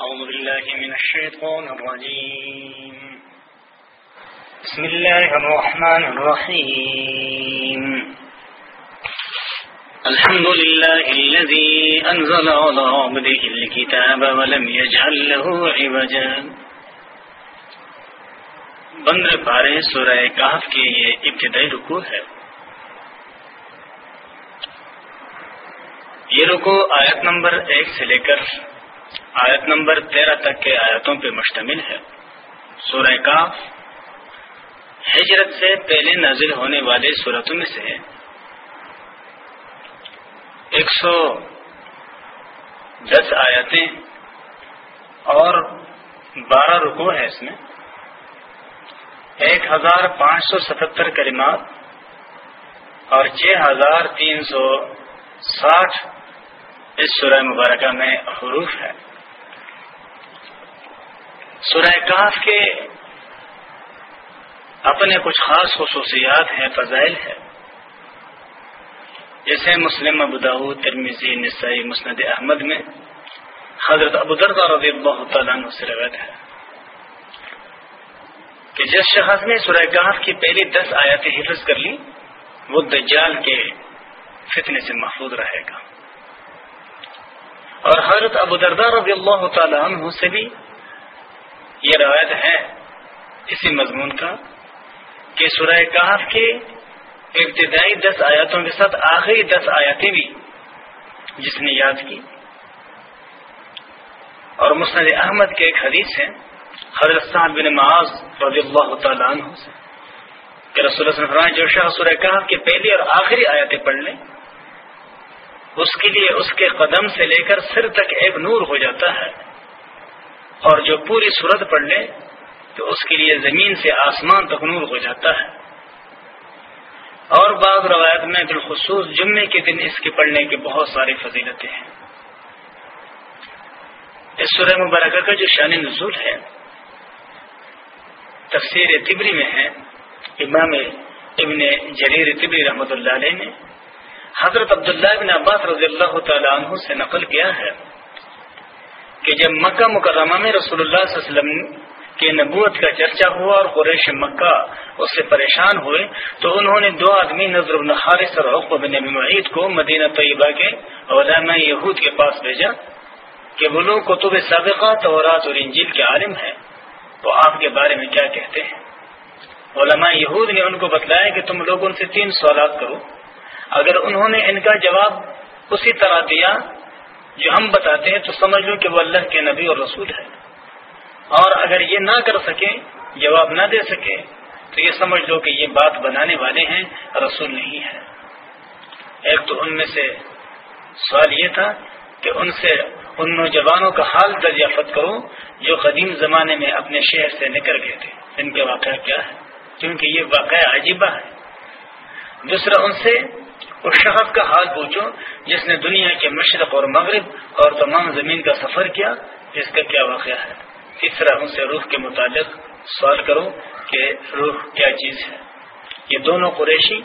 أعوذ بالله من الشيطان الرجيم. بسم الله الرحمن الرحيم. الحمد لله الذي أنزل على عبده الكتاب ولم يجعل له عوجا. بندر پارے سورہ کاف کے یہ ابتدائی رکو ہے. یہ رکو آیت نمبر ایک سے لے کر آیت نمبر تیرہ تک کے آیتوں پہ مشتمل ہے۔ سورہ کاف ہجرت سے پہلے نازل ہونے والے صورتوں میں سے ایک سو دس آیتیں اور بارہ رکو ہے اس میں۔ ایک ہزار پانچ سو ستہتر کلمات اور چھ ہزار تین سو ساٹھ اس سورہ مبارکہ میں حروف ہے سورہ کاف کے اپنے کچھ خاص خصوصیات ہیں، فضائل ہے جیسے مسلم ابوداؤ ترمیزی نسائی، مسند احمد میں حضرت ابودردا رضی اللہ تعالیٰ عنہ سے روایت ہے کہ جس شخص نے سورہ کاف کی پہلی دس آیاتیں حفظ کر لی، وہ دجال کے فتنے سے محفوظ رہے گا۔ اور حضرت ابو دردار رضی اللہ تعالی عنہ سے بھی یہ روایت ہے اسی مضمون کا کہ سورہ کہف کے ابتدائی دس آیاتوں کے ساتھ آخری دس آیاتیں بھی جس نے یاد کی۔ اور مسند احمد کے ایک حدیث ہے، حضرت صاحب بن معاذ رضی اللہ تعالیٰ عنہ سے، کہ رسول اللہ جو شاہ سورہ کہف کے پہلی اور آخری آیاتیں پڑھ لیں، اس کے لیے اس کے قدم سے لے کر سر تک ایک نور ہو جاتا ہے۔ اور جو پوری صورت پڑھ لے تو اس کے لیے زمین سے آسمان تک نور ہو جاتا ہے۔ اور بعض روایت میں بالخصوص جمعے کے دن اس کے پڑھنے کی بہت ساری فضیلتیں ہیں۔ اس سورہ مبارکہ کا جو شان نزول ہے، تفسیر تبری میں ہے۔ امام ابن جریر تبری رحمۃ اللہ علیہ نے حضرت عبداللہ بن عباس رضی اللہ تعالیٰ عنہ سے نقل کیا ہے۔ کہ جب مکہ مکرمہ میں رسول اللہ صلی اللہ علیہ وسلم کے نبوت کا چرچا ہوا اور قریش مکہ اس سے پریشان ہوئے، تو انہوں نے دو آدمی نظر بن حارث اور عقب بن ابی معید کو مدینہ طیبہ کے علماء یہود کے پاس بھیجا کہ وہ لوگ کتب سابقہ تورات اور انجیل کے عالم ہیں۔ تو آپ کے بارے میں کیا کہتے ہیں؟ علماء یہود نے ان کو بتلایا کہ تم لوگ ان سے تین سوالات کرو۔ اگر انہوں نے ان کا جواب اسی طرح دیا جو ہم بتاتے ہیں تو سمجھ لو کہ وہ اللہ کے نبی اور رسول ہے اور اگر یہ نہ کر سکے جواب نہ دے سکے تو یہ سمجھ لو کہ یہ بات بنانے والے ہیں، رسول نہیں ہے ایک تو ان میں سے سوال یہ تھا کہ ان سے ان نوجوانوں کا حال دریافت کرو جو قدیم زمانے میں اپنے شہر سے نکل گئے تھے۔ ان کے واقعہ کیا ہے؟ کیونکہ یہ واقعہ عجیبہ ہے۔ دوسرا، ان سے اس شخص کا حال پوچھو، جس نے دنیا کے مشرق اور مغرب اور تمام زمین کا سفر کیا، اس کا کیا واقعہ ہے؟ تیسرا ان سے روح کے متعلق سوال کرو کہ روح کیا چیز ہے؟ یہ دونوں قریشی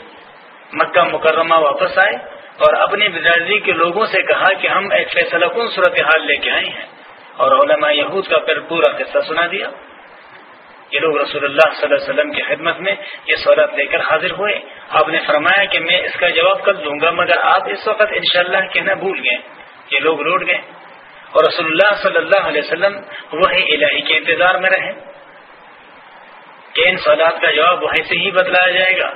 مکہ مکرمہ واپس آئے اور اپنی برادری کے لوگوں سے کہا کہ ہم ایک فیصلہ کن صورت حال لے کے آئے ہیں۔ اور علماء یہود کا پھر پورا قصہ سنا دیا۔ یہ لوگ رسول اللہ صلی اللہ علیہ وسلم کی خدمت میں یہ سہولت لے کر حاضر ہوئے۔ آپ نے فرمایا کہ میں اس کا جواب کر دوں گا، مگر آپ اس وقت انشاءاللہ اللہ کہنا بھول گئے یہ لوگ لوٹ گئے۔ اور رسول اللہ صلی اللہ علیہ وسلم وہی الہی کے انتظار میں رہے۔ کہ ان سوالات کا جواب وہیں سے ہی بدلایا جائے گا۔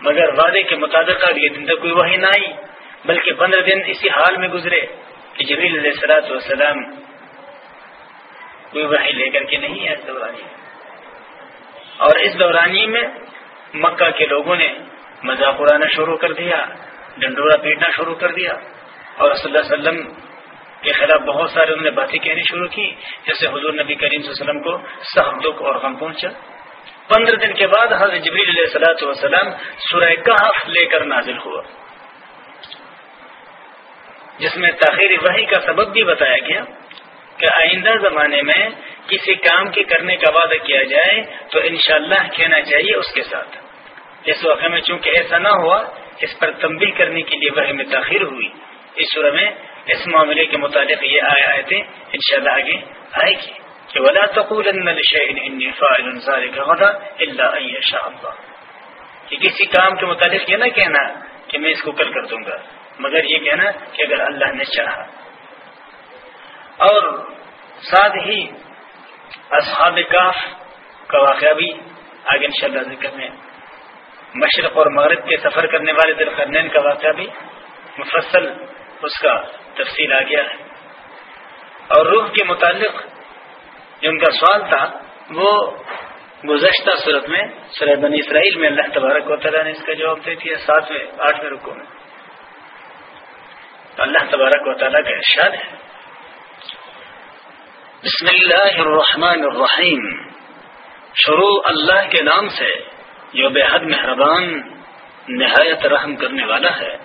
مگر وعدے کے مطابق یہ دن تک کوئی وہی نہ آئی، بلکہ پندرہ دن اسی حال میں گزرے کہ جبیل علیہ سلاۃ والسلام کوئی وہی لے کر کے نہیں ہے اور اس دورانی میں مکہ کے لوگوں نے مذاق اڑانا شروع کر دیا، ڈنڈورا پیٹنا شروع کر دیا۔ اور صلی اللہ علیہ وسلم کے خلاف بہت سارے انہوں نے باتیں کہنی شروع کی، جیسے حضور نبی کریم صلی اللہ علیہ وسلم کو سخت دکھ اور غم پہنچا۔ پندرہ دن کے بعد حضرت جبریل علیہ صلاحت وسلم سورہ کہف لے کر نازل ہوا۔ جس میں تاخیر وحی کا سبب بھی بتایا گیا کہ آئندہ زمانے میں کسی کام کے کرنے کا وعدہ کیا جائے تو انشاءاللہ کہنا چاہیے اس کے ساتھ۔ اس واقعے میں چونکہ ایسا نہ ہوا، اس پر تنبیہ کرنے کے لیے وہ میں تاخیر ہوئی۔ اس سورہ میں اس معاملے کے متعلق یہ آئے آئے تھے ان شاء اللہ آگے آئے گی کہ ولا تقول کہ کسی کام کے متعلق یہ نہ کہنا کہ میں اس کو کل کر دوں گا، مگر یہ کہنا کہ اگر اللہ نے چاہا۔ اور ساتھ ہی اصحاب کاف کا واقعہ بھی آگے انشاءاللہ ذکر میں مشرق اور مغرب کے سفر کرنے والے دل کا واقعہ بھی مفصل اس کا تفصیل آ گیا ہے۔ اور روح کے متعلق جو ان کا سوال تھا، وہ گزشتہ صورت میں سورہ بنی اسرائیل میں اللہ تبارک و تعالیٰ نے اس کا جواب دے دیا ساتویں، آٹھویں رکو میں۔ اللہ تبارک و تعالیٰ کا ارشاد ہے۔ بسم اللہ الرحمن الرحیم۔ شروع اللہ کے نام سے جو بے حد مہربان، نہایت رحم کرنے والا ہے۔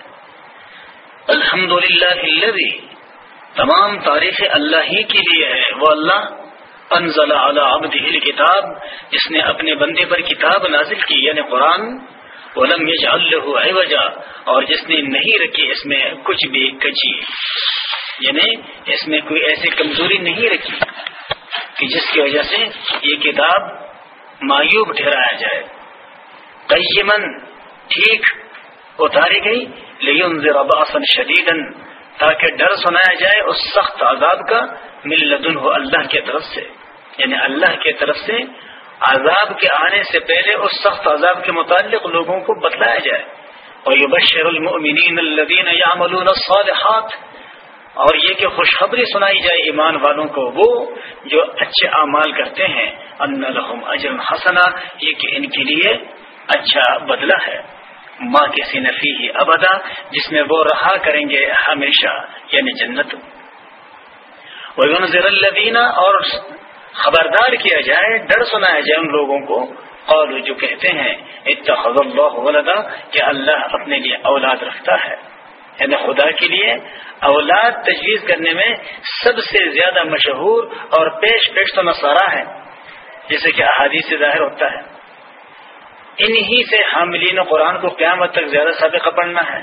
الحمد للہ تمام تاریخ اللہ ہی کے لیے ہے۔ وہ اللہ انزل على عبده کتاب جس نے اپنے بندے پر کتاب نازل کی یعنی قرآن، ولم يجعل له عوجا، اور جس نے نہیں رکھی اس میں کچھ بھی کچی۔ یعنی اس میں کوئی ایسی کمزوری نہیں رکھی کہ جس کی وجہ سے یہ کتاب معیوب ٹھہرایا جائے۔ قیمن ٹھیک اتاری گئی لیکن ذرا شدید تاکہ ڈر سنایا جائے اس سخت عذاب کا مل لدن ہو اللہ کی طرف سے۔ یعنی اللہ کی طرف سے عذاب کے آنے سے پہلے اس سخت عذاب کے متعلق لوگوں کو بتلایا جائے۔ اور یہ بشر المؤمنین الذین یعملون الصالحات اور یہ کہ خوشخبری سنائی جائے ایمان والوں کو، وہ جو اچھے اعمال کرتے ہیں، ان لهم اجر حسنا، یہ کہ ان کے لیے اچھا بدلہ ہے۔ ماں کسی نفی ہی ابدا، جس میں وہ رہا کریں گے ہمیشہ یعنی جنت۔ وَيُنزِرَ الَّذِينَ، اور خبردار کیا جائے، ڈر سنایا جائے ان لوگوں کو۔ اور جو کہتے ہیں، اتخذ اللہ ولدا، کہ اللہ اپنے لیے اولاد رکھتا ہے۔ یعنی خدا کے لیے اولاد تجویز کرنے میں سب سے زیادہ مشہور اور پیش پیش تو نصارہ ہے جیسے کہ احادیث سے ظاہر ہوتا ہے۔ انہی سے حاملین قرآن کو قیامت تک زیادہ سابقہ پڑھنا ہے۔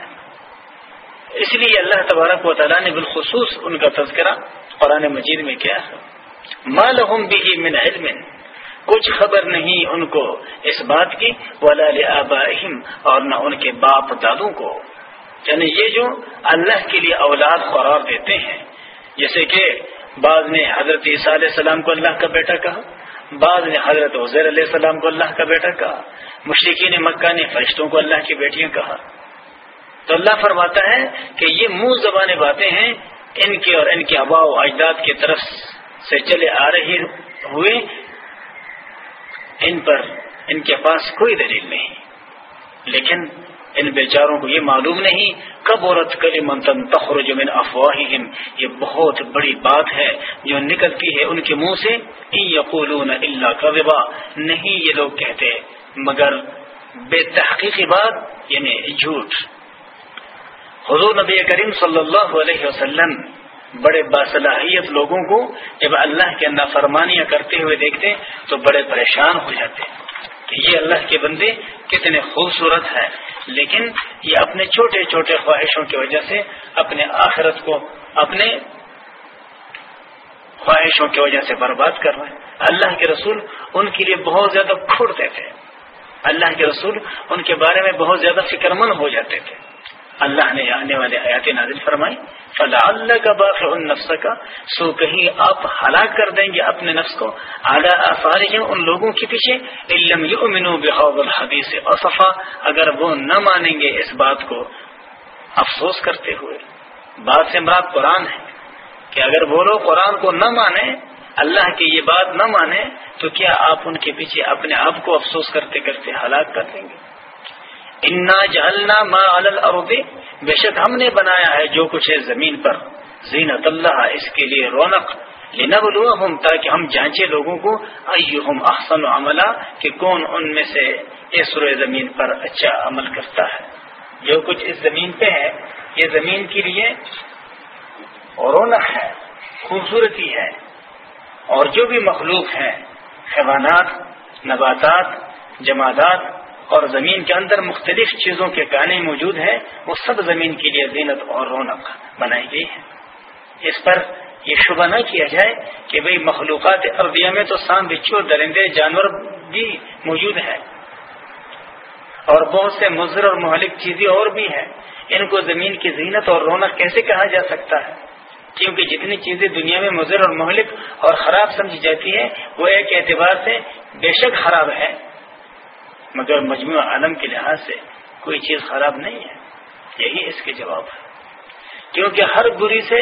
اس لیے اللہ تبارک و تعالیٰ نے بالخصوص ان کا تذکرہ قرآن مجید میں کیا ہے۔ مالحم بھی من علم، کچھ خبر نہیں ان کو اس بات کی، ولا آبائہم اور نہ ان کے باپ دادوں کو۔ یعنی یہ جو اللہ کے لیے اولاد قرار دیتے ہیں، جیسے کہ بعض نے حضرت عیسیٰ علیہ السلام کو اللہ کا بیٹا کہا، بعض نے حضرت عزیر علیہ السلام کو اللہ کا بیٹا کہا مشرقین مکہ نے فرشتوں کو اللہ کی بیٹیاں کہا۔ تو اللہ فرماتا ہے کہ یہ منہ زبانیں باتیں ہیں، ان کے اور ان کے آبا و اجداد کی طرف سے چلے آ رہے ہوئے، ان پر، ان کے پاس کوئی دلیل نہیں۔ لیکن ان بیچاروں کو یہ معلوم نہیں کب عورت کلی منتن تخرج من افواہہم۔ یہ بہت بڑی بات ہے جو نکلتی ہے ان کے منہ سے یقولون الا کذبا۔ نہیں یہ لوگ کہتے، مگر بے تحقیقی بات یعنی جھوٹ۔ حضور نبی کریم صلی اللہ علیہ وسلم بڑے باصلاحیت لوگوں کو جب اللہ کے نافرمانیاں کرتے ہوئے دیکھتے، تو بڑے پریشان ہو جاتے۔ کہ یہ اللہ کے بندے کتنے خوبصورت ہیں۔ لیکن یہ اپنے چھوٹے چھوٹے خواہشوں کی وجہ سے اپنے آخرت کو اپنے خواہشوں کی وجہ سے برباد کر رہے ہیں۔ اللہ کے رسول ان کے لیے بہت زیادہ کھڑتے تھے۔ اللہ کے رسول ان کے بارے میں بہت زیادہ فکر مند ہو جاتے تھے۔ اللہ نے آنے والے آیات نازل فرمائی فلا اللہ کا باخ ان نفس کا سو کہیں آپ ہلاک کر دیں گے اپنے نفس کو۔ اعلیٰ آفار ان لوگوں کے پیچھے علم یؤمنو بحوض الحدیث اصفا اگر وہ نہ مانیں گے اس بات کو افسوس کرتے ہوئے۔ بات سے مراد قرآن ہے کہ اگر وہ لوگ قرآن کو نہ مانیں، اللہ کی یہ بات نہ مانے تو کیا آپ ان کے پیچھے اپنے آپ کو افسوس کرتے کرتے ہلاک کر دیں گے؟ انا جہلنا ما الارض بے شک ہم نے بنایا ہے جو کچھ ہے زمین پر۔ زینت اللہ اس کے لیے رونق۔ لنبلوہم تاکہ ہم جانچے لوگوں کو ایہم احسن عملہ کہ کون ان میں سے اس روئے زمین پر اچھا عمل کرتا ہے۔ جو کچھ اس زمین پہ ہے، یہ زمین کے لیے رونق ہے، خوبصورتی ہے۔ اور جو بھی مخلوق ہیں، حیوانات، نباتات، جمادات اور زمین کے اندر مختلف چیزوں کے گانے موجود ہیں، وہ سب زمین کے لیے زینت اور رونق بنائی گئی ہے اس پر یہ شبہ نہ کیا جائے کہ بھئی مخلوقات ارضیہ میں تو سام بچو درندے، جانور بھی موجود ہیں۔ اور بہت سے مضر اور مہلک چیزیں اور بھی ہیں۔ ان کو زمین کی زینت اور رونق کیسے کہا جا سکتا ہے؟ کیونکہ جتنی چیزیں دنیا میں مضر اور مہلک اور خراب سمجھی جاتی ہیں، وہ ایک اعتبار سے بے شک خراب ہے مگر مجموعہ عالم کے لحاظ سے کوئی چیز خراب نہیں ہے۔ یہی اس کے جواب ہے۔ کیونکہ ہر بری سے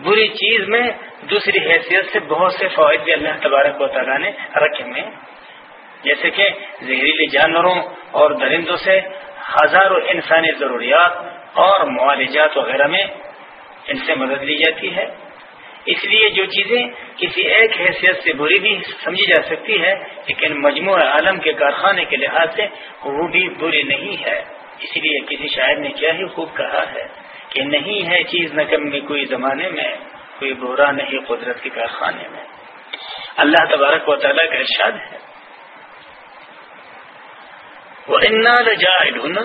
بری چیز میں دوسری حیثیت سے بہت سے فوائد بھی اللہ تبارک و تعالیٰ نے رکھے میں جیسے کہ زہریلی جانوروں اور درندوں سے ہزاروں انسانی ضروریات اور معالجات وغیرہ میں ان سے مدد لی جاتی ہے۔ اس لیے جو چیزیں کسی ایک حیثیت سے بری بھی سمجھی جا سکتی ہے لیکن مجموعہ عالم کے کارخانے کے لحاظ سے وہ بھی بری نہیں ہے۔ اس لیے کسی شاعر نے کیا ہی خوب کہا ہے کہ نہیں ہے چیز نہ کمی کوئی زمانے میں، کوئی برا نہیں قدرت کے کارخانے میں۔ اللہ تبارک و تعالیٰ کا ارشاد ہے۔ وہ انا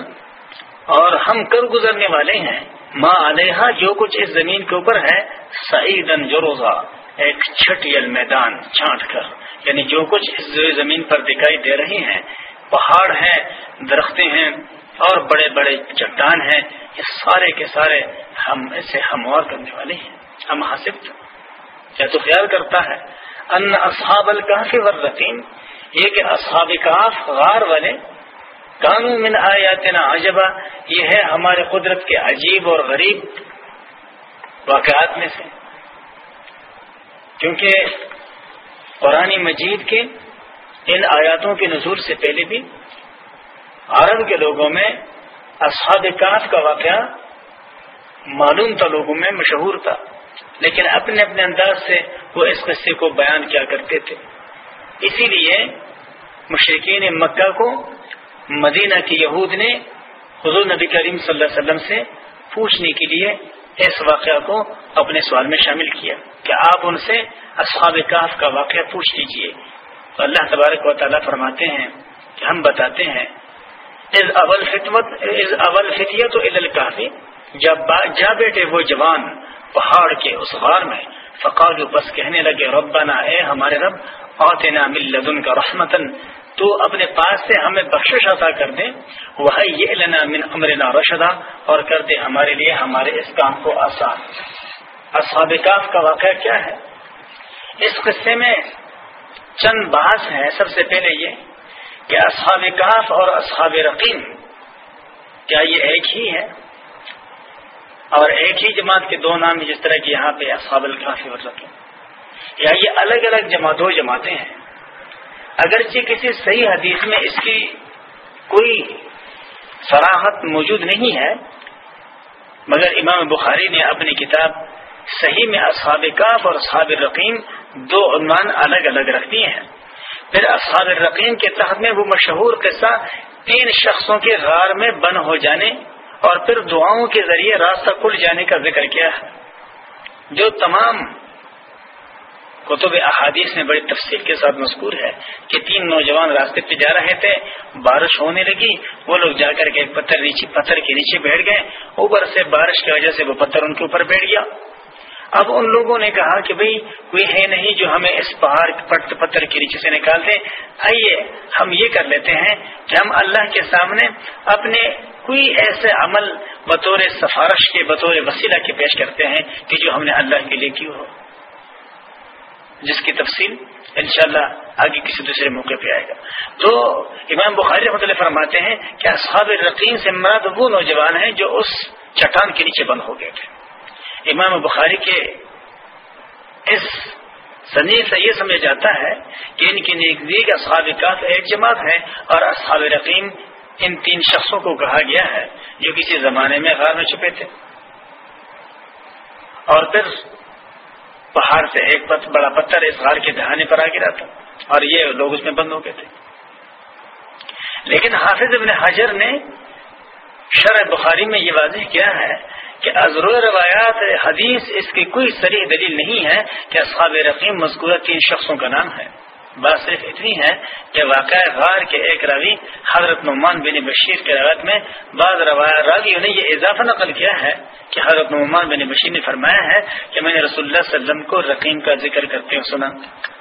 اور ہم کر گزرنے والے ہیں۔ ماں علیہ جو کچھ اس زمین کے اوپر ہے سعیدن جروزہ ایک چھٹیل میدان چھانٹ کر یعنی جو کچھ اس زمین پر دکھائی دے رہی ہیں، پہاڑ ہیں، درختیں ہیں، اور بڑے بڑے چٹان ہیں، یہ سارے کے سارے ہم اسے ہموار کرنے والے ہیں، ہم حاصل کیا تو خیال کرتا ہے۔ ان اصحاب الکاف ورتیم یہ کہ اصحاب کاف غار والے قانون من آیاتنا عجبا، یہ ہے ہمارے قدرت کے عجیب اور غریب واقعات میں سے۔ کیونکہ قرآن مجید کے ان آیاتوں کے نزول سے پہلے بھی عرب کے لوگوں میں اصحاب کاف کا واقعہ معلوم تھا، لوگوں میں مشہور تھا۔ لیکن اپنے اپنے انداز سے وہ اس قصے کو بیان کیا کرتے تھے۔ اسی لیے مشرقین مکہ کو مدینہ کی یہود نے حضور نبی کریم صلی اللہ علیہ وسلم سے پوچھنے کے لیے اس واقعہ کو اپنے سوال میں شامل کیا کہ آپ ان سے اصحاب کاف کا واقعہ پوچھ لیجیے تو اللہ تبارک و تعالیٰ فرماتے ہیں کہ ہم بتاتے ہیں از اول از اول فتیت کافی جب جا بیٹے وہ جوان پہاڑ کے اس غار میں فقال بس کہنے لگے، ربنا، اے ہمارے رب اوتنا مل لدن کا رحمتن تو اپنے پاس سے ہمیں بخش عطا کر دیں۔ وہ یہ لنا من امرنا رشدا اور کر دے ہمارے لیے ہمارے اس کام کو آسان۔ اصحاب کاف کا واقعہ کیا ہے؟ اس قصے میں چند بحث ہیں۔ سب سے پہلے یہ کہ اصحاب کاف اور اصحاب رقیم کیا یہ ایک ہی ہے؟ اور ایک ہی جماعت کے دو نام جس طرح کہ یہاں پہ اصحاب الکاف اور رقیم یا یہ الگ الگ جماعت دو جماعتیں ہیں۔ اگرچہ کسی صحیح حدیث میں اس کی کوئی سراحت موجود نہیں ہے، مگر امام بخاری نے اپنی کتاب صحیح میں اصحاب کاف اور اصحاب الرقیم دو عنوان الگ الگ رکھ دیے ہیں۔ پھر اصحاب الرقیم کے تحت میں وہ مشہور قصہ تین شخصوں کے غار میں بند ہو جانے اور پھر دعاؤں کے ذریعے راستہ کھل جانے کا ذکر کیا ہے۔ جو تمام کتب احادیث میں بڑی تفصیل کے ساتھ مذکور ہے کہ تین نوجوان راستے پہ جا رہے تھے، بارش ہونے لگی، وہ لوگ جا کر کے ایک پتھر نیچے، پتھر کے نیچے بیٹھ گئے، اوپر سے بارش کی وجہ سے وہ پتھر ان کے اوپر بیٹھ گیا۔ اب ان لوگوں نے کہا کہ بھئی کوئی ہے نہیں جو ہمیں اس پہاڑ پتھر کے نیچے سے نکال دے۔ آئیے، ہم یہ کر لیتے ہیں کہ ہم اللہ کے سامنے اپنے کوئی ایسے عمل بطور سفارش کے، بطور وسیلہ کے پیش کرتے ہیں کہ جو ہم نے اللہ کے لیے کی ہو جس کی تفصیل انشاءاللہ آگے کسی دوسرے موقع پہ آئے گا۔ تو امام بخاری رحمۃ اللہ فرماتے ہیں کہ اصحاب رقین سے مراد وہ نوجوان ہیں جو اس چٹان کے نیچے بند ہو گئے تھے۔ امام بخاری کے اس سنی سے یہ سمجھ جاتا ہے کہ ان کی نزدیک اصحاب کاف ایک جماعت ہے اور اصحاب رقیم ان تین شخصوں کو کہا گیا ہے جو کسی زمانے میں غار میں چھپے تھے۔ اور پھر پہاڑ سے ایک بڑا پتھر اس غار کے دہانے پر آ گرا تھا اور یہ لوگ اس میں بند ہو گئے تھے۔ لیکن حافظ ابن حجر نے شرح بخاری میں یہ واضح کیا ہے کہ ازر روایات حدیث اس کی کوئی سریح دلیل نہیں ہے کہ اصحاب رقیم مذکورہ تین شخصوں کا نام ہے۔ بات صرف اتنی ہے کہ واقع غار کے ایک راوی حضرت نعمان بن بشیر کے روایت میں بعض راویوں نے یہ اضافہ نقل کیا ہے کہ حضرت نعمان بن بشیر نے فرمایا ہے کہ میں نے رسول اللہ علیہ وسلم کو رقیم کا ذکر کرتے ہوئے سنا۔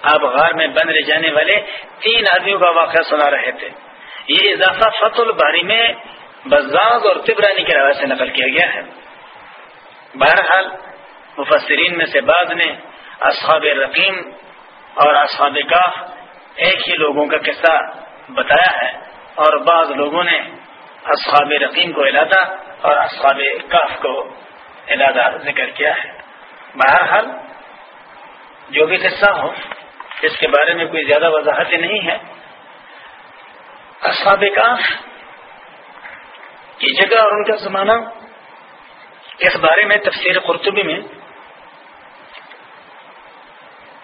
آپ غار میں بند رہ جانے والے تین آدمیوں کا واقعہ سنا رہے تھے۔ یہ اضافہ فت الباری میں بزاغ اور تبرانی کے روایت سے نقل کیا گیا ہے۔ بہرحال مفسرین میں سے بعد نے اصحاب رقیم اور اصحاب کاف ایک ہی لوگوں کا قصہ بتایا ہے اور بعض لوگوں نے اصحاب رقیم کو علادہ اور اصحاب کاف کو علادہ ذکر کیا ہے۔ بہرحال جو بھی قصہ ہو، اس کے بارے میں کوئی زیادہ وضاحت نہیں ہے۔ اصحاب کاف کی جگہ اور ان کا زمانہ، اس بارے میں تفسیر قرطبی میں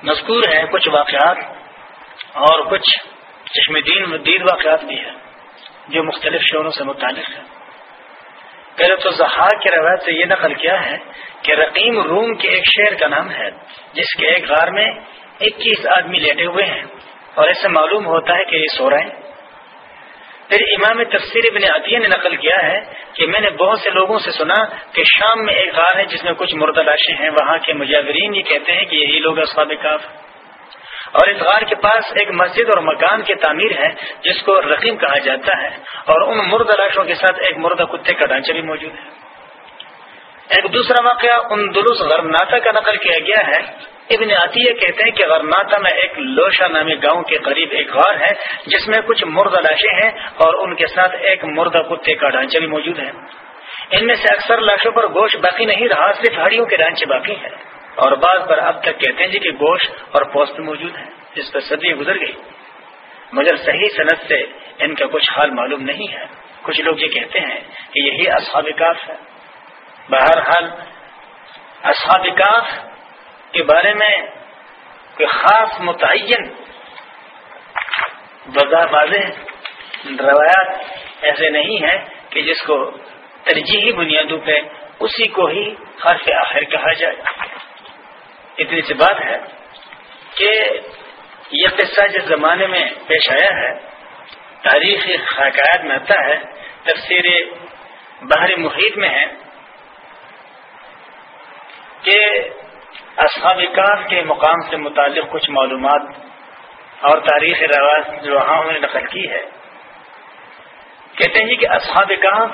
مذکور ہے، کچھ واقعات اور کچھ چشم دین دید واقعات بھی ہیں جو مختلف شعروں سے متعلق ہیں۔ پہلے تو زہا کے روایت سے یہ نقل کیا ہے کہ رقیم روم کے ایک شہر کا نام ہے، جس کے ایک غار میں اکیس آدمی لیٹے ہوئے ہیں اور ایسے معلوم ہوتا ہے کہ یہ سو رہے ہیں۔ پھر امام تفسیر ابن عطیہ نے نقل کیا ہے کہ میں نے بہت سے لوگوں سے سنا کہ شام میں ایک غار ہے جس میں کچھ مردہ لاشیں ہیں، وہاں کے مجاورین یہ کہتے ہیں کہ یہی لوگ اصحاب کاف۔ اور اس غار کے پاس ایک مسجد اور مکان کی تعمیر ہے، جس کو رقیم کہا جاتا ہے۔ اور ان مردہ لاشوں کے ساتھ ایک مردہ کتے کا ڈھانچہ بھی موجود ہے۔ ایک دوسرا واقعہ ان دلوس غرناتا کا نقل کیا گیا ہے۔ ابن عطیہ کہتے ہیں کہ غرناتا میں ایک لوشا نامی گاؤں کے قریب ایک غار ہے، جس میں کچھ مردہ لاشیں ہیں اور ان کے ساتھ ایک مردہ کتے کا ڈھانچہ بھی موجود ہے۔ ان میں سے اکثر لاشوں پر گوشت باقی نہیں رہا، صرف ہڑیوں کے ڈھانچے باقی ہیں۔ اور بعض پر اب تک کہتے ہیں جی کہ گوشت اور پوست موجود ہے جس پر صدیاں گزر گئی۔ مگر صحیح صنعت سے ان کا کچھ حال معلوم نہیں ہے۔ کچھ لوگ یہ کہتے ہیں کہ یہی اصحاب کاف ہے۔ بہرحال، اصحاب کاف کے بارے میں کوئی خاص متعین وضاح واضح روایات ایسے نہیں ہیں کہ جس کو ترجیحی بنیادوں پہ اسی کو ہی حرف آخر کہا جائے۔ اتنی سی بات ہے کہ یہ قصہ جس زمانے میں پیش آیا ہے تاریخی حقائق میں آتا ہے، تفسیر بحری محیط میں ہے کہ اصحاب کاف کے مقام سے متعلق کچھ معلومات اور تاریخ رواج جو وہاں انہوں نے نقل کی ہے۔ کہتے ہیں کہ اصحاب کاف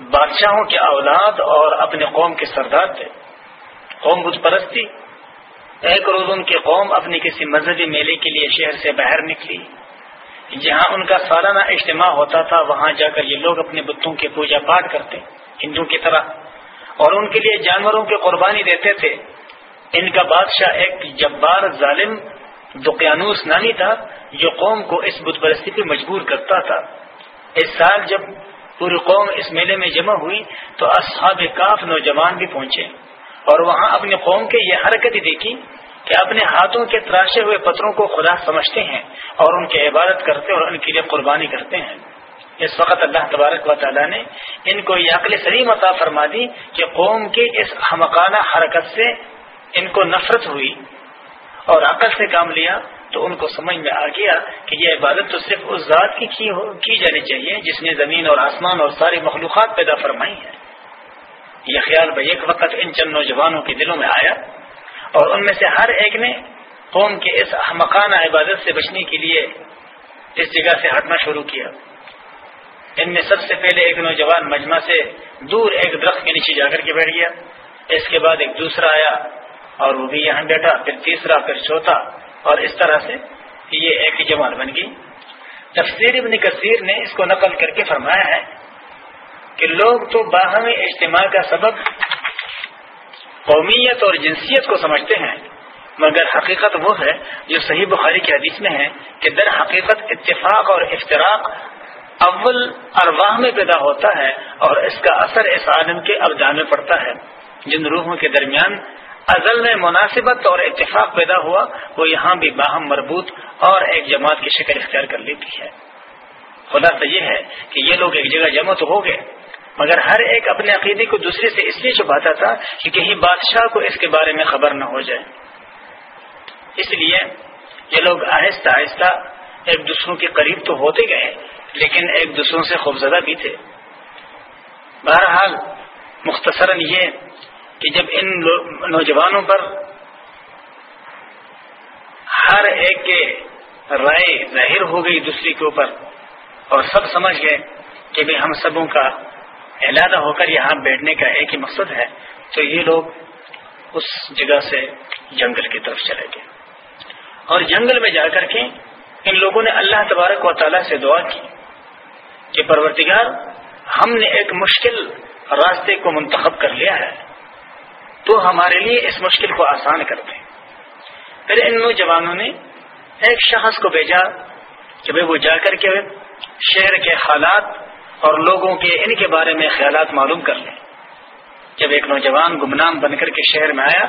بادشاہوں کے اولاد اور اپنے قوم کے سردار تھے۔ قوم بت پرستی۔ ایک روز ان کی قوم اپنی کسی مذہبی میلے کے لیے شہر سے باہر نکلی۔ جہاں ان کا سالانہ اجتماع ہوتا تھا، وہاں جا کر یہ لوگ اپنے بتوں کی پوجا پاٹ کرتے ہندو کی طرح۔ اور ان کے لیے جانوروں کی قربانی دیتے تھے۔ ان کا بادشاہ ایک جبار ظالم دقیانوس نانی تھا، جو قوم کو اس بت پرستی پہ مجبور کرتا تھا۔ اس سال جب پوری قوم اس میلے میں جمع ہوئی، تو اصحاب کاف نوجوان بھی پہنچے۔ اور وہاں اپنی قوم کے یہ حرکت دیکھی کہ اپنے ہاتھوں کے تراشے ہوئے پتھروں کو خدا سمجھتے ہیں اور ان کی عبادت کرتے اور ان کے لیے قربانی کرتے ہیں۔ اس وقت اللہ تبارک و تعالیٰ نے ان کو یہ عقل سلیم عطا فرما دی کہ قوم کی اس حمقانہ حرکت سے ان کو نفرت ہوئی اور عقل سے کام لیا تو ان کو سمجھ میں آ گیا کہ یہ عبادت تو صرف اس ذات کی کی, ہو کی جانی چاہیے جس نے زمین اور آسمان اور ساری مخلوقات پیدا فرمائی ہے یہ خیال بھائی ایک وقت ان چند نوجوانوں کے دلوں میں آیا اور ان میں سے ہر ایک نے قوم کے اس مکانہ عبادت سے بچنے کے لیے اس جگہ سے ہٹنا شروع کیا۔ ان میں سب سے پہلے ایک نوجوان مجمع سے دور ایک درخت کے نیچے جا کر کے بیٹھ گیا۔ اس کے بعد ایک دوسرا آیا۔ اور وہ بھی یہاں بیٹھا، پھر تیسرا، پھر چوتھا، اور اس طرح سے یہ ایک ہی جماعت بن گئی۔ تفسیر ابن کثیر نے اس کو نقل کر کے فرمایا ہے کہ لوگ تو باہمی اجتماع کا سبب قومیت اور جنسیت کو سمجھتے ہیں، مگر حقیقت وہ ہے جو صحیح بخاری کی حدیث میں ہے کہ در حقیقت اتفاق اور افتراق اول ارواح میں پیدا ہوتا ہے اور اس کا اثر اس عالم کے ابدان میں پڑتا ہے۔ جن روحوں کے درمیان ازل میں مناسبت اور اتفاق پیدا ہوا، وہ یہاں بھی باہم مربوط اور ایک جماعت کی شکل اختیار کر لیتی ہے۔ خدا تو یہ ہے کہ یہ لوگ ایک جگہ جمع تو ہو گئے، مگر ہر ایک اپنے عقیدے کو دوسرے سے اس لیے چھپاتا تھا کہ کہیں بادشاہ کو اس کے بارے میں خبر نہ ہو جائے۔ اس لیے یہ لوگ آہستہ آہستہ ایک دوسروں کے قریب تو ہوتے گئے، لیکن ایک دوسروں سے خوفزدہ بھی تھے۔ بہرحال، مختصراً یہ کہ جب ان نوجوانوں پر ہر ایک کے رائے ظاہر ہو گئی دوسری کے اوپر اور سب سمجھ گئے کہ بھائی ہم سبوں کا اعلادہ ہو کر یہاں بیٹھنے کا ایک ہی مقصد ہے، تو یہ لوگ اس جگہ سے جنگل کی طرف چلے گئے۔ اور جنگل میں جا کر کے ان لوگوں نے اللہ تبارک و تعالیٰ سے دعا کی کہ پرورتگار ہم نے ایک مشکل راستے کو منتخب کر لیا ہے۔ تو ہمارے لیے اس مشکل کو آسان کر دیں پھر ان نوجوانوں نے ایک شخص کو بھیجا کہ بھائی وہ جا کر کے شہر کے حالات اور لوگوں کے ان کے بارے میں خیالات معلوم کر لیں۔ جب ایک نوجوان گمنام بن کر کے شہر میں آیا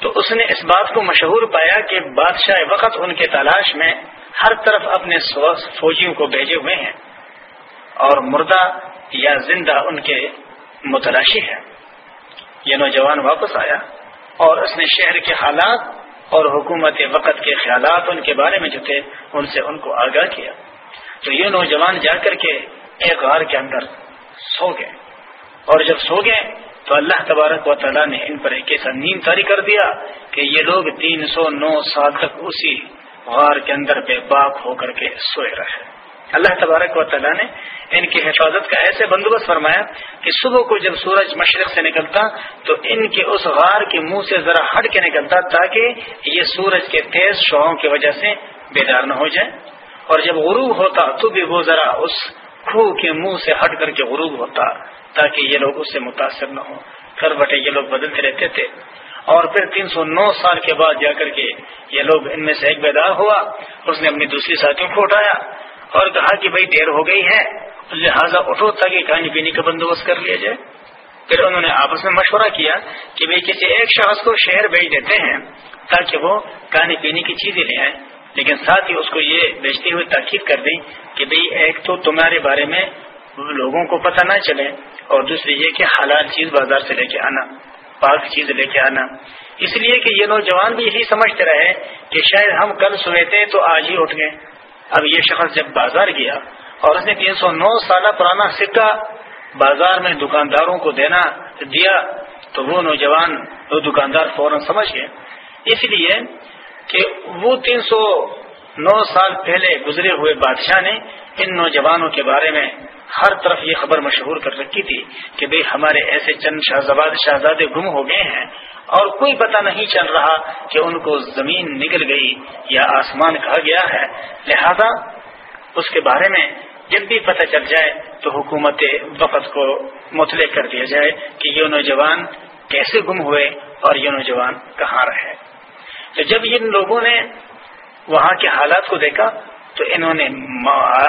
تو اس نے اس بات کو مشہور پایا کہ بادشاہ وقت ان کے تلاش میں ہر طرف اپنے فوجیوں کو بھیجے ہوئے ہیں اور مردہ یا زندہ ان کے متلاشی ہے یہ نوجوان واپس آیا اور اس نے شہر کے حالات اور حکومت وقت کے خیالات ان کے بارے میں جو تھے، ان سے ان کو آگاہ کیا۔ تو یہ نوجوان جا کر کے ایک غار کے اندر سو گئے۔ اور جب سو گئے، تو اللہ تبارک و تعالیٰ نے ان پر ایک ایسا نیم تاری کر دیا کہ یہ لوگ تین سو نو سال تک اسی غار کے اندر بے باک ہو کر کے سوئے رہے۔ اللہ تبارک و تعالیٰ نے ان کی حفاظت کا ایسے بندوبست فرمایا کہ صبح کو جب سورج مشرق سے نکلتا تو ان کے اس غار کے منہ سے ذرا ہٹ کے نکلتا تاکہ یہ سورج کے تیز شعاؤں کی وجہ سے بیدار نہ ہو جائے۔ اور جب غروب ہوتا تو بھی وہ ذرا اس کھو کے منہ سے ہٹ کر کے غروب ہوتا تاکہ یہ لوگ اس سے متاثر نہ ہوں۔ بٹے، یہ لوگ بدلتے رہتے تھے۔ اور پھر تین سو نو سال کے بعد جا کر کے یہ لوگ ان میں سے ایک بیدار ہوا۔ اس نے اپنی دوسری ساتھیوں کو اٹھایا۔ اور کہا کہ بھائی دیر ہو گئی ہے لہٰذا اٹھو تاکہ کھانے پینے کا بندوبست کر لیا جائے۔ پھر انہوں نے آپس میں مشورہ کیا کہ بھائی کسی ایک شخص کو شہر بھیج دیتے ہیں تاکہ وہ کھانے پینے کی چیزیں لے آئیں لیکن ساتھ ہی اس کو یہ بیچتے ہوئے تاکید کر دیں کہ بھئی ایک تو تمہارے بارے میں لوگوں کو پتہ نہ چلے اور دوسری یہ کہ حلال چیز بازار سے لے کے آنا، پاک چیز لے کے آنا۔ اس لیے کہ یہ نوجوان بھی یہی سمجھتے رہے کہ شاید ہم کل سوئے تھے تو آج ہی اٹھ گئے۔ اب یہ شخص جب بازار گیا اور اس نے تین سو نو سالہ پرانا سکہ بازار میں دکانداروں کو دینا دیا، تو وہ نوجوان، وہ دکاندار فوراً سمجھ گئے۔ اس لیے کہ وہ تین سو نو سال پہلے گزرے ہوئے بادشاہ نے ان نوجوانوں کے بارے میں ہر طرف یہ خبر مشہور کر رکھی تھی کہ بھئی ہمارے ایسے چند شہزاد شہزادے گم ہو گئے ہیں۔ اور کوئی پتہ نہیں چل رہا کہ ان کو زمین نکل گئی یا آسمان کہا گیا ہے۔ لہذا اس کے بارے میں جب بھی پتہ چل جائے تو حکومت وقت کو مطلع کر دیا جائے کہ یہ نوجوان کیسے گم ہوئے اور یہ نوجوان کہاں رہے۔ تو جب ان لوگوں نے وہاں کے حالات کو دیکھا تو انہوں نے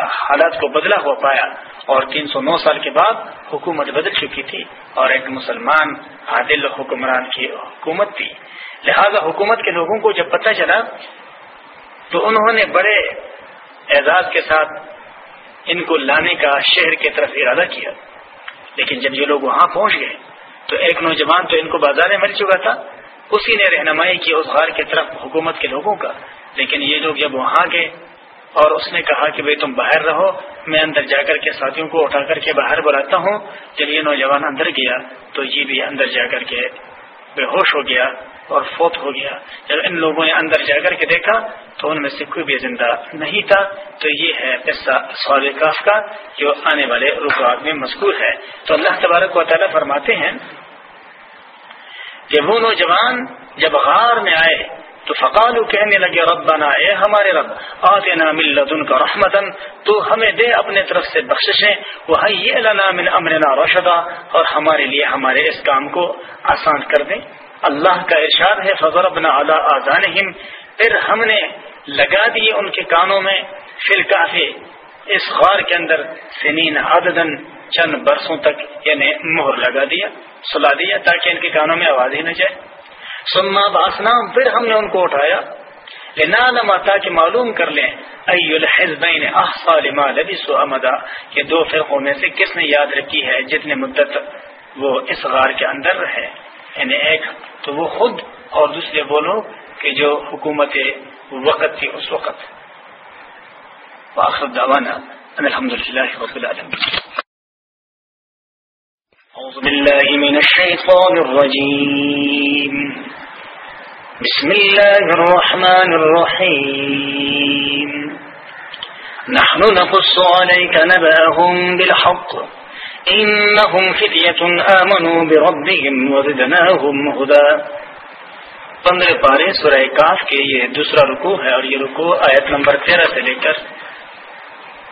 حالات کو بدلا ہو پایا اور تین سو نو سال کے بعد حکومت بدل چکی تھی اور ایک مسلمان عادل حکمران کی حکومت تھی۔ لہذا حکومت کے لوگوں کو جب پتہ چلا تو انہوں نے بڑے اعزاز کے ساتھ ان کو لانے کا شہر کی طرف ارادہ کیا۔ لیکن جب یہ لوگ وہاں پہنچ گئے تو ایک نوجوان تو ان کو بازار میں مل چکا تھا۔ اسی نے رہنمائی کی، اس غار کی طرف حکومت کے لوگوں کا۔ لیکن یہ لوگ جب وہاں گئے اور اس نے کہا کہ بھئی تم باہر رہو، میں اندر جا کر کے ساتھیوں کو اٹھا کر کے باہر بلاتا ہوں۔ جب یہ نوجوان اندر گیا تو یہ بھی اندر جا کر کے بے ہوش ہو گیا اور فوت ہو گیا۔ جب ان لوگوں نے اندر جا کر کے دیکھا تو ان میں سے کوئی بھی زندہ نہیں تھا۔ تو یہ ہے قصہ سوال کاف کا جو آنے والے رکاوٹ میں مذکور ہے۔ تو اللہ تبارک و تعالیٰ فرماتے ہیں کہ وہ نوجوان جب غار میں آئے تو فقالو کہنے لگے رب بنا اے ہمارے رب آتے نا کا رحمتن تو ہمیں دے اپنے طرف سے بخشیں وہ لنا من امرنا رشدا، اور ہمارے لیے ہمارے اس کام کو آسان کر دیں. اللہ کا ارشاد ہے فضر ابنا اعلیٰ آزان پھر ہم نے لگا دیے ان کے کانوں میں فل کافی اس غار کے اندر سنین عددن چند برسوں تک یعنی مہر لگا دیا، سلا دیا، تاکہ ان کے کانوں میں آواز ہی نہ جائے۔ سما باسنا پھر ہم نے ان کو اٹھایا۔ تاکہ معلوم کر لیں الحزبین احصا لما لبسوا امدا، کہ دو فرقوں میں سے کس نے یاد رکھی ہے جتنے مدت وہ اس غار کے اندر رہے۔ یعنی ایک تو وہ خود اور دوسرے وہ لوگ کہ جو حکومت وقت تھی اس وقت۔ واخر دعوانا ان الحمد للہ رب العالمین۔ أعوذ بالله من الشيطان الرجيم. بسم الله الرحمن الرحيم. نحن نقص عليك نبأهم بالحق. إنهم فتية آمنوا بربهم وزدناهم هدى. پندرہ پارے سورہ کاف کے یہ دوسرا رکو ہے اور یہ رکو آیت نمبر تیرہ سے لے کر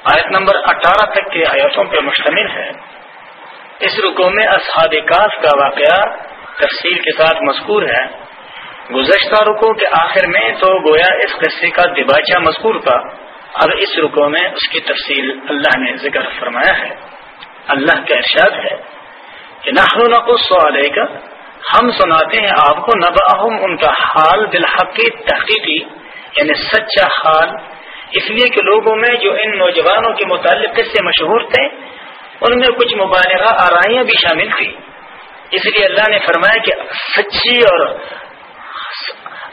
آیت نمبر اٹھارہ تک کے آیتوں پر مشتمل ہے۔ اس رکو میں اصحاب کاف کا واقعہ تفصیل کے ساتھ مذکور ہے۔ گزشتہ رکو کے آخر میں تو گویا اس قصے کا دباچہ مذکور تھا۔ اب اس رکو میں اس کی تفصیل اللہ نے ذکر فرمایا ہے۔ اللہ کا ارشاد ہے کہ نہ نقص علیہ کا ہم سناتے ہیں آپ کو نب ان کا حال بالحق تحقیقی یعنی سچا حال۔ اس لیے کہ لوگوں میں جو ان نوجوانوں کے متعلق قصے مشہور تھے ان میں کچھ مبالغہ آرائیاں بھی شامل تھی اس لیے اللہ نے فرمایا کہ سچی اور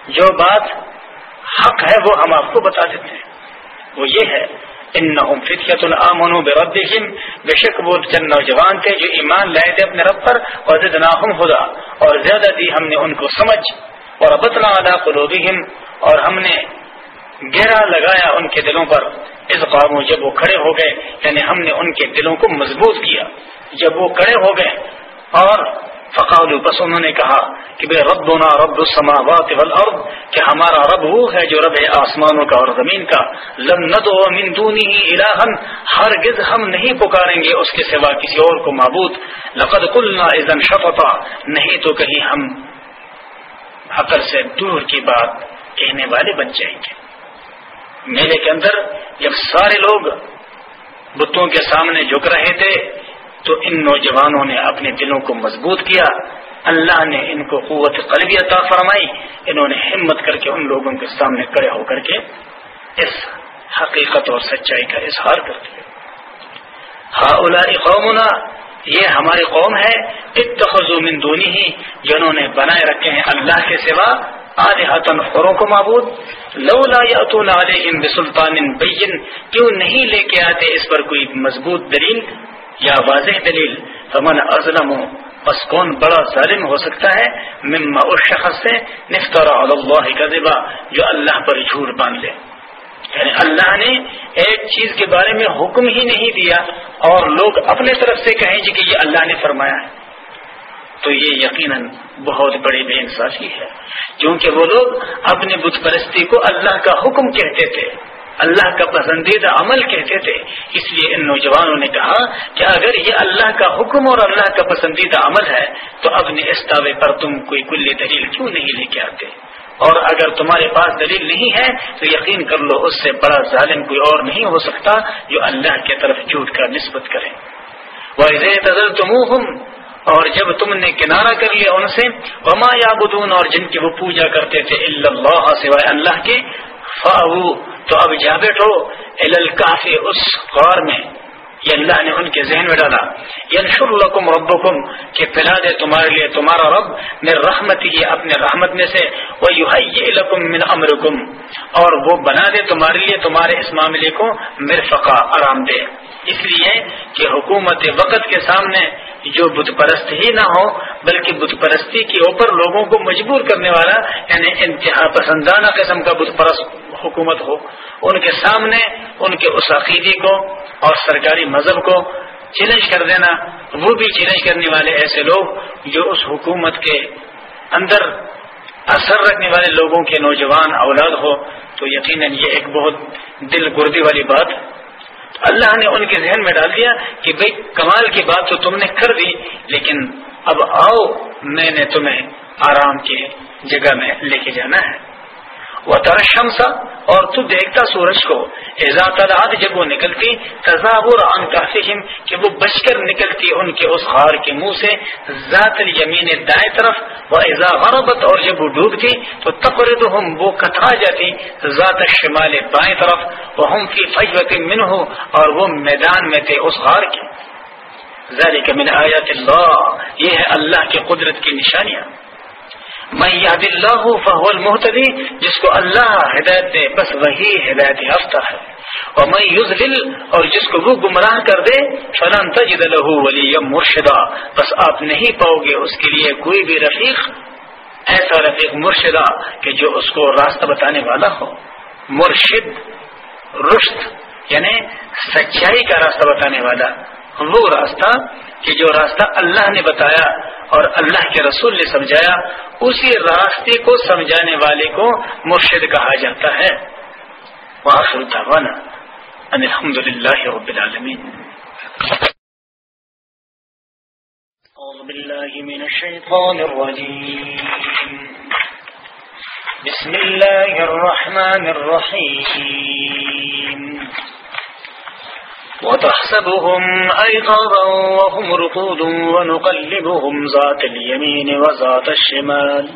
جو بات حق ہے وہ ہم آپ کو بتا دیتے ہیں۔ وہ یہ ہے، انہم فتیت الامن بربہم۔ بے شک وہ چند نوجوان تھے جو ایمان لائے تھے اپنے رب پر، اور زدناہم خدا اور زیادہ دی ہم نے ان کو سمجھ۔ اور ابتنا علی قلوبہم اور ہم نے گہرا لگایا ان کے دلوں پر۔ اس قابو جب وہ کھڑے ہو گئے یعنی ہم نے ان کے دلوں کو مضبوط کیا۔ جب وہ کھڑے ہو گئے، اور فقالو بس انہوں نے کہا کہ بے ربنا رب السماوات والارض، کہ ہمارا رب وہ ہے جو رب آسمانوں کا اور زمین کا۔ لم ندعو من دونه الہا، ہرگز ہم نہیں پکاریں گے اس کے سوا کسی اور کو معبود۔ لقد قلنا اذا شفطا نہیں تو کہیں ہم عقل سے دور کی بات کہنے والے بن جائیں گے۔ میلے کے اندر جب سارے لوگ بتوں کے سامنے جھک رہے تھے، تو ان نوجوانوں نے اپنے دلوں کو مضبوط کیا۔ اللہ نے ان کو قوت قلبی عطا فرمائی۔ انہوں نے ہمت کر کے ان لوگوں کے سامنے کڑے ہو کر کے اس حقیقت اور سچائی کا اظہار کر دیا۔ ہا قومنا، یہ ہماری قوم ہے۔ اتخذو من دونی ہی جنہوں نے بنائے رکھے ہیں اللہ کے سوا آج حتن خوروں کو معبود لولا یاتون علیہم بسلطان بین، کیوں نہیں لے کے آتے اس پر کوئی مضبوط دلیل یا واضح دلیل؟ فمن ازلم بس کون بڑا ظالم ہو سکتا ہے؟ مما اس شخص سے نفترا اللہ کا جو اللہ پر جھوٹ باندھ لے۔ یعنی اللہ نے ایک چیز کے بارے میں حکم ہی نہیں دیا اور لوگ اپنے طرف سے کہیں جی کہ یہ اللہ نے فرمایا ہے۔ تو یہ یقیناً بہت بڑی بے انصافی ہے۔ کیونکہ وہ لوگ اپنے بت پرستی کو اللہ کا حکم کہتے تھے، اللہ کا پسندیدہ عمل کہتے تھے۔ اس لیے ان نوجوانوں نے کہا کہ اگر یہ اللہ کا حکم اور اللہ کا پسندیدہ عمل ہے، تو اپنے اس دعوے پر تم کوئی کلی دلیل کیوں نہیں لے کے آتے؟ اور اگر تمہارے پاس دلیل نہیں ہے، تو یقین کر لو اس سے بڑا ظالم کوئی اور نہیں ہو سکتا جو اللہ کی طرف جھوٹ کا نسبت کرے۔ وہ اور جب تم نے کنارہ کر لیا ان سے، وما یا بدون اور جن کی وہ پوجا کرتے تھے اللہ سوائے اللہ کے فاو تو اب جا بیٹھو کافی اس غور میں، یہ اللہ نے ان کے ذہن میں ڈالا۔ ینشر لکم ربکم کہ پلا دے تمہارے لیے تمہارا رب میرے رحمت ہی اپنے رحمت میں سے وہ لکم من امرکم اور وہ بنا دے تمہارے لیے، تمہارے اس معاملے کو مرفقہ، آرام دے اس لیے کہ حکومت وقت کے سامنے جو بت پرست ہی نہ ہو، بلکہ بت پرستی کے اوپر لوگوں کو مجبور کرنے والا یعنی انتہا پسندانہ قسم کا بت پرست حکومت ہو، ان کے سامنے، ان کے اس عقیدے کو اور سرکاری مذہب کو چیلنج کر دینا، وہ بھی چیلنج کرنے والے ایسے لوگ جو اس حکومت کے اندر اثر رکھنے والے لوگوں کے نوجوان اولاد ہو۔ تو یقیناً یہ ایک بہت دل گردی والی بات اللہ نے ان کے ذہن میں ڈال دیا کہ بھئی کمال کی بات تو تم نے کر دی، لیکن اب آؤ میں نے تمہیں آرام کی جگہ میں لے کے جانا ہے۔ وہ ترشمسا اور تو دیکھتا سورج کو۔ تعداد جب وہ نکلتی تصاور ان کافیم کہ وہ بچ کر نکلتی ان کے اس غار کے منہ سے، ذات الیمین دائیں طرف وہ ایزا غربت، اور جب وہ ڈوبتی، تو تقرد ہم وہ کترا جاتی، ذات شمال بائیں طرف وہ ہم فی فجوت من ہو اور وہ میدان میں تھے اس غار کے۔ ذالک من آیات اللہ یہ ہے اللہ کی قدرت کی نشانیاں۔ میں یاد اللہ فہول محتدی جس کو اللہ ہدایت دے، بس وہی ہدایت یافتہ ہے۔ اور میں یوز اور جس کو وہ گمراہ کر دے، فلن تجد له ولی مرشدہ بس آپ نہیں پاؤ گے اس کے لیے کوئی بھی رفیق، ایسا رفیق مرشدہ کہ جو اس کو راستہ بتانے والا ہو۔ مرشد رشت یعنی سچائی کا راستہ بتانے والا۔ وہ راستہ کہ جو راستہ اللہ نے بتایا اور اللہ کے رسول نے سمجھایا، اسی راستے کو سمجھانے والے کو مرشد کہا جاتا ہے۔ وآخر دعوانا ان الحمد للہ رب العالمین۔ أعوذ بالله من الشيطان الرجيم بسم الله الرحمن الرحيم وتحسبهم أيقاظا وهم رقود ونقلبهم ذات اليمين وذات الشمال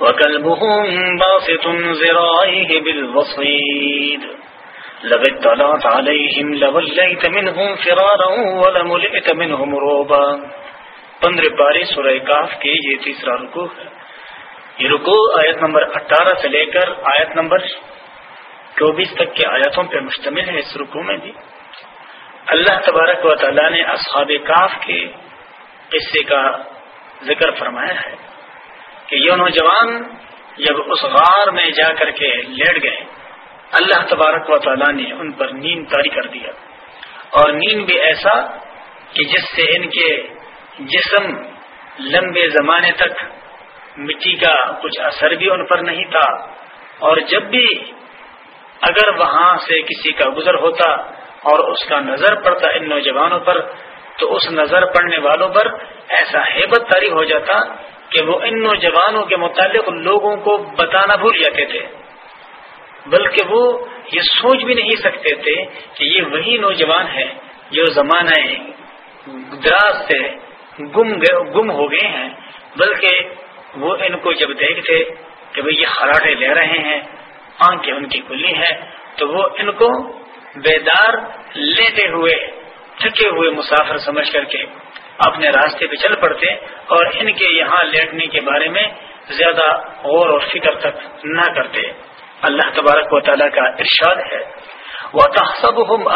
وكلبهم باسط زراعيه بالبصيد لو اطلعت عليهم لوليت منهم فرارا ولملئت منهم روبا پندر باری سورہ کاف کے یہ تیسرا رکو ہے۔ یہ رکو آیت نمبر اٹھارہ سے لے کر آیت نمبر چوبیس تک کے آیتوں پہ مشتمل ہے اس رکو میں بھی۔ اللہ تبارک و تعالیٰ نے اصحاب کاف کے قصے کا ذکر فرمایا ہے کہ یہ نوجوان جب اس غار میں جا کر کے لیٹ گئے، اللہ تبارک و تعالیٰ نے ان پر نیند تاری کر دیا۔ اور نیند بھی ایسا کہ جس سے ان کے جسم لمبے زمانے تک مٹی کا کچھ اثر بھی ان پر نہیں تھا۔ اور جب بھی اگر وہاں سے کسی کا گزر ہوتا اور اس کا نظر پڑتا ان نوجوانوں پر، تو اس نظر پڑنے والوں پر ایسا ہیبت تاری ہو جاتا کہ وہ ان نوجوانوں کے متعلق لوگوں کو بتانا بھول جاتے تھے۔ بلکہ وہ یہ سوچ بھی نہیں سکتے تھے کہ یہ وہی نوجوان ہے جو زمانہ دراز سے گم گم ہو گئے ہیں، بلکہ وہ ان کو جب دیکھتے کہ بھئی یہ خراٹے لے رہے ہیں، آنکھیں ان کی کھلی ہیں، تو وہ ان کو بیدار لیتے ہوئے، تھکے ہوئے مسافر سمجھ کر کے اپنے راستے پہ چل پڑتے اور ان کے یہاں لیٹنے کے بارے میں زیادہ غور اور فکر تک نہ کرتے۔ اللہ تبارک و تعالیٰ کا ارشاد ہے وہ تحسب ہم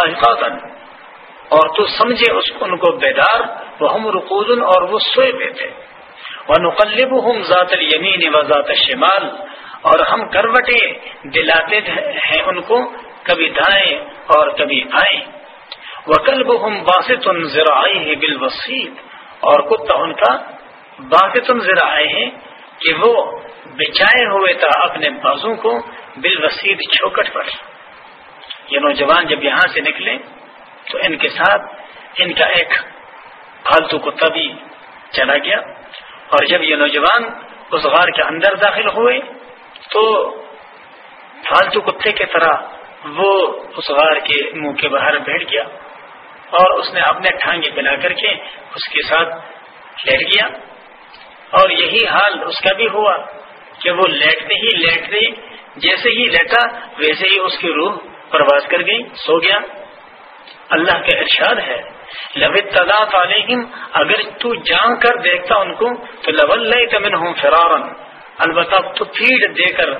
اور تو سمجھے اس ان کو بیدار وہ ہم رقودن اور وہ سوئے پہ تھے۔ وہ نقلب ہم ذات المین و ذات شمال اور ہم کروٹیں دلاتے ہیں ان کو کبھی دائیں اور کبھی آئیں وہ کلب ہم باسط ذرا آئے اور کتا ان کا باسط ذرا آئے ہیں کہ وہ بچائے ہوئے تھا اپنے بازو کو بال چھوکٹ پر۔ یہ نوجوان جب یہاں سے نکلے تو ان کے ساتھ ان کا ایک پالتو کتا بھی چلا گیا۔ اور جب یہ نوجوان اس غار کے اندر داخل ہوئے تو فالتو کتے کی طرح وہ اس غار کے منہ کے باہر بیٹھ گیا اور اس نے اپنے ٹھانگے بنا کر کے اس کے ساتھ لیٹ گیا اور یہی حال اس کا بھی ہوا کہ وہ لیٹتے ہی لیٹتے جیسے ہی لیٹا، ویسے ہی اس کی روح پرواز کر گئی، سو گیا۔ اللہ کا ارشاد ہے لب تعداد علیہم اگر تو جان کر دیکھتا ان کو، تو لول تمن ہوں فرارن البتہ تو پیڑ دے کر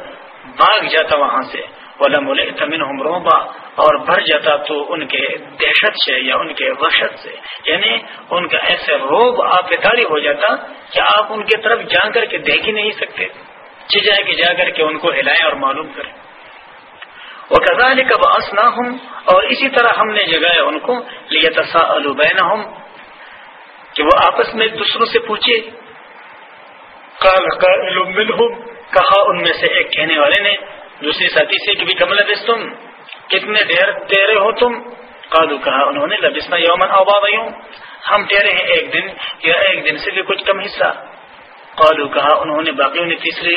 بھاگ جاتا وہاں سے۔ تمن ہوں روبا اور بھر جاتا تو ان کے دہشت سے یا ان کے وحشت سے۔ یعنی ان کا ایسے روب آپ تاری ہو جاتا کہ آپ ان کی طرف جا کر کے دیکھ ہی نہیں سکتے۔ چجائے کہ جا کر کے ان کو ہلائیں اور معلوم کریں۔ وہ کزال کب نہ ہوں اور اسی طرح ہم نے جگایا ان کو۔ لیا تصا البین ہوں کہ وہ آپس میں دوسروں سے پوچھے۔ کہا ان میں سے ایک کہنے والے نے دوسری ساتھی سے کہ بھی کم بس تم کتنے دیر تیرے ہو تم؟ کالو کہا انہوں نے، لبسنا یومن اوبا ہم ٹھہرے ہیں ایک دن، یا ایک دن سے بھی کچھ کم حصہ۔ قالو کہا، انہوں نے باقیوں نے تیسری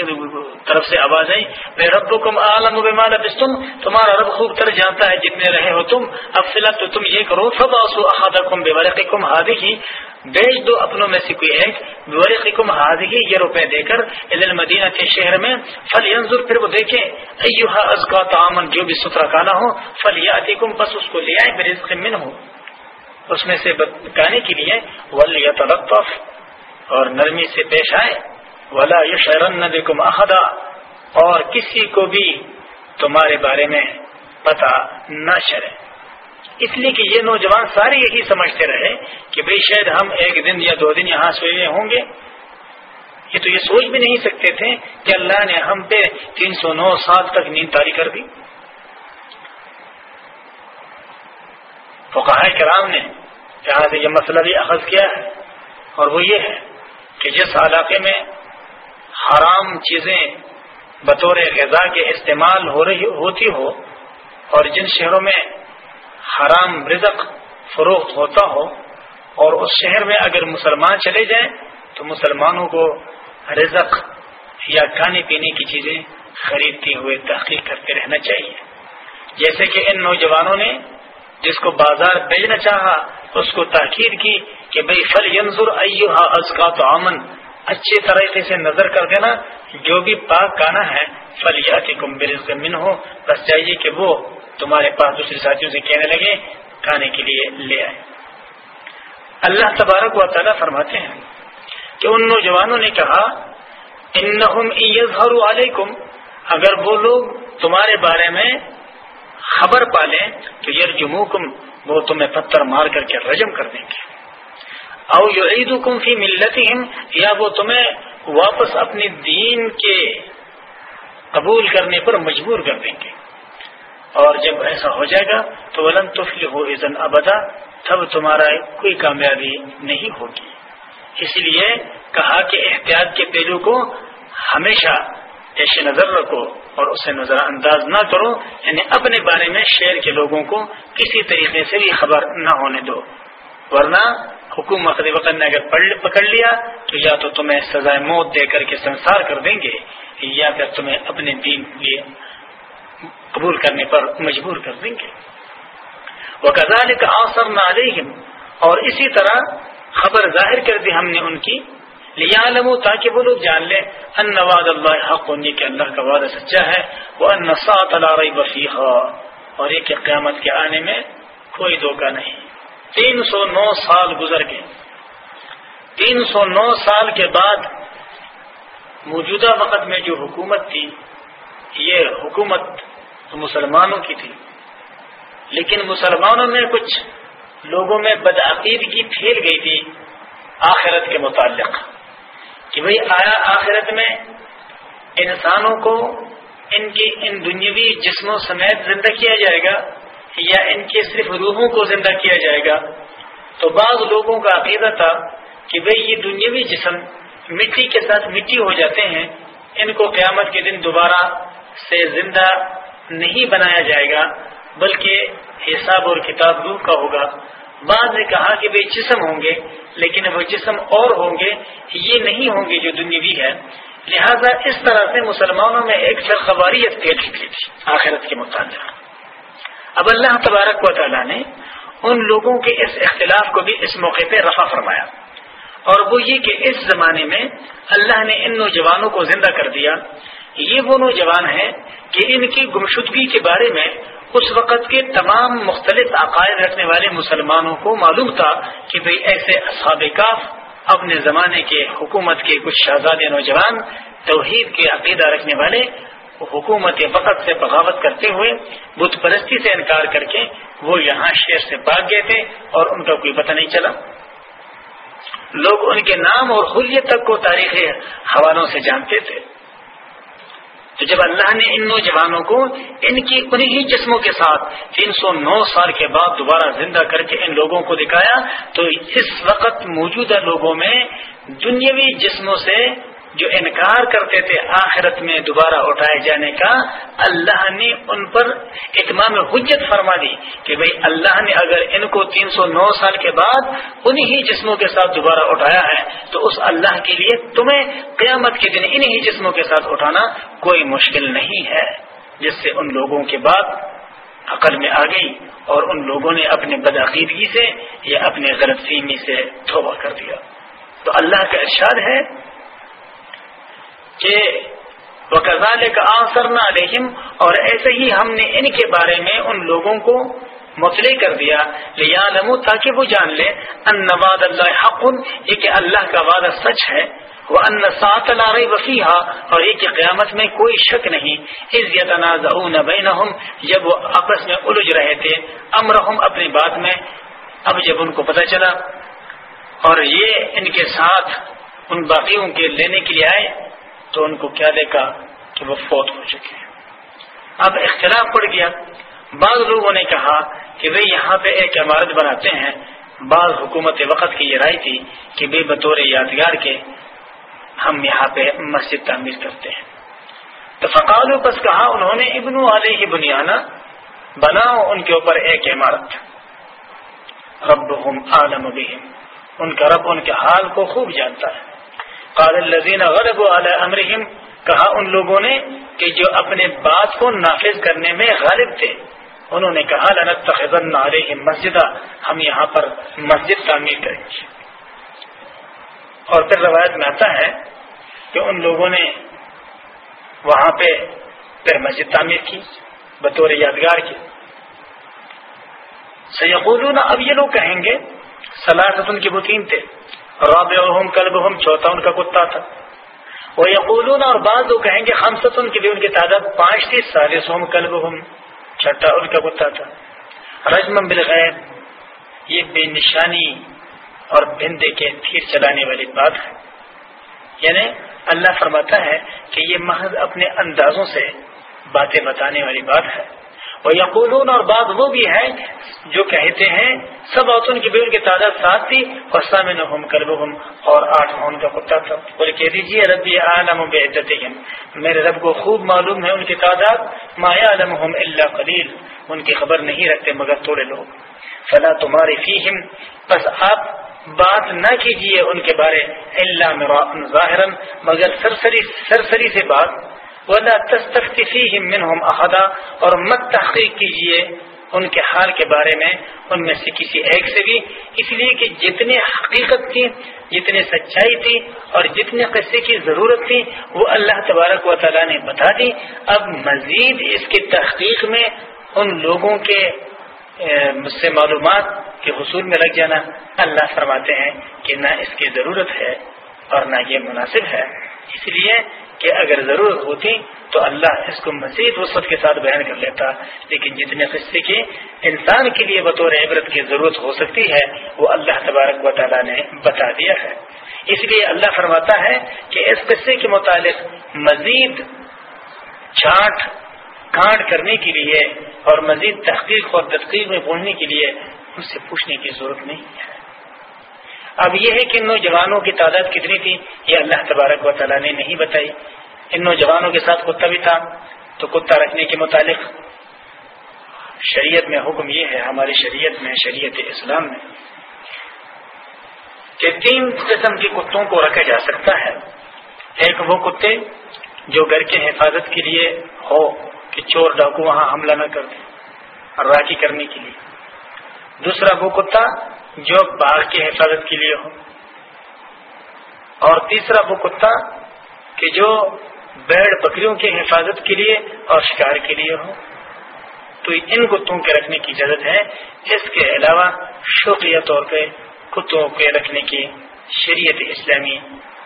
طرف سے آواز آئی میں رب کم عالم بستم تمہارا رب خوب تر جانتا ہے جتنے رہے ہو تم اب فی الحال تو تم یہ کرو فب آسو احادم بے ورق کم ہادی ہی بیچ دو اپنوں میں سے کوئی ایک ورق کم ہادی ہی یہ روپے دے کر مدینہ کے شہر میں فل ینظر پھر وہ دیکھیں، ایوہا از کا تعامن جو بھی سترا کالا ہو فل یاتی کم بس اس کو لے آئے، برزق من ہو اس میں سے بتانے کے لیے ول یا اور نرمی سے پیش آئے۔ ولا یشرن بکم احدا اور کسی کو بھی تمہارے بارے میں پتا نہ چلے۔ اس لیے کہ یہ نوجوان سارے یہی سمجھتے رہے کہ بھئی شاید ہم ایک دن یا دو دن یہاں سوئے ہوں گے۔ یہ تو یہ سوچ بھی نہیں سکتے تھے کہ اللہ نے ہم پہ تین سو نو سال تک نیند تاری کر دی۔ فقہ کرام نے جہاں سے یہ مسئلہ بھی اخذ کیا ہے اور وہ یہ ہے کہ جس علاقے میں حرام چیزیں بطور غذا کے استعمال ہو رہی ہوتی ہو اور جن شہروں میں حرام رزق فروخت ہوتا ہو اور اس شہر میں اگر مسلمان چلے جائیں تو مسلمانوں کو رزق یا کھانے پینے کی چیزیں خریدتے ہوئے تحقیق کرتے رہنا چاہیے۔ جیسے کہ ان نوجوانوں نے جس کو بازار بھیجنا چاہا، اس کو تاکید کی کہ بھائی فل ینظر ایوہا ازکا تو امن اچھے طریقے سے نظر کر دینا، جو بھی پاک کانا ہے فل یا کم من ہو بس چاہیے کہ وہ تمہارے پاس دوسرے ساتھیوں سے کہنے لگے، کھانے کے لیے لے آئے۔ اللہ تبارک و تعالیٰ فرماتے ہیں کہ ان نوجوانوں نے کہا ان علیکم اگر وہ لوگ تمہارے بارے میں خبر پالیں تو یر جموکم وہ تمہیں پتھر مار کر کے رجم کر دیں گے۔ او یو عید فی ملتی یا وہ تمہیں واپس اپنے دین کے قبول کرنے پر مجبور کر دیں گے۔ اور جب ایسا ہو جائے گا تو ولن تفل ہو عزن ابدا، تب تمہارا کوئی کامیابی نہیں ہوگی۔ اس لیے کہا کہ احتیاط کے پہلو کو ہمیشہ ایسے نظر رکھو اور اسے نظر انداز نہ کرو یعنی اپنے بارے میں شہر کے لوگوں کو کسی طریقے سے بھی خبر نہ ہونے دو۔ ورنہ حکومت وقت نے اگر پکڑ لیا، تو یا تو تمہیں سزائے موت دے کر کے سنسار کر دیں گے، یا پھر تمہیں اپنے دین لیے قبول کرنے پر مجبور کر دیں گے۔ وہ کزال کا آسر نہ اور اسی طرح خبر ظاہر کر دی ہم نے ان کی۔ لیا لمو تاکہ وہ لوگ جان لیں ان نواد اللہ حق ہونی کہ اللہ کا وعدہ سچا ہے وہ ان نسات اللہ اور یہ کہ قیامت کے آنے میں کوئی دھوکہ نہیں۔ تین سو نو سال گزر گئے۔ تین سو نو سال کے بعد موجودہ وقت میں جو حکومت تھی، یہ حکومت مسلمانوں کی تھی۔ لیکن مسلمانوں میں کچھ لوگوں میں بدعقیدگی پھیل گئی تھی آخرت کے متعلق۔ کہ بھئی آیا آخرت میں انسانوں کو ان کی ان دنیاوی جسموں سمیت زندہ کیا جائے گا یا ان کے صرف روحوں کو زندہ کیا جائے گا؟ تو بعض لوگوں کا عقیدہ تھا کہ بھئی یہ دنیاوی جسم مٹی کے ساتھ مٹی ہو جاتے ہیں، ان کو قیامت کے دن دوبارہ سے زندہ نہیں بنایا جائے گا، بلکہ حساب اور کتاب روح کا ہوگا۔ بعد نے کہا کہ بھائی جسم ہوں گے، لیکن وہ جسم اور ہوں گے، یہ نہیں ہوں گے جو دنیاوی ہے۔ لہذا اس طرح سے مسلمانوں میں ایک سرخباریت پھیل چکی تھی، آخرت کے مطابق اب اللہ تبارک و تعالیٰ نے ان لوگوں کے اس اختلاف کو بھی اس موقع پہ رفع فرمایا۔ اور وہ یہ کہ اس زمانے میں اللہ نے ان نوجوانوں کو زندہ کر دیا۔ یہ وہ نوجوان ہیں کہ ان کی گمشدگی کے بارے میں اس وقت کے تمام مختلف عقائد رکھنے والے مسلمانوں کو معلوم تھا کہ بھئی ایسے اصحاب کاف اپنے زمانے کے حکومت کے کچھ شہزاد نوجوان توحید کے عقیدہ رکھنے والے حکومت وقت سے بغاوت کرتے ہوئے بت پرستی سے انکار کر کے وہ یہاں شیر سے بھاگ گئے تھے اور ان کا کوئی پتہ نہیں چلا۔ لوگ ان کے نام اور حلیت تک کو تاریخ حوالوں سے جانتے تھے۔ تو جب اللہ نے ان نوجوانوں کو ان کی انہی جسموں کے ساتھ تین سو نو سال کے بعد دوبارہ زندہ کر کے ان لوگوں کو دکھایا، تو اس وقت موجودہ لوگوں میں دنیاوی جسموں سے جو انکار کرتے تھے آخرت میں دوبارہ اٹھائے جانے کا، اللہ نے ان پر اتمام حجت فرما دی کہ بھئی اللہ نے اگر ان کو تین سو نو سال کے بعد انہی جسموں کے ساتھ دوبارہ اٹھایا ہے، تو اس اللہ کے لیے تمہیں قیامت کے دن انہی جسموں کے ساتھ اٹھانا کوئی مشکل نہیں ہے۔ جس سے ان لوگوں کے بعد عقل میں آ گئی اور ان لوگوں نے اپنے بدعقیدگی سے یا اپنے غلط فہمی سے توبہ کر دیا۔ تو اللہ کا ارشاد ہے کہ وہ کزال کا آسر نہ علیہم اور ایسے ہی ہم نے ان کے بارے میں ان لوگوں کو مطلع کر دیا۔ لیا لمو تاکہ وہ جان لے ان نواد اللہ حق، یہ کہ اللہ کا وعدہ سچ ہے۔ وہ ان سات لارے وفیح اور ایک قیامت میں کوئی شک نہیں۔ اس یتنازع بینہم جب وہ آپس میں الجھ رہے تھے امرہم اپنی بات میں۔ اب جب ان کو پتہ چلا، اور یہ ان کے ساتھ ان باقیوں کے لینے کے لیے آئے تو ان کو کیا دیکھا کہ وہ فوت ہو چکے ہیں۔ اب اختلاف پڑ گیا۔ بعض لوگوں نے کہا کہ وہ یہاں پہ ایک عمارت بناتے ہیں۔ بعض حکومت وقت کی یہ رائے تھی کہ بے بطور یادگار کے ہم یہاں پہ مسجد تعمیر کرتے ہیں۔ تو فقال پس کہا، انہوں نے ابن علیہ بنیانا بناؤ ان کے اوپر ایک عمارت۔ رب عالم بہم۔ ان کا رب ان کے حال کو خوب جانتا ہے۔ قال الذين غلبوا على امرهم کہا ان لوگوں نے کہ جو اپنے بات کو نافذ کرنے میں غالب تھے۔ انہوں نے کہا، لنتخذن علیہم مسجدہ ہم یہاں پر مسجد تعمیر کریں گے۔ اور پھر روایت میں آتا ہے کہ ان لوگوں نے وہاں پہ پھر مسجد تعمیر کی، بطور یادگار کی۔ سیقولون، اب یہ لوگ کہیں گے سلاست ان کے بتین تھے۔ رابع کلب ہم چوتھا ان کا کتا تھا۔ وہ یقولون اور بعض لوگ کہیں گے ہم ستن کی بھی ان کی تعداد پانچ تھی سالس ہم کلب ہم چھٹا، ان کا کتا تھا۔ رجم بالغیر یہ بے نشانی اور بندے کے تیر چلانے والی بات ہے۔ یعنی اللہ فرماتا ہے کہ یہ محض اپنے اندازوں سے باتیں بتانے والی بات ہے۔ وہ یقولون اور بات وہ بھی ہے جو کہتے ہیں، سب اوتن کی بھی ان کی تعداد سات تھی اور سامن ہم کرب ہم اور آٹھ ان کا کتا تھا۔ بولے کہہ دیجیے ربی عالم بے میرے رب کو خوب معلوم ہے ان کی تعداد مایا عالم ہم اللہ قلیل۔ ان کی خبر نہیں رکھتے مگر تھوڑے لوگ۔ فلا تمہاری فیم بس آپ بات نہ کیجیے ان کے بارے اللہ ظاہر مگر سرسری سرسری سے بات۔ ولا تستفتی منہم احدا اور مت تحقیق کیجیے ان کے حال کے بارے میں، ان میں سے کسی ایک سے بھی۔ اس لیے کہ جتنے حقیقت تھی جتنے سچائی تھی، اور جتنے قصے کی ضرورت تھی، وہ اللہ تبارک و تعالیٰ نے بتا دی۔ اب مزید اس کی تحقیق میں ان لوگوں کے مجھ سے معلومات کے حصول میں لگ جانا۔ اللہ فرماتے ہیں کہ نہ اس کی ضرورت ہے اور نہ یہ مناسب ہے۔ اس لیے کہ اگر ضرورت ہوتی تو اللہ اس کو مزید وسط کے ساتھ بیان کر لیتا۔ لیکن جتنے قصے کی انسان کے لیے بطور عبرت کی ضرورت ہو سکتی ہے، وہ اللہ تبارک و تعالیٰ نے بتا دیا ہے۔ اس لیے اللہ فرماتا ہے کہ اس قصے کے متعلق مزید چھانٹ کانٹ کرنے کے لیے اور مزید تحقیق اور تحقیق میں پہنچنے کے لیے اس سے پوچھنے کی ضرورت نہیں ہے۔ اب یہ ہے کہ ان نوجوانوں کی تعداد کتنی تھی؟ یہ اللہ تبارک و تعالیٰ نے نہیں بتائی۔ ان نوجوانوں کے ساتھ کتا بھی تھا۔ تو کتا رکھنے کے متعلق شریعت میں حکم یہ ہے، ہماری شریعت میں، شریعت اسلام میں، کہ تین قسم کے کتوں کو رکھا جا سکتا ہے۔ ایک وہ کتے جو گھر کے حفاظت کے لیے ہو، کہ چور ڈاکو وہاں حملہ نہ کر دیں راکی کرنے کے لیے۔ دوسرا وہ کتا جو باغ کی حفاظت کے لیے ہو اور تیسرا وہ کتا کہ جو بیڑ بکریوں کی حفاظت کے لیے اور شکار کے لیے ہو تو ان کتوں کے رکھنے کی اجازت ہے۔ اس کے علاوہ شوقیہ طور پہ کتوں کے رکھنے کی شریعت اسلامی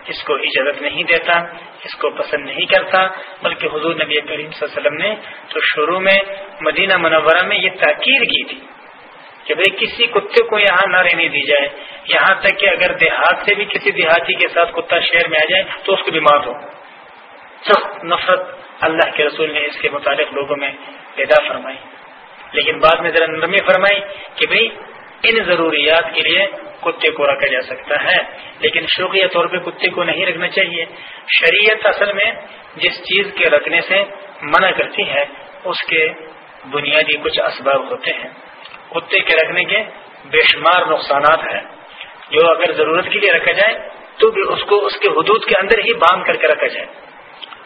اس کو اجازت نہیں دیتا، اس کو پسند نہیں کرتا۔ بلکہ حضور نبی کریم صلی اللہ علیہ وسلم نے تو شروع میں مدینہ منورہ میں یہ تاکیر کی تھی۔ کہ بھئی کسی کتے کو یہاں نہ رہنے دی جائے۔ یہاں تک کہ اگر دیہات سے بھی کسی دیہاتی کے ساتھ کتا شہر میں آ جائے تو اس کو بیمار ہو سخت نفرت اللہ کے رسول نے اس کے متعلق لوگوں میں پیدا فرمائی۔ لیکن بعد میں ذرا نرمی فرمائی کہ بھئی ان ضروریات کے لیے کتے کو رکھا جا سکتا ہے۔ لیکن شوقیہ طور پہ کتے کو نہیں رکھنا چاہیے۔ شریعت اصل میں جس چیز کے رکھنے سے منع کرتی ہے، اس کے بنیادی کچھ اسباب ہوتے ہیں۔ کتے کے رکھنے کے بے شمار نقصانات ہیں۔ جو اگر ضرورت کے لیے رکھا جائے، تو بھی اس کو اس کے حدود کے اندر ہی باندھ کر کے رکھا جائے۔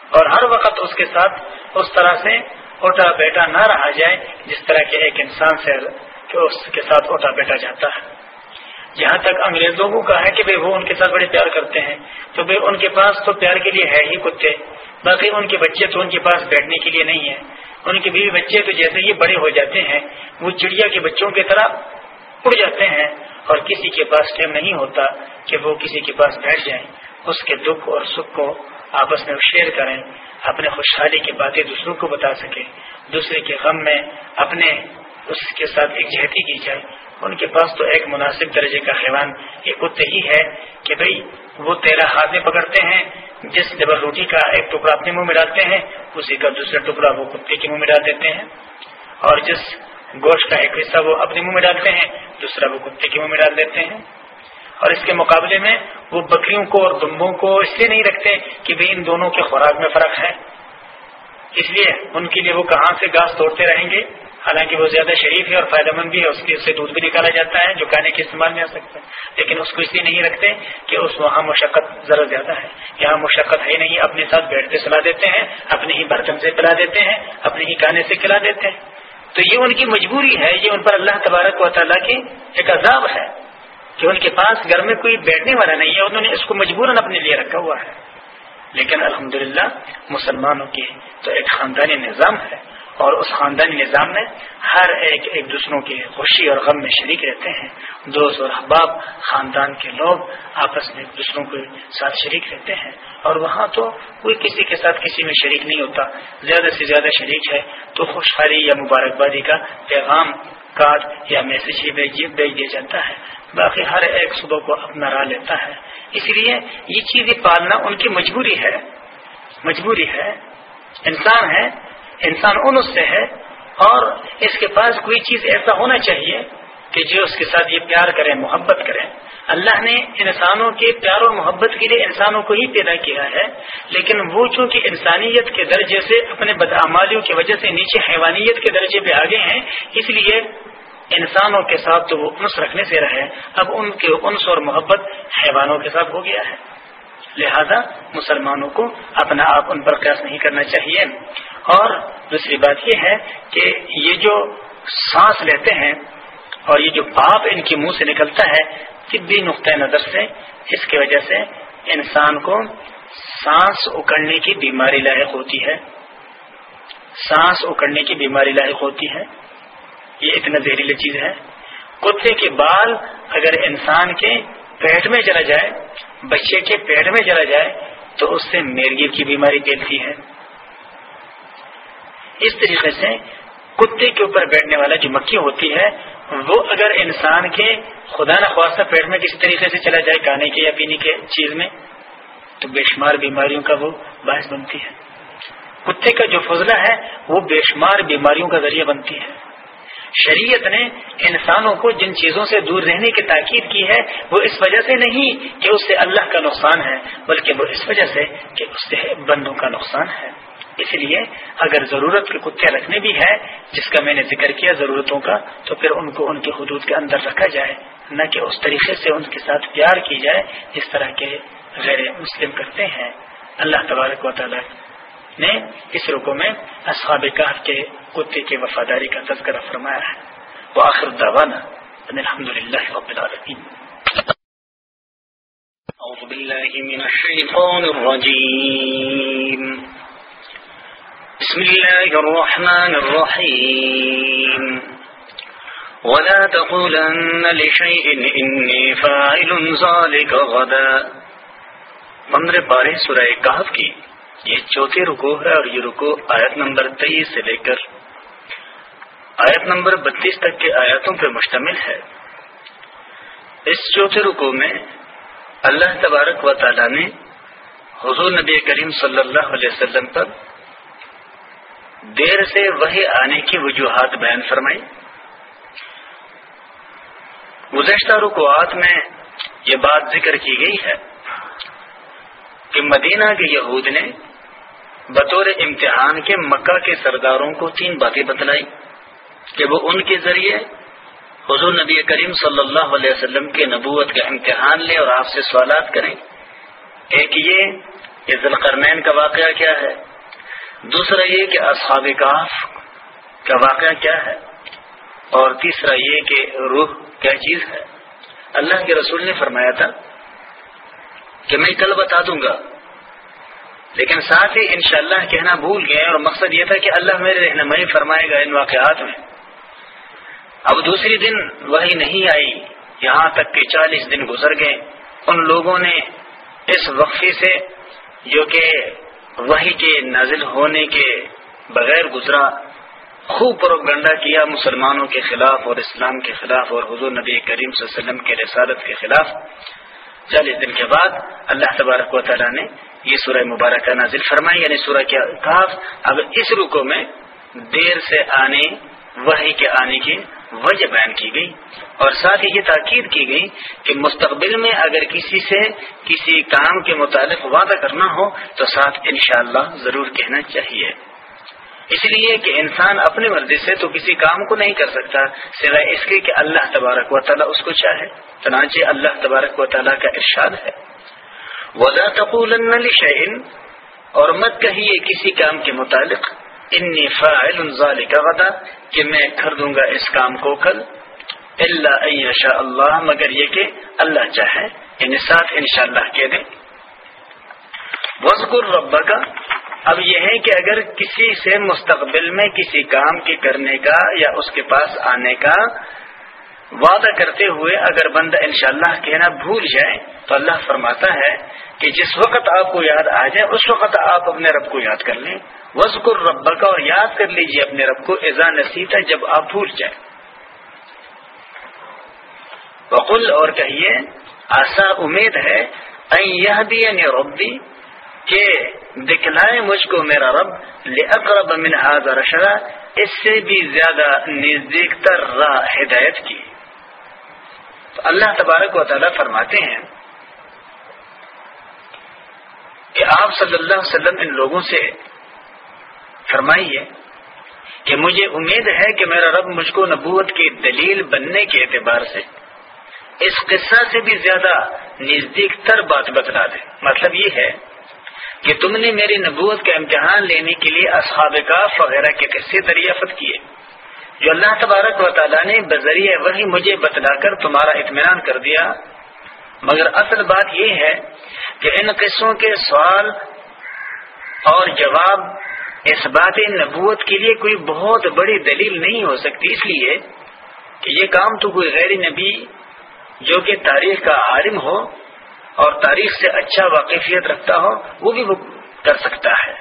اور ہر وقت اس کے ساتھ اس طرح سے اٹھا بیٹا نہ رہا جائے، جس طرح کے ایک انسان سے اس کے ساتھ اٹھا بیٹا جاتا ہے۔ جہاں تک انگریزوں کو کہا ہے کہ وہ ان کے ساتھ بڑے پیار کرتے ہیں، تو بھائی ان کے پاس تو پیار کے لیے ہے ہی کتے، باقی ان کے بچے تو ان کے پاس بیٹھنے کے لیے نہیں ہے ان کے بیوی بچے تو جیسے ہی بڑے ہو جاتے ہیں، وہ چڑیا کے بچوں کی طرح اڑ جاتے ہیں اور کسی کے پاس ٹائم نہیں ہوتا کہ وہ کسی کے پاس بیٹھ جائیں۔ اس کے دکھ اور سکھ کو آپس میں شیئر کریں، اپنے خوشحالی کی باتیں دوسروں کو بتا سکیں۔ دوسرے کے غم میں اپنے اس کے ساتھ ایک جہتی کی جائے۔ ان کے پاس تو ایک مناسب درجے کا حیوان یہ کتے ہی ہے کہ بھئی وہ تیرا ہاتھ میں پکڑتے ہیں جس ڈبل روٹی کا ایک ٹکڑا اپنے منہ میں ڈالتے ہیں، اسی کا دوسرا ٹکڑا وہ کتے کے منہ میں ڈال دیتے ہیں۔ اور جس گوشت کا ایک حصہ وہ اپنے منہ میں ڈالتے ہیں، دوسرا وہ کتے کے منہ میں ڈال دیتے ہیں۔ اور اس کے مقابلے میں وہ بکریوں کو اور دمبوں کو اس لیے نہیں رکھتے کہ بھائی ان دونوں کے خوراک میں فرق ہے۔ اس لیے ان کے لیے وہ کہاں سے گاس توڑتے رہیں گے؟ حالانکہ وہ زیادہ شریف ہے اور فائدہ مند بھی ہے، اس کے سے دودھ بھی نکالا جاتا ہے، جو کھانے کے استعمال میں آ سکتا ہے۔ لیکن اس کو اس لیے نہیں رکھتے کہ اس وہاں مشقت ذرا زیادہ ہے۔ یہاں مشقت ہے نہیں، اپنے ساتھ بیٹھ کے سلا دیتے ہیں، اپنے ہی برتن سے پلا دیتے ہیں، اپنے ہی کھانے سے کھلا دیتے ہیں۔ تو یہ ان کی مجبوری ہے، یہ ان پر اللہ تبارک و تعالیٰ کی ایک عذاب ہے کہ ان کے پاس گھر میں کوئی بیٹھنے والا نہیں ہے، انہوں نے اس کو مجبوراً اپنے لیے رکھا ہوا ہے۔ لیکن الحمدللہ، مسلمانوں کی تو ایک خاندانی نظام ہے۔ اور اس خاندانی نظام میں ہر ایک ایک دوسروں کے خوشی اور غم میں شریک رہتے ہیں۔ دوست اور احباب، خاندان کے لوگ آپس میں ایک دوسروں کے ساتھ شریک رہتے ہیں۔ اور وہاں تو کوئی کسی کے ساتھ کسی میں شریک نہیں ہوتا۔ زیادہ سے زیادہ شریک ہے تو خوشحالی یا مبارکبادی کا پیغام، کارڈ یا میسج ہی بھیج دیا جاتا ہے۔ باقی ہر ایک صبح کو اپنا راہ لیتا ہے۔ اس لیے یہ چیزیں پالنا ان کی مجبوری ہے۔ مجبوری ہے۔ انسان ہے۔ انسان ان سے ہے اور اس کے پاس کوئی چیز ایسا ہونا چاہیے کہ جو اس کے ساتھ یہ پیار کرے، محبت کرے۔ اللہ نے انسانوں کے پیار و محبت کے لیے انسانوں کو ہی پیدا کیا ہے، لیکن وہ چونکہ انسانیت کے درجے سے اپنے بدعمالیوں کی وجہ سے نیچے حیوانیت کے درجے پہ آگے ہیں، اس لیے انسانوں کے ساتھ تو وہ انس رکھنے سے رہے۔ اب ان کے انس اور محبت حیوانوں کے ساتھ ہو گیا ہے۔ لہذا مسلمانوں کو اپنا آپ ان پر قیاس نہیں کرنا چاہیے۔ اور دوسری بات یہ ہے کہ یہ جو سانس لیتے ہیں اور یہ جو پاپ ان کے منہ سے نکلتا ہے، طبی نقطۂ نظر سے، اس کی وجہ سے انسان کو سانس اکڑنے کی بیماری لاحق ہوتی ہے۔ سانس اکڑنے کی بیماری لاحق ہوتی ہے۔ یہ اتنا زہریلی چیز ہے۔ کتے کے بال اگر انسان کے پیٹ میں چلا جائے، بچے کے پیٹ میں چلا جائے، تو اس سے میرگی کی بیماری پھیلتی ہے۔ اس طریقے سے کتے کے اوپر بیٹھنے والا جو مکھی ہوتی ہے، وہ اگر انسان کے خدا نخواستہ پیٹ میں کسی طریقے سے چلا جائے، کھانے کے یا پینے کے چیز میں، تو بے شمار بیماریوں کا وہ باعث بنتی ہے۔ کتے کا جو فضلہ ہے، وہ بے شمار بیماریوں کا ذریعہ بنتی ہے۔ شریعت نے انسانوں کو جن چیزوں سے دور رہنے کی تاکید کی ہے، وہ اس وجہ سے نہیں کہ اس سے اللہ کا نقصان ہے، بلکہ وہ اس وجہ سے کہ اس سے بندوں کا نقصان ہے۔ اس لیے اگر ضرورت کے کتے رکھنے بھی ہے، جس کا میں نے ذکر کیا ضرورتوں کا، تو پھر ان کو ان کے حدود کے اندر رکھا جائے، نہ کہ اس طریقے سے ان کے ساتھ پیار کی جائے، جس طرح کے غیر مسلم کرتے ہیں۔ اللہ تبارک و تعالیٰ نے اس رکو میں اصحاب کہف کے کتے کی وفاداری کا تذکرہ فرمایا ہے۔ وہ آخر داوانا الحمد للہ رب العالمین۔ أعوذ بالله من الشيطان الرجيم بسم الله الرحمن الرحيم ولا تقولن لشيء إني فاعل ذلك غدا۔ پندرہ پارے سورہ کہف کی یہ چوتھے رکو ہے اور یہ رکو آیت نمبر تیئیس سے لے کر آیت نمبر بتیس تک کے آیاتوں پر مشتمل ہے۔ اس چوتھے رکو میں اللہ تبارک و تعالی نے حضور نبی کریم صلی اللہ علیہ وسلم پر دیر سے وہی آنے کی وجوہات بیان فرمائی۔ گزشتہ رکوات میں یہ بات ذکر کی گئی ہے کہ مدینہ کے یہود نے بطور امتحان کے مکہ کے سرداروں کو تین باتیں بتلائی۔ کہ وہ ان کے ذریعے حضور نبی کریم صلی اللہ علیہ وسلم کے نبوت کا امتحان لے اور آپ سے سوالات کریں۔ ایک یہ کہ ذلقرنین کا واقعہ کیا ہے؟ دوسرا یہ کہ اصحاب کاف کا واقعہ کیا ہے؟ اور تیسرا یہ کہ روح کیا چیز ہے؟ اللہ کے رسول نے فرمایا تھا کہ میں کل بتا دوں گا، لیکن ساتھ ہی انشاءاللہ کہنا بھول گئے اور مقصد یہ تھا کہ اللہ میرے رہنمائی فرمائے گا ان واقعات میں۔ اب دوسری دن وہی نہیں آئی، یہاں تک کہ چالیس دن گزر گئے۔ ان لوگوں نے اس وقفے سے جو کہ وہی کے نازل ہونے کے بغیر گزرا، خوب پروگنڈا کیا مسلمانوں کے خلاف اور اسلام کے خلاف اور حضور نبی کریم صلی اللہ علیہ وسلم کے رسالت کے خلاف۔ چالیس دن کے بعد اللہ تبارک و تعالیٰ نے یہ سورہ مبارکہ نازل فرمائی یعنی سورہ کے کاف۔ اب اس رکو میں دیر سے آنے، وہی کے آنے کی وجہ بیان کی گئی اور ساتھ ہی یہ تاکید کی گئی کہ مستقبل میں اگر کسی سے کسی کام کے متعلق وعدہ کرنا ہو تو ساتھ انشاءاللہ ضرور کہنا چاہیے۔ اس لیے کہ انسان اپنی مرضی سے تو کسی کام کو نہیں کر سکتا، سوائے اس کے کہ اللہ تبارک و تعالیٰ اس کو چاہے، چنانچہ اللہ تبارک و تعالیٰ کا ارشاد ہے۔ وزا اور مت کہیے کسی کام کے متعلق۔ انی فاعل کا غدا، کہ میں کر دوں گا اس کام کو کل اللہ شاء اللہ، مگر یہ کہ اللہ چاہے یعنی ساتھ ان شاء اللہ کہہ دیں۔ وزقر رب کا اب یہ ہے کہ اگر کسی سے مستقبل میں کسی کام کے کرنے کا یا اس کے پاس آنے کا وعدہ کرتے ہوئے اگر بندہ انشاءاللہ کہنا بھول جائے، تو اللہ فرماتا ہے کہ جس وقت آپ کو یاد آ جائے، اس وقت آپ اپنے رب کو یاد کر لیں۔ وزقر رب کا اور یاد کر لیجیے اپنے رب کو ایزا نصیتا جب آپ بھول جائیں۔ وقل اور کہیے، آسا امید ہے یہ ربی، کہ دکھلائے مجھ کو میرا رب اقرب من هذا رشرا اس سے بھی زیادہ نزدیک تر راہ ہدایت کی۔ تو اللہ تبارک و تعالیٰ فرماتے ہیں کہ آپ صلی اللہ علیہ وسلم ان لوگوں سے فرمائیے کہ مجھے امید ہے کہ میرا رب مجھ کو نبوت کی دلیل بننے کے اعتبار سے اس قصہ سے بھی زیادہ نزدیک تر بات بتلا دے۔ مطلب یہ ہے کہ تم نے میری نبوت کا امتحان لینے کے لیے اصحاب کاف وغیرہ کے قصے دریافت کیے، جو اللہ تبارک و تعالیٰ نے بذریعہ وہی مجھے بتلا کر تمہارا اطمینان کر دیا۔ مگر اصل بات یہ ہے کہ ان قصوں کے سوال اور جواب اس بات نبوت کے لیے کوئی بہت بڑی دلیل نہیں ہو سکتی، اس لیے کہ یہ کام تو کوئی غیر نبی جو کہ تاریخ کا عالم ہو اور تاریخ سے اچھا واقفیت رکھتا ہو، وہ بھی کر سکتا ہے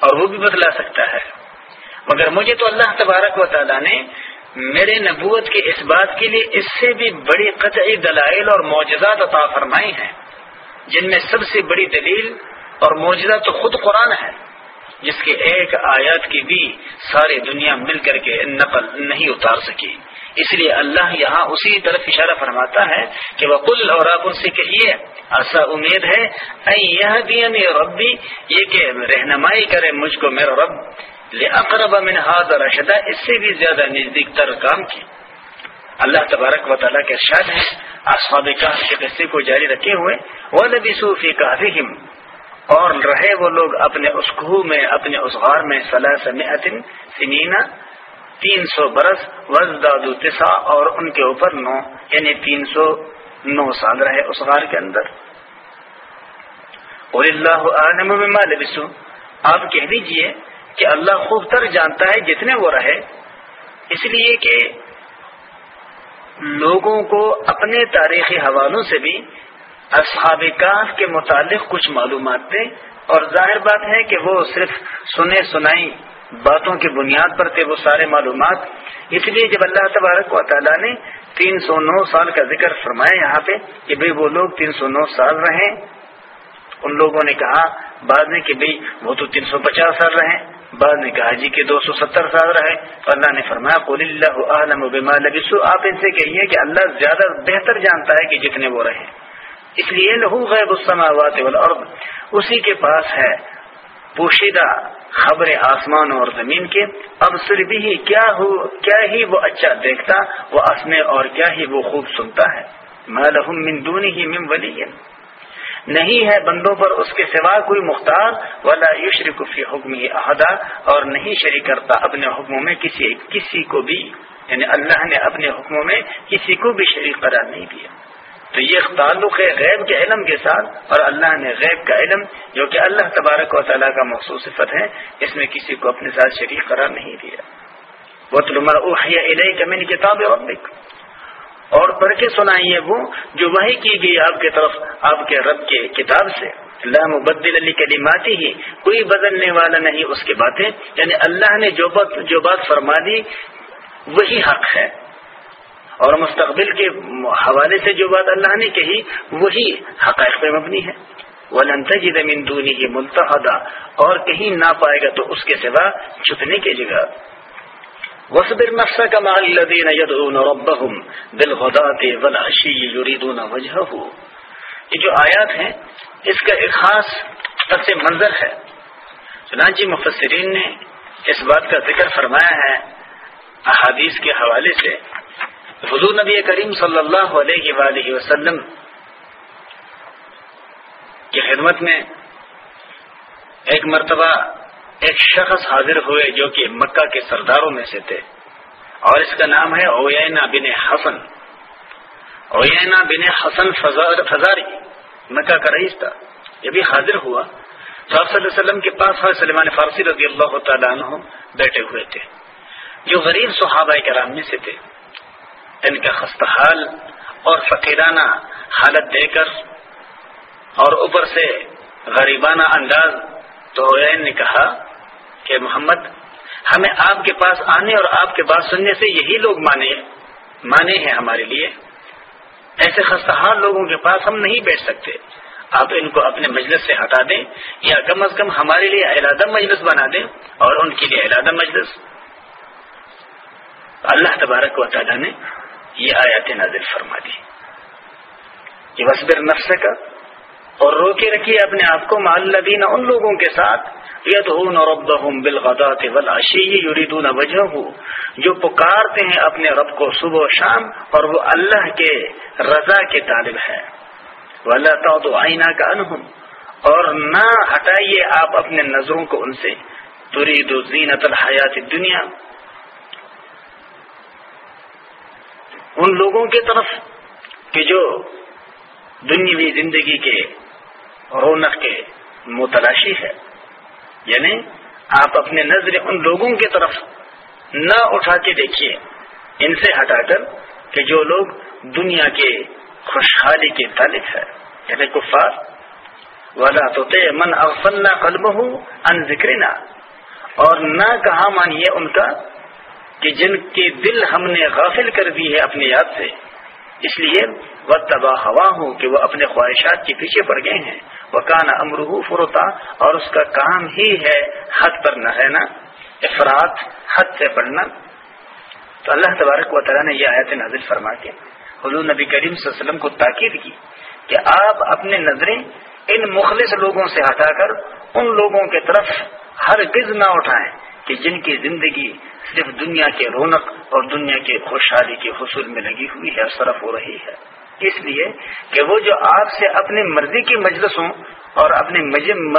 اور وہ بھی بدلا سکتا ہے۔ مگر مجھے تو اللہ تبارک و تعالیٰ نے میرے نبوت کے اس بات کے لیے اس سے بھی بڑی قطعی دلائل اور معجزات عطا فرمائی ہیں، جن میں سب سے بڑی دلیل اور معجزہ تو خود قرآن ہے۔ جس کے ایک آیات کی بھی ساری دنیا مل کر کے نقل نہیں اتار سکی۔ اس لیے اللہ یہاں اسی طرف اشارہ فرماتا ہے کہ وہ کل اور آپ ان سے کہیے ایسا امید ہے یہ ربی، یہ کہ رہنمائی کرے مجھ کو میرا رب اقرب من ہاد رشدہ اس سے بھی زیادہ نزدیک تر کام کی۔ اللہ تبارک و تعالیٰ کے ارشاد ہے اصحاب کے قصے کو جاری رکھے ہوئے وہ نبی صوفی اور رہے وہ لوگ اپنے اس میں، اپنے اس غار میں صلاح سنینا تین سو برس، وزداد تسا اور ان کے اوپر نو یعنی تین سو نو سال رہے اس غار کے اندر۔ اور اللہ عالم لبسو آپ کہہ دیجیے کہ اللہ خوب تر جانتا ہے جتنے وہ رہے۔ اس لیے کہ لوگوں کو اپنے تاریخی حوالوں سے بھی اصحاب کاف کے متعلق کچھ معلومات دیں اور ظاہر بات ہے کہ وہ صرف سنے سنائی باتوں کی بنیاد پر تھے وہ سارے معلومات۔ اس لیے جب اللہ تبارک و تعالیٰ نے تین سو نو سال کا ذکر فرمایا یہاں پہ کہ بھئی وہ لوگ تین سو نو سال رہے ان لوگوں نے کہا، بعد میں کہ بھئی وہ تو تین سو پچاس سال رہے بعد نے کہا جی کہ دو سو ستر سال رہے اللہ نے فرمایا قول اللہ عالم بما لبسو آپ ان سے کہیے کہ اللہ زیادہ بہتر جانتا ہے کہ جتنے وہ رہے اس لیے لہو غیب السماوات والارض اسی کے پاس ہے پوشیدہ خبر آسمان اور زمین کے۔ اب صرف ہی کیا ہو کیا ہی وہ اچھا دیکھتا، وہ اسنے اور کیا ہی وہ خوب سنتا ہے۔ من دونی ہی من ولی نہیں ہے بندوں پر اس کے سوا کوئی مختار، ولا یشرک فی حکم عہدہ اور نہیں شریک کرتا اپنے حکموں میں کسی کسی کو بھی۔ یعنی اللہ نے اپنے حکموں میں کسی کو بھی شریک قرار نہیں دیا۔ تو یہ تعلق ہے غیب کے علم کے ساتھ اور اللہ نے غیب کا علم جو کہ اللہ تبارک و تعالیٰ کا مخصوص صفت ہے، اس میں کسی کو اپنے ساتھ شریک قرار نہیں دیا۔ وہ تلما علیہ کا من کتاب اور اور پڑھ کے سنائیے وہ جو وہی کی گئی آپ کی طرف، آپ کے رب کے کتاب سے۔ اللہ مبدل علی کلیماتی ہی کوئی بدلنے والا نہیں اس کی باتیں۔ یعنی اللہ نے جو بات جو بات فرما دی، وہی حق ہے۔ اور مستقبل کے حوالے سے جو بات اللہ نے کہی، وہی حقائق پہ مبنی ہے۔ ولنتجد من دونه ملتحدا۔ اور کہیں نہ پائے گا تو اس کے سوا چھپنے کی جگہ۔ وصبر نفسك مع الذين يدعون ربهم بالغداة والعشي يريدون وجهه یہ جو آیات ہیں، اس کا ایک خاص پس منظر ہے۔ چنانچہ مفسرین نے اس بات کا ذکر فرمایا ہے احادیث کے حوالے سے۔ حضور نبی کریم صلی اللہ علیہ وآلہ وسلم کی خدمت میں ایک مرتبہ ایک شخص حاضر ہوئے جو کہ مکہ کے سرداروں میں سے تھے اور اس کا نام ہے اوینا بن حسن۔ اوینا بن حسن فزاری مکہ کا رئیس تھا، یہ بھی حاضر ہوا۔ تو آپ صلی اللہ علیہ وسلم کے پاس سلمان فارسی رضی اللہ تعالیٰ عنہ بیٹھے ہوئے تھے، جو غریب صحابہ کرام میں سے تھے۔ ان کا خستحال اور فقیرانہ حالت دے کر اور اوپر سے غریبانہ انداز تو نے کہا کہ محمد، ہمیں آپ کے پاس آنے اور آپ کے بات سننے سے یہی لوگ مانے مانے ہیں ہمارے لیے۔ ایسے خستحال لوگوں کے پاس ہم نہیں بیٹھ سکتے۔ آپ ان کو اپنے مجلس سے ہٹا دیں یا کم از کم ہمارے لیے علادہ مجلس بنا دیں اور ان کے لیے علادہ مجلس۔ اللہ تبارک و تعالیٰ نے یہ آیات نازل فرما دی۔ یہ وصبر نفس کا اور روکے رکھیے اپنے آپ کو معلدین ان لوگوں کے ساتھ۔ وجہ جو پکارتے ہیں اپنے رب کو صبح و شام اور وہ اللہ کے رضا کے طالب ہے تو آئینہ کا انہم اور نہ ہٹائیے آپ اپنے نظروں کو ان سے۔ ترید زینت الحیات دنیا ان لوگوں کی طرف کہ جو دنیاوی زندگی کے رونق کے متلاشی ہے۔ یعنی آپ اپنے نظر ان لوگوں کی طرف نہ اٹھا کے دیکھیے۔ ان سے ہٹا کر کہ جو لوگ دنیا کے خوشحالی کے طالب ہے یعنی کفار۔ والا تو من افنا قلب ہوں ان ذکرنا اور نہ کہا مانیے ان کا کہ جن کے دل ہم نے غافل کر دی ہے اپنی یاد سے، اس لیے وہ تباہ ہوا ہوں کہ وہ اپنے خواہشات کے پیچھے پڑ گئے ہیں۔ وہ کانا امرح فروتا اور اس کا کام ہی ہے حد پر نہ رہنا افراد حد سے پڑھنا تو اللہ تبارک و تعالیٰ نے یہ آیت نازل فرما کے حضور نبی کریم صلی اللہ علیہ وسلم کو تاکید کی کہ آپ اپنے نظریں ان مخلص لوگوں سے ہٹا کر، ان لوگوں کے طرف ہر گز نہ اٹھائیں کہ جن کی زندگی صرف دنیا کے رونق اور دنیا کے خوشحالی کے حصول میں لگی ہوئی ہے صرف ہو رہی ہے۔ اس لیے کہ وہ جو آپ سے اپنی مرضی کی مجلسوں اور اپنی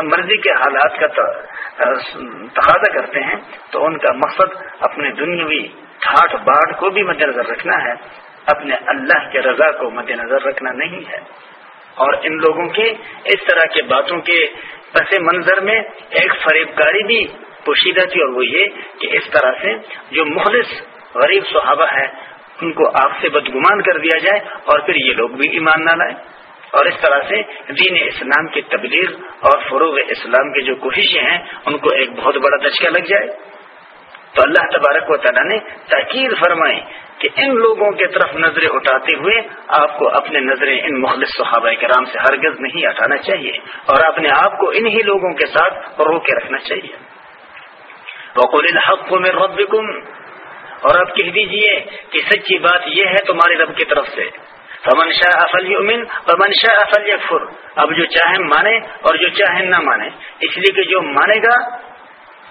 مرضی کے حالات کا تقاضا کرتے ہیں، تو ان کا مقصد اپنے دنیاوی ٹھاٹ باٹ کو بھی مد نظر رکھنا ہے۔ اپنے اللہ کے رضا کو مد نظر رکھنا نہیں ہے۔ اور ان لوگوں کے اس طرح کے باتوں کے پس منظر میں ایک فریب کاری بھی پوشیدہ تھی اور وہ یہ کہ اس طرح سے جو مخلص غریب صحابہ ہے ان کو آپ سے بدگمان کر دیا جائے اور پھر یہ لوگ بھی ایمان نہ لائیں۔ اور اس طرح سے دین اسلام کی تبلیغ اور فروغ اسلام کی جو کوششیں ہیں، ان کو ایک بہت بڑا دھچکا لگ جائے۔ تو اللہ تبارک و تعالیٰ نے تاکیر فرمائی کہ ان لوگوں کی طرف نظریں اٹھاتے ہوئے آپ کو اپنے نظریں ان مخلص صحابہ کرام سے ہرگز نہیں ہٹانا چاہیے اور اپنے آپ کو انہی لوگوں کے ساتھ رو کے رکھنا چاہیے۔ وقول الحق میں ربکم اور اب کہہ دیجیے کہ سچی بات یہ ہے تمہاری رب کی طرف سے۔ فمن شاہ افل یؤمن ومن شاہ افل یکفر اب جو چاہیں مانے اور جو چاہیں نہ مانے۔ اس لیے کہ جو مانے گا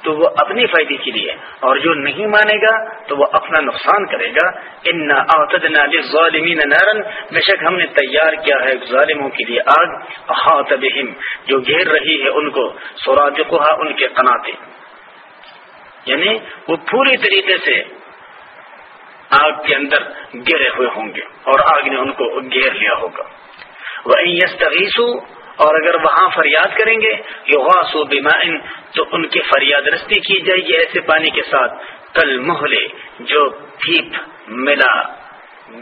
تو وہ اپنی فائدے کے لیے، اور جو نہیں مانے گا تو وہ اپنا نقصان کرے گا۔ ان اعتدنا للظالمین نارا۔ بے شک ہم نے تیار کیا ہے ظالموں کے لیے آگ۔ احاط بهم جو گھیر رہی ہے ان کو سورادقها ان کے قناتے یعنی وہ پوری طریقے سے آگ کے اندر گرے ہوئے ہوں گے اور آگ نے ان کو گیر لیا ہوگا۔ وہ یس اور اگر وہاں فریاد کریں گے یغاسو بمائن تو ان کی فریاد رستی کی جائے گی ایسے پانی کے ساتھ۔ کل محلے جو پھیپ ملا،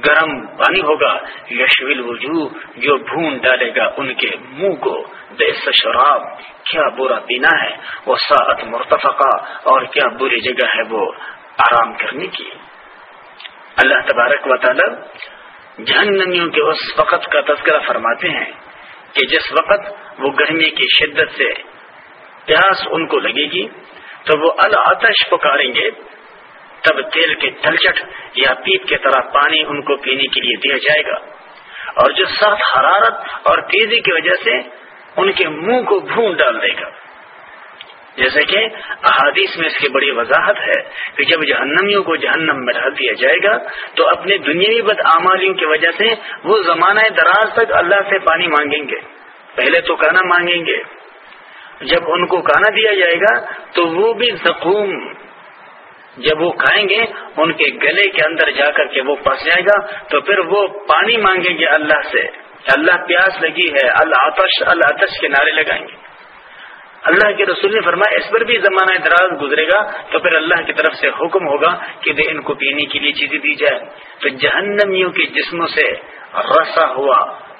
گرم پانی ہوگا۔ یشویل وجوہ جو بھون ڈالے گا ان کے منہ کو۔ بے شراب، کیا برا پینا ہے؟ وہ ساعت مرتفقہ اور کیا بری جگہ ہے وہ آرام کرنے کی؟ اللہ تبارک و تعالی جہنمیوں کے اس وقت کا تذکرہ فرماتے ہیں کہ جس وقت وہ گرمی کی شدت سے پیاس ان کو لگے گی، تو وہ العتش پکاریں گے۔ تب تیل کے تلچٹ یا پیپ کے طرح پانی ان کو پینے کے لیے دیا جائے گا۔ اور جو سخت حرارت اور تیزی کی وجہ سے ان کے منہ کو بھون ڈال دے گا۔ جیسے کہ احادیث میں اس کی بڑی وضاحت ہے کہ جب جہنمیوں کو جہنم میں ڈال دیا جائے گا، تو اپنے دنیاوی بدعمالیوں کی وجہ سے وہ زمانہ دراز تک اللہ سے پانی مانگیں گے۔ پہلے تو کانا مانگیں گے۔ جب ان کو کانا دیا جائے گا، تو وہ بھی زخوم۔ جب وہ کھائیں گے، ان کے گلے کے اندر جا کر کے وہ پھنس جائے گا، تو پھر وہ پانی مانگیں گے اللہ سے۔ اللہ پیاس لگی ہے، اللہ آتش اللہ آتش کے نعرے لگائیں گے۔ اللہ کے رسول نے فرمایا، اس پر بھی زمانہ دراز گزرے گا تو پھر اللہ کی طرف سے حکم ہوگا کہ دے، ان کو پینے کے لیے چیزیں دی جائے تو جہنمیوں کے جسموں سے رسا ہوا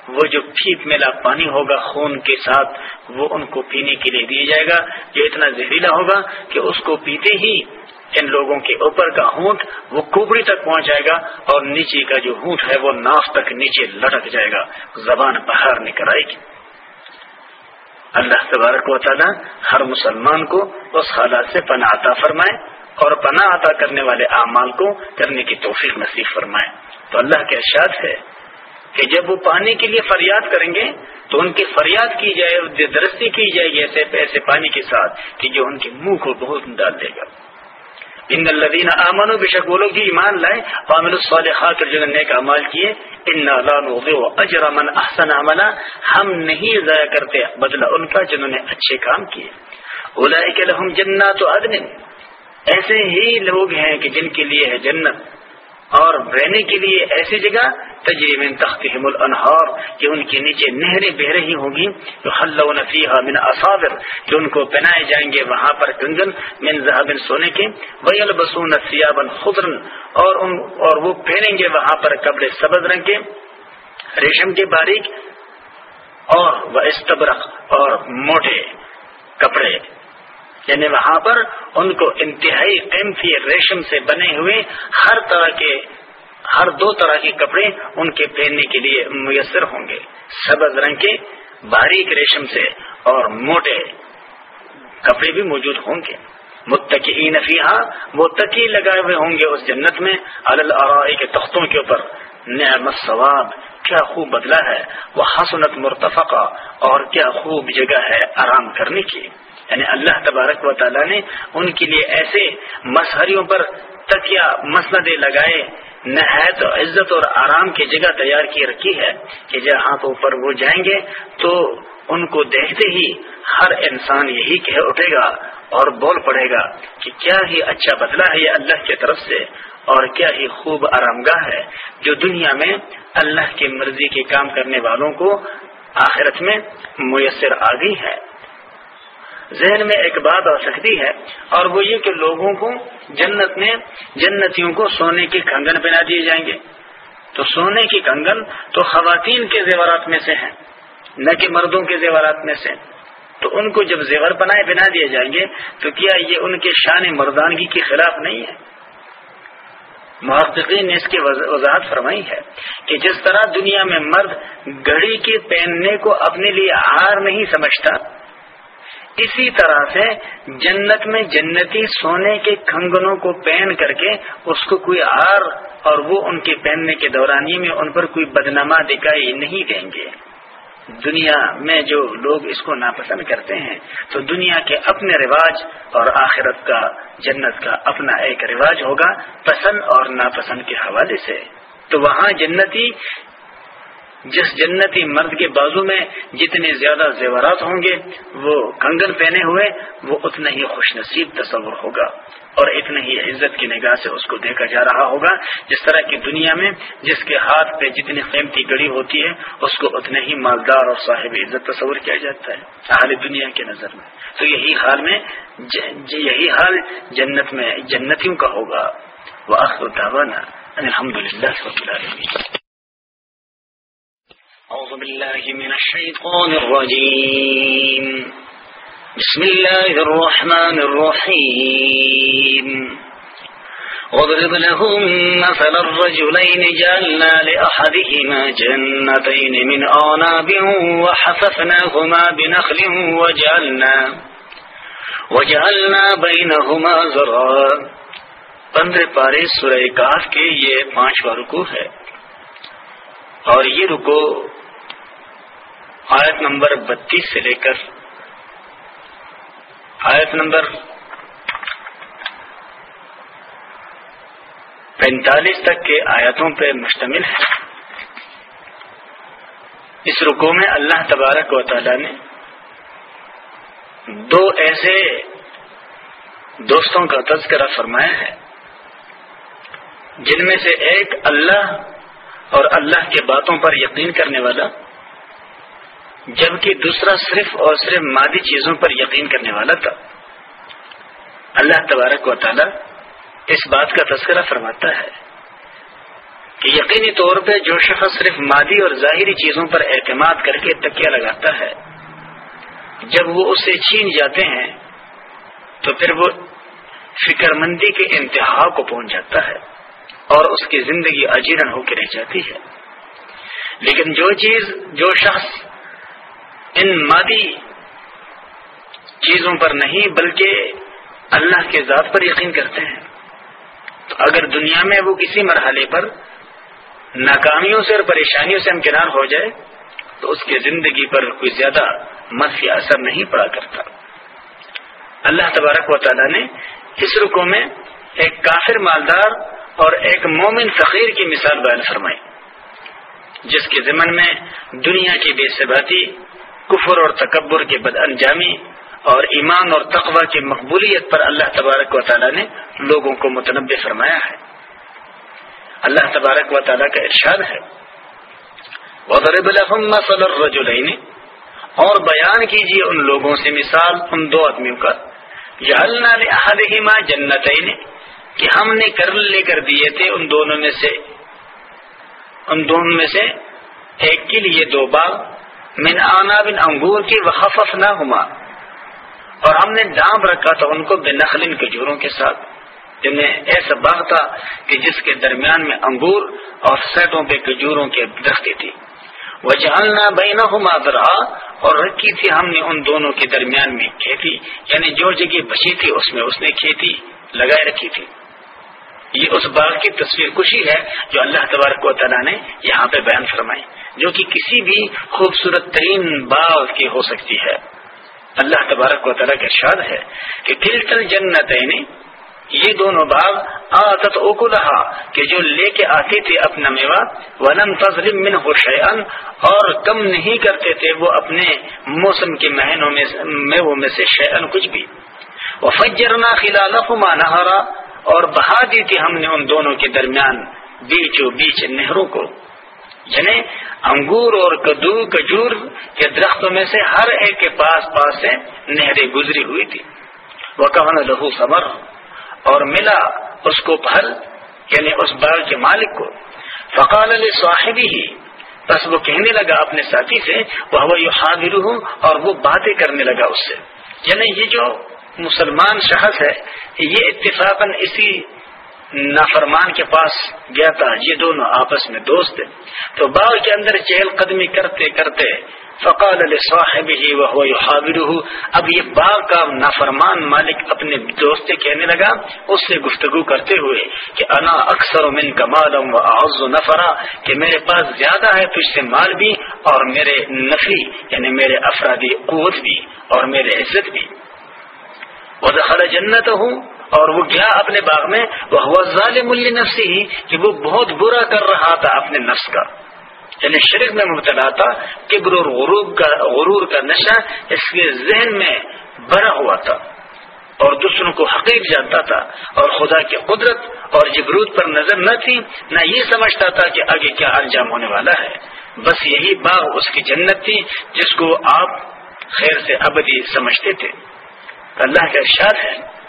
وہ جو پھیپ میلا پانی ہوگا خون کے ساتھ، وہ ان کو پینے کے لیے دیا جائے گا۔ جو اتنا زہریلا ہوگا کہ اس کو پیتے ہی ان لوگوں کے اوپر کا ہونٹ وہ کوبڑی تک پہنچ جائے گا اور نیچے کا جو ہونٹ ہے وہ ناف تک نیچے لٹک جائے گا۔ زبان باہر نکل آئے گی اللہ تبارک و تعالی ہر مسلمان کو اس حالات سے پناہ عطا فرمائے اور پناہ عطا کرنے والے اعمال کو کرنے کی توفیق نصیب فرمائے۔ تو اللہ کے ارشاد ہے کہ جب وہ پانی کے لیے فریاد کریں گے تو ان کی فریاد کی جائے درستی کی جائے گی ایسے ایسے پانی کے ساتھ کہ جو ان کے منہ کو بہت ڈال دے گا۔ ان الدین امن و بے شک وہ لوگ جو ایمان لائے عامل الصالحات جو نیک امال کیے ان اجر من احسن عملا۔ ہم نہیں ضائع کرتے بدلہ ان کا جنہوں نے اچھے کام کیے۔ اولئک لهم جنات عدن۔ ایسے ہی لوگ ہیں کہ جن کے لیے ہے جنت۔ اور رہنے کے لیے ایسی جگہ تجریم تخت الانہار، کہ ان کے نیچے نہریں بہ رہی ہوں گی تو حل نفیحہ من اصابر کہ ان کو پہنائے جائیں گے وہاں پر کنگن من ذهب سونے کے وی البسون ثيابا خضرا اور ان اور وہ پہنیں گے وہاں پر کپڑے سبز رنگ کے، ریشم کے باریک، اور وہ استبرق اور موٹے کپڑے۔ یعنی وہاں پر ان کو انتہائی قیمتی ریشم سے بنے ہوئے ہر طرح کے ہر دو طرح کے کپڑے ان کے پہننے کے لیے میسر ہوں گے۔ سبز رنگ کے، باریک ریشم سے اور موٹے کپڑے بھی موجود ہوں گے۔ متقی نفیحہ وہ تکی لگائے ہوئے ہوں گے اس جنت میں۔ الرائی کے تختوں کے اوپر۔ نعمت ثواب کیا خوب بدلا ہے۔ وہ حسنت مرتفقہ، اور کیا خوب جگہ ہے آرام کرنے کی۔ یعنی اللہ تبارک و تعالیٰ نے ان کے لیے ایسے مسہریوں پر تکیا مسندیں لگائے، نہایت عزت اور آرام کی جگہ تیار کی رکھی ہے کہ جہاں اوپر وہ جائیں گے تو ان کو دیکھتے ہی ہر انسان یہی کہہ اٹھے گا اور بول پڑے گا کہ کیا ہی اچھا بدلا ہے یہ اللہ کی طرف سے اور کیا ہی خوب آرام گاہ ہے جو دنیا میں اللہ کی مرضی کے کام کرنے والوں کو آخرت میں میسر آ گئی ہے۔ ذہن میں ایک بات آ سکتی ہے، اور وہ یہ کہ لوگوں کو جنت میں جنتیوں کو سونے کے کنگن پہنا دیے جائیں گے۔ تو سونے کی کنگن تو خواتین کے زیورات میں سے ہیں، نہ کہ مردوں کے زیورات میں سے۔ تو ان کو جب زیور بنائے بنا دیے جائیں گے، تو کیا یہ ان کے شان مردانگی کے خلاف نہیں ہے؟ محققین نے اس کی وضاحت فرمائی ہے کہ جس طرح دنیا میں مرد گھڑی کے پہننے کو اپنے لیے ہار نہیں سمجھتا اسی طرح سے جنت میں جنتی سونے کے کنگنوں کو پہن کر کے اس کو کوئی ہار اور وہ ان کے پہننے کے دورانی میں ان پر کوئی بدنما دکھائی نہیں دیں گے۔ دنیا میں جو لوگ اس کو ناپسند کرتے ہیں، تو دنیا کے اپنے رواج اور آخرت کا، جنت کا اپنا ایک رواج ہوگا پسند اور ناپسند کے حوالے سے۔ تو وہاں جنتی جس جنتی مرد کے بازو میں جتنے زیادہ زیورات ہوں گے، وہ کنگن پہنے ہوئے، وہ اتنا ہی خوش نصیب تصور ہوگا اور اتنا ہی عزت کی نگاہ سے اس کو دیکھا جا رہا ہوگا، جس طرح کی دنیا میں جس کے ہاتھ پہ جتنی قیمتی گڑی ہوتی ہے، اس کو اتنے ہی مالدار اور صاحب عزت تصور کیا جاتا ہے حال دنیا کے نظر میں۔ تو یہی حال میں یہی حال جنت میں جنتیوں کا ہوگا۔ وہ الحمد للہ أعوذ بالله من الشيطان الرجيم. بسم الله الرحمن الرحيم. واضرب لهم مثل الرجلين جعلنا لأحدهما جنتين من آناب وحففناهما بنخل وجعلنا وجعلنا بينهما زرعا. پندرہ پارے سورہ کاف کے یہ پانچواں رکو ہے۔ اور یہ رکو آیت نمبر بتیس سے لے کر آیت نمبر پینتالیس تک کے آیاتوں پہ مشتمل ہے۔ اس رکو میں اللہ تبارک و تعالی نے دو ایسے دوستوں کا تذکرہ فرمایا ہے، جن میں سے ایک اللہ اور اللہ کے باتوں پر یقین کرنے والا جبکہ دوسرا صرف اور صرف مادی چیزوں پر یقین کرنے والا تھا۔ اللہ تبارک و تعالی اس بات کا تذکرہ فرماتا ہے کہ یقینی طور پہ جو شخص صرف مادی اور ظاہری چیزوں پر اعتماد کر کے تکیہ لگاتا ہے، جب وہ اسے چھین جاتے ہیں، تو پھر وہ فکر مندی کے انتہا کو پہنچ جاتا ہے اور اس کی زندگی اجیرن ہو کے رہ جاتی ہے۔ لیکن جو چیز، جو شخص ان مادی چیزوں پر نہیں، بلکہ اللہ کے ذات پر یقین کرتے ہیں۔ تو اگر دنیا میں وہ کسی مرحلے پر ناکامیوں سے اور پریشانیوں سے امکنار ہو جائے، تو اس کی زندگی پر کوئی زیادہ منفی اثر نہیں پڑا کرتا۔ اللہ تبارک و تعالیٰ نے اس رکو میں ایک کافر مالدار اور ایک مومن فقیر کی مثال بیان فرمائی، جس کے ضمن میں دنیا کی بے ثباتی کفر اور تکبر کے بد انجامی اور ایمان اور تقوی کی مقبولیت پر اللہ تبارک و تعالیٰ نے لوگوں کو متنوع فرمایا ہے۔ اللہ تبارک و تعالیٰ کا ارشاد ہے۔ اور بیان کیجیے ان لوگوں سے مثال ان دو آدمیوں کا۔ جہلنا جنت کہ ہم نے کر لے کر دیے تھے ان دونوں میں سے ان دونوں میں سے ایک کے لیے دو باغ۔ من آنا بن انگور کی وحف نہ ہما اور ہم نے ڈانپ رکھا تھا ان کو بے نخلن کجوروں کے ساتھ۔ جن ایسا باغ تھا کہ جس کے درمیان میں انگور اور سیٹوں پہ کجوروں کے درختی تھی۔ وہ جاننا بہنا ہما اور رکھی تھی ہم نے ان دونوں کے درمیان میں کھیتی یعنی جو جگہ بچی تھی اس میں اس نے کھیتی لگائے رکھی تھی۔ یہ اس باغ کی تصویر کشی ہے جو اللہ تبارک و تعالیٰ نے یہاں پہ بیان فرمائی۔ جو کہ کسی بھی خوبصورت ترین باغ کی ہو سکتی ہے۔ اللہ تبارک و تعالیٰ کا شاد ہے کہ تل جنت یہ دونوں باغ آتت اوکلہا کہ جو لے کے آتے تھے اپنا میوہ، ولم تظلم من شیئن اور کم نہیں کرتے تھے وہ اپنے موسم کے مہینوں میں وہ میں سے شیئن کچھ بھی۔ وفجرنا خلالہما نہرا، اور بہا دی تھی ہم نے ان دونوں کے درمیان بیچو بیچ نہروں کو۔ یعنی انگور اور کدو، کجور کے درختوں میں سے ہر ایک کے پاس پاس سے نہریں گزری ہوئی تھی۔ وہ کہنا لہو سمر اور ملا اس کو پھل یعنی اس باغ کے مالک کو۔ فقال علیہ صاحبی ہی بس وہ کہنے لگا اپنے ساتھی سے وہ حاضر ہوں اور وہ باتیں کرنے لگا اس سے۔ یعنی یہ جو مسلمان شخص ہے، یہ اتفاقاً اسی نافرمان کے پاس گیا تھا، یہ دونوں آپس میں دوست تھے۔ تو باغ کے اندر چہل قدمی کرتے کرتے فقال علیہ صاحب ہی وہ اب یہ باغ کا نافرمان مالک اپنے دوست سے کہنے لگا، اس سے گفتگو کرتے ہوئے کہ انا اکثر من کا مالم و آز و نفرا، کہ میرے پاس زیادہ ہے تجھ سے مال بھی اور میرے نفی یعنی میرے افرادی قوت بھی اور میرے عزت بھی۔ وہ جنت ہوں اور وہ گیا اپنے باغ میں؟ وہ ظالم نفسی ہی کہ وہ بہت برا کر رہا تھا اپنے نفس کا۔ یعنی شرک میں مبتلا تھا، کبر اور غروب کا، غرور کا نشہ اس کے ذہن میں بڑا ہوا تھا۔ اور دوسروں کو حقیق جانتا تھا۔ اور خدا کی قدرت اور جبروت پر نظر نہ تھی، نہ یہ سمجھتا تھا کہ آگے کیا انجام ہونے والا ہے۔ بس یہی باغ اس کی جنت تھی، جس کو آپ خیر سے ابدی سمجھتے تھے۔ اللہ کا ارشاد ہے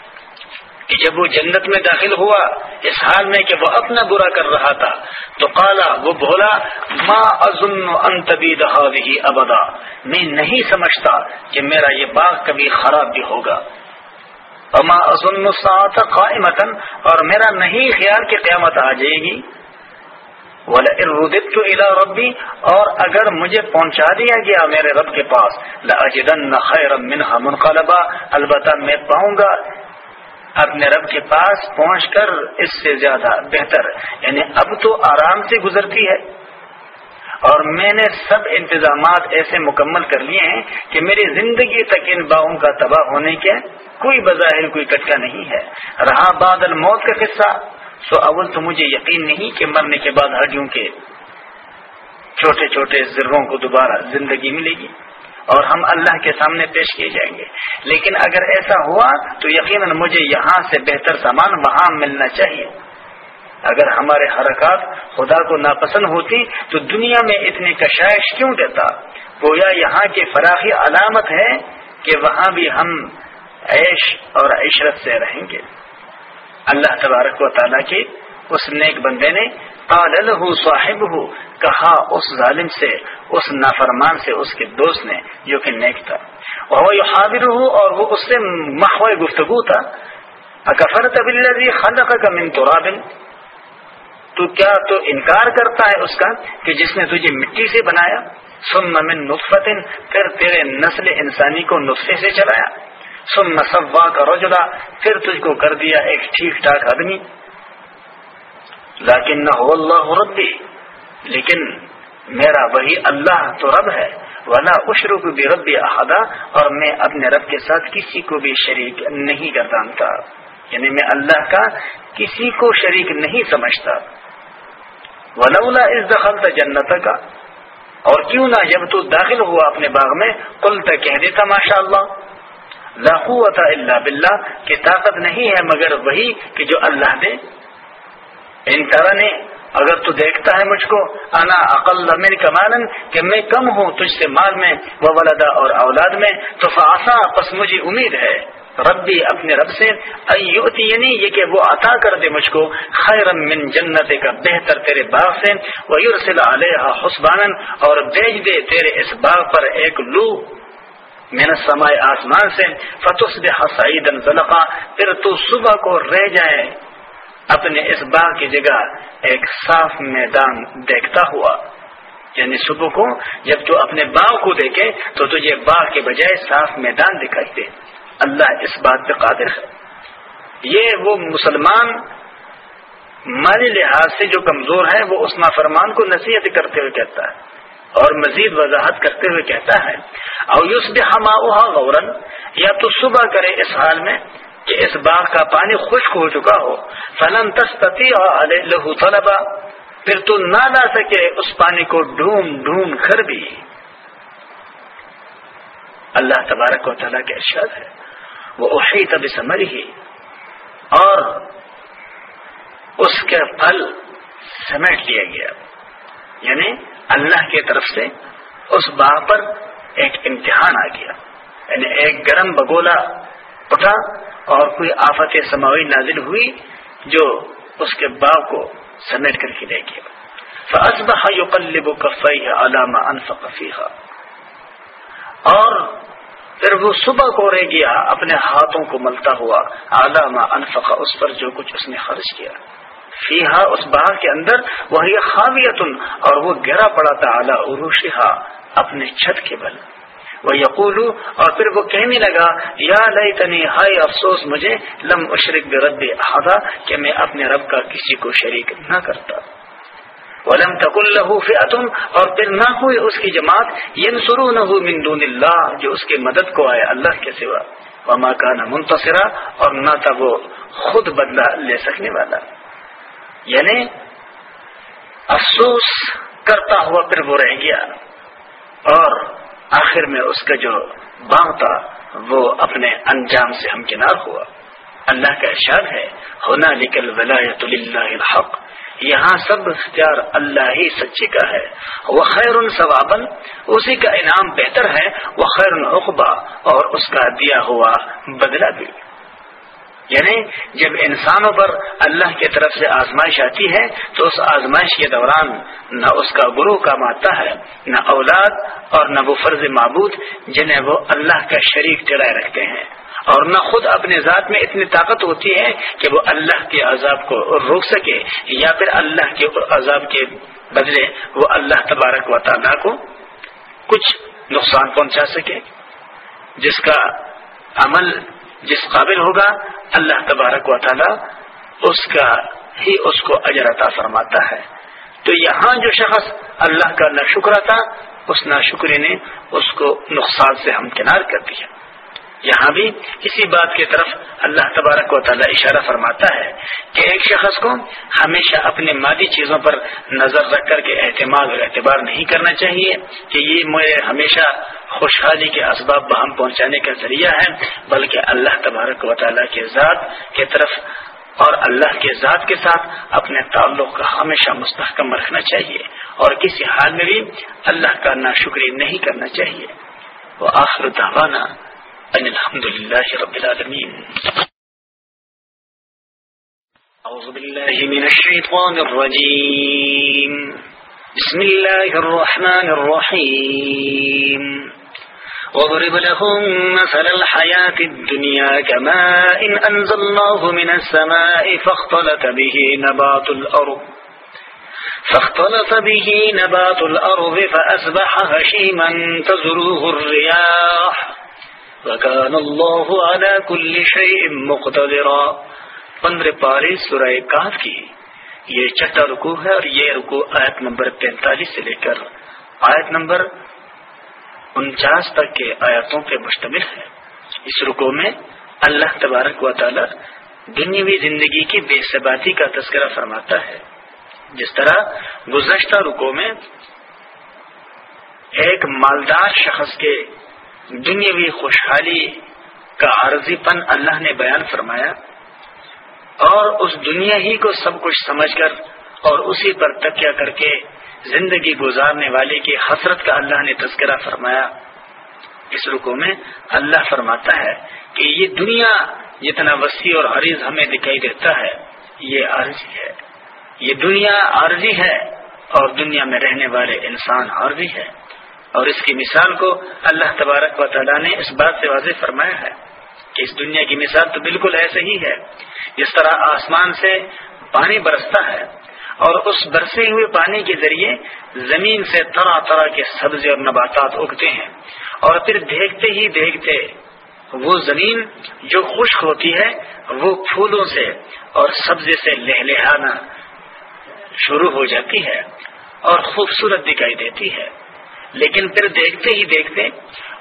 کہ جب وہ جنت میں داخل ہوا، اس حال میں کہ وہ اپنا برا کر رہا تھا، تو کالا وہ بولا ماں ازن ابدا. میں نہیں سمجھتا کہ میرا یہ باغ کبھی خراب بھی ہوگا۔ اما ازن قائمتا اور میرا نہیں خیال کہ قیامت آ جائے گی۔ ردت تو الا ربی. اور اگر مجھے پہنچا دیا گیا میرے رب کے پاس لاجدن خیر منها منقلبا، البتہ میں پاؤں گا۔ اپنے رب کے پاس پہنچ کر اس سے زیادہ بہتر۔ یعنی اب تو آرام سے گزرتی ہے۔ اور میں نے سب انتظامات ایسے مکمل کر لیے ہیں کہ میری زندگی تک ان باؤں کا تباہ ہونے کے کوئی بظاہر کوئی کٹکا نہیں ہے۔ رہا بادل موت کا قصہ۔ سو اول تو مجھے یقین نہیں کہ مرنے کے بعد ہڈیوں کے چھوٹے چھوٹے زروں کو دوبارہ زندگی ملے گی۔ اور ہم اللہ کے سامنے پیش کیے جائیں گے۔ لیکن اگر ایسا ہوا تو یقیناً مجھے یہاں سے بہتر سامان وہاں ملنا چاہیے۔ اگر ہمارے حرکات خدا کو ناپسند ہوتی تو دنیا میں اتنی کشائش کیوں دیتا؟ گویا یہاں کی فراخی علامت ہے کہ وہاں بھی ہم عیش اور عشرت سے رہیں گے۔ اللہ تبارک و تعالیٰ کے اس نیک بندے نے قال له صاحب ہو کہا، اس ظالم سے، اس نافرمان سے، اس کے دوست نے جو کہ نیک تھا. وہ حاضر ہو اور وہ اس سے محو گفتگو تھا۔ اکفر طبی خلق کا من تراب؟ تو کیا تو انکار کرتا ہے اس کا کہ جس نے تجھے مٹی سے بنایا؟ سم من نطفت، پھر تیرے نسل انسانی کو نسخے سے چلایا۔ سم نصوا کا رجلا، پھر تجھ کو کر دیا ایک ٹھیک ٹھاک آدمی۔ لیکن نہ ہو اللہ ربی لیکن میرا وہی اللہ تو رب ہے. ولا اشرو کو بھی رب احدا. اور میں اپنے رب کے ساتھ کسی کو بھی شریک نہیں کردانتا یعنی میں اللہ کا کسی کو شریک نہیں سمجھتا. ولولا اس دخل جنت کا اور کیوں نہ جب تو داخل ہوا اپنے باغ میں کل تک کہہ دیتا ماشاء اللہ لاقوت اللہ بلّہ کی طاقت نہیں ہے مگر وہی کہ جو اللہ دے ان نے اگر تو دیکھتا ہے مجھ کو، انا عقل من کمال کہ میں کم ہوں تجھ سے مال میں وہ ولدا اور اولاد میں، تو فاسا پس مجھے امید ہے۔ ربی اپنے رب سے ایوتی یعنی یہ کہ وہ عطا کر دے مجھ کو۔ خیر من جنت کا بہتر تیرے باغ سے وہ یورسل علیہ حسبان اور بیچ دے تیرے اس باغ پر ایک لو۔ میں سمائے آسمان سے فتح حسعیدن زلقا، پھر تو صبح کو رہ جائے۔ اپنے اس باغ کی جگہ ایک صاف میدان دیکھتا ہوا یعنی صبح کو جب تو اپنے باغ کو دیکھے تو تجھے باغ کے بجائے صاف میدان دکھائی دے۔ اللہ اس بات پہ قادر ہے۔ یہ وہ مسلمان مالی لحاظ سے جو کمزور ہے، وہ اس نافرمان کو نصیحت کرتے ہوئے کہتا ہے اور مزید وضاحت کرتے ہوئے کہتا ہے اور یوس ہما غورن یا تو صبح کرے اس حال میں کہ اس باغ کا پانی خشک ہو چکا ہو۔ فلن تستی لہو طلبا۔ پھر تو نہ لا سکے اس پانی کو ڈھونڈ ڈھونڈ کر بھی۔ اللہ تبارک و تعالیٰ کے ارشاد ہے۔ وہ اسی تب سمجھ ہی اور اس کے پھل سمیٹ لیا گیا یعنی اللہ کی طرف سے اس باغ پر ایک امتحان آ گیا۔ یعنی ایک گرم بگولا اٹھا۔ اور کوئی آفت سماوی نازل ہوئی جو اس کے باغ کو سمیٹ کر کے لے گیا۔ فصبح یقلب کفیہ علامہ انفقفیہ اور پھر وہ صبح کو رہ گیا، اپنے ہاتھوں کو ملتا ہوا علامہ انفق اس پر جو کچھ اس نے خرچ کیا۔ فیحا اس باغ کے اندر وہی خاویتن اور وہ گرا پڑا تھا اعلیٰ عروشہ اپنے چھت کے بل۔ وہ یقول اور پھر وہ کہنے لگا، یا لئی تنی ہائے افسوس مجھے، لم اشرک بے رب احدا، کہ میں اپنے رب کا کسی کو شریک نہ کرتا۔ ولم تک اللہ فیاتم اور پھر نہ ہوئی اس کی جماعت ین سرو نہ ہو مندون اللہ جو اس کی مدد کو آئے اللہ کے سوا۔ وما کا منتصرا، اور نہ تھا وہ خود بدلہ لے سکنے والا۔ یعنی افسوس کرتا ہوا پھر وہ رہ گیا۔ اور آخر میں اس کا جو باغ تھا، وہ اپنے انجام سے ہمکنار ہوا۔ اللہ کا ارشاد ہے ہونا نکل ولایت اللہ الحق۔ یہاں سب اختیار اللہ ہی سچے کا ہے۔ وہ خیر ثوابن اسی کا انعام بہتر ہے۔ وہ خیر اور اس کا دیا ہوا بدلہ بھی۔ یعنی جب انسانوں پر اللہ کی طرف سے آزمائش آتی ہے، تو اس آزمائش کے دوران نہ اس کا گروہ کام آتا ہے، نہ اولاد اور نہ وہ فرض معبود جنہیں وہ اللہ کا شریک ٹرائے رکھتے ہیں۔ اور نہ خود اپنے ذات میں اتنی طاقت ہوتی ہے کہ وہ اللہ کے عذاب کو روک سکے، یا پھر اللہ کے عذاب کے بدلے وہ اللہ تبارک و تعالیٰ کو کچھ نقصان پہنچا سکے۔ جس کا عمل جس قابل ہوگا، اللہ تبارک و تعالی اس کا ہی اس کو اجر عطا فرماتا ہے۔ تو یہاں جو شخص اللہ کا نہ شکر تھا اس نہ نے اس کو نقصان سے ہمکنار کر دیا۔ یہاں بھی اسی بات کی طرف اللہ تبارک و تعالیٰ اشارہ فرماتا ہے کہ ایک شخص کو ہمیشہ اپنے مادی چیزوں پر نظر رکھ کر کے اعتماد اور اعتبار نہیں کرنا چاہیے کہ یہ مجھے ہمیشہ خوشحالی کے اسباب بہم پہنچانے کا ذریعہ ہے، بلکہ اللہ تبارک و تعالیٰ کے ذات کی طرف اور اللہ کے ذات کے ساتھ اپنے تعلق کا ہمیشہ مستحکم رکھنا چاہیے اور کسی حال میں بھی اللہ کا ناشکری نہیں کرنا چاہیے۔ وہ آخر دعوانا ان الحمد لله رب العالمين. أعوذ بالله من الشيطان الرجيم. بسم الله الرحمن الرحيم. وضرب لهم مثل الحياة الدنيا كما إن أنزل الله من السماء فاختلت به نبات الأرض. فاختلط به نبات الأرض فأصبح هشيما تزروه الرياح. وکان اللہ علی کل شیء مقتدرا۔ پندر پاری سورہ کاف کی یہ چھٹا رکو ہے اور یہ رکو آیت نمبر پینتالیس سے لے کر آیت نمبر انچاس تک کے آیاتوں پہ مشتمل ہے اس رکو میں اللہ تبارک و تعالی دنیاوی زندگی کی بے ثباتی کا تذکرہ فرماتا ہے۔ جس طرح گزشتہ رکو میں ایک مالدار شخص کے دنیاوی خوشحالی کا عارضی پن اللہ نے بیان فرمایا اور اس دنیا ہی کو سب کچھ سمجھ کر اور اسی پر تکیہ کر کے زندگی گزارنے والے کی حسرت کا اللہ نے تذکرہ فرمایا۔ اس رکو میں اللہ فرماتا ہے کہ یہ دنیا جتنا وسیع اور عریض ہمیں دکھائی دیتا ہے، یہ عارضی ہے۔ یہ دنیا عارضی ہے اور دنیا میں رہنے والے انسان عارضی ہے۔ اور اس کی مثال کو اللہ تبارک و تعالیٰ نے اس بات سے واضح فرمایا ہے کہ اس دنیا کی مثال تو بالکل ایسے ہی ہے، جس طرح آسمان سے پانی برستا ہے اور اس برسے ہوئے پانی کے ذریعے زمین سے طرح طرح کے سبزے اور نباتات اگتے ہیں۔ اور پھر دیکھتے ہی دیکھتے وہ زمین جو خشک ہوتی ہے، وہ پھولوں سے اور سبزے سے لہلہانا شروع ہو جاتی ہے اور خوبصورت دکھائی دیتی ہے۔ لیکن پھر دیکھتے ہی دیکھتے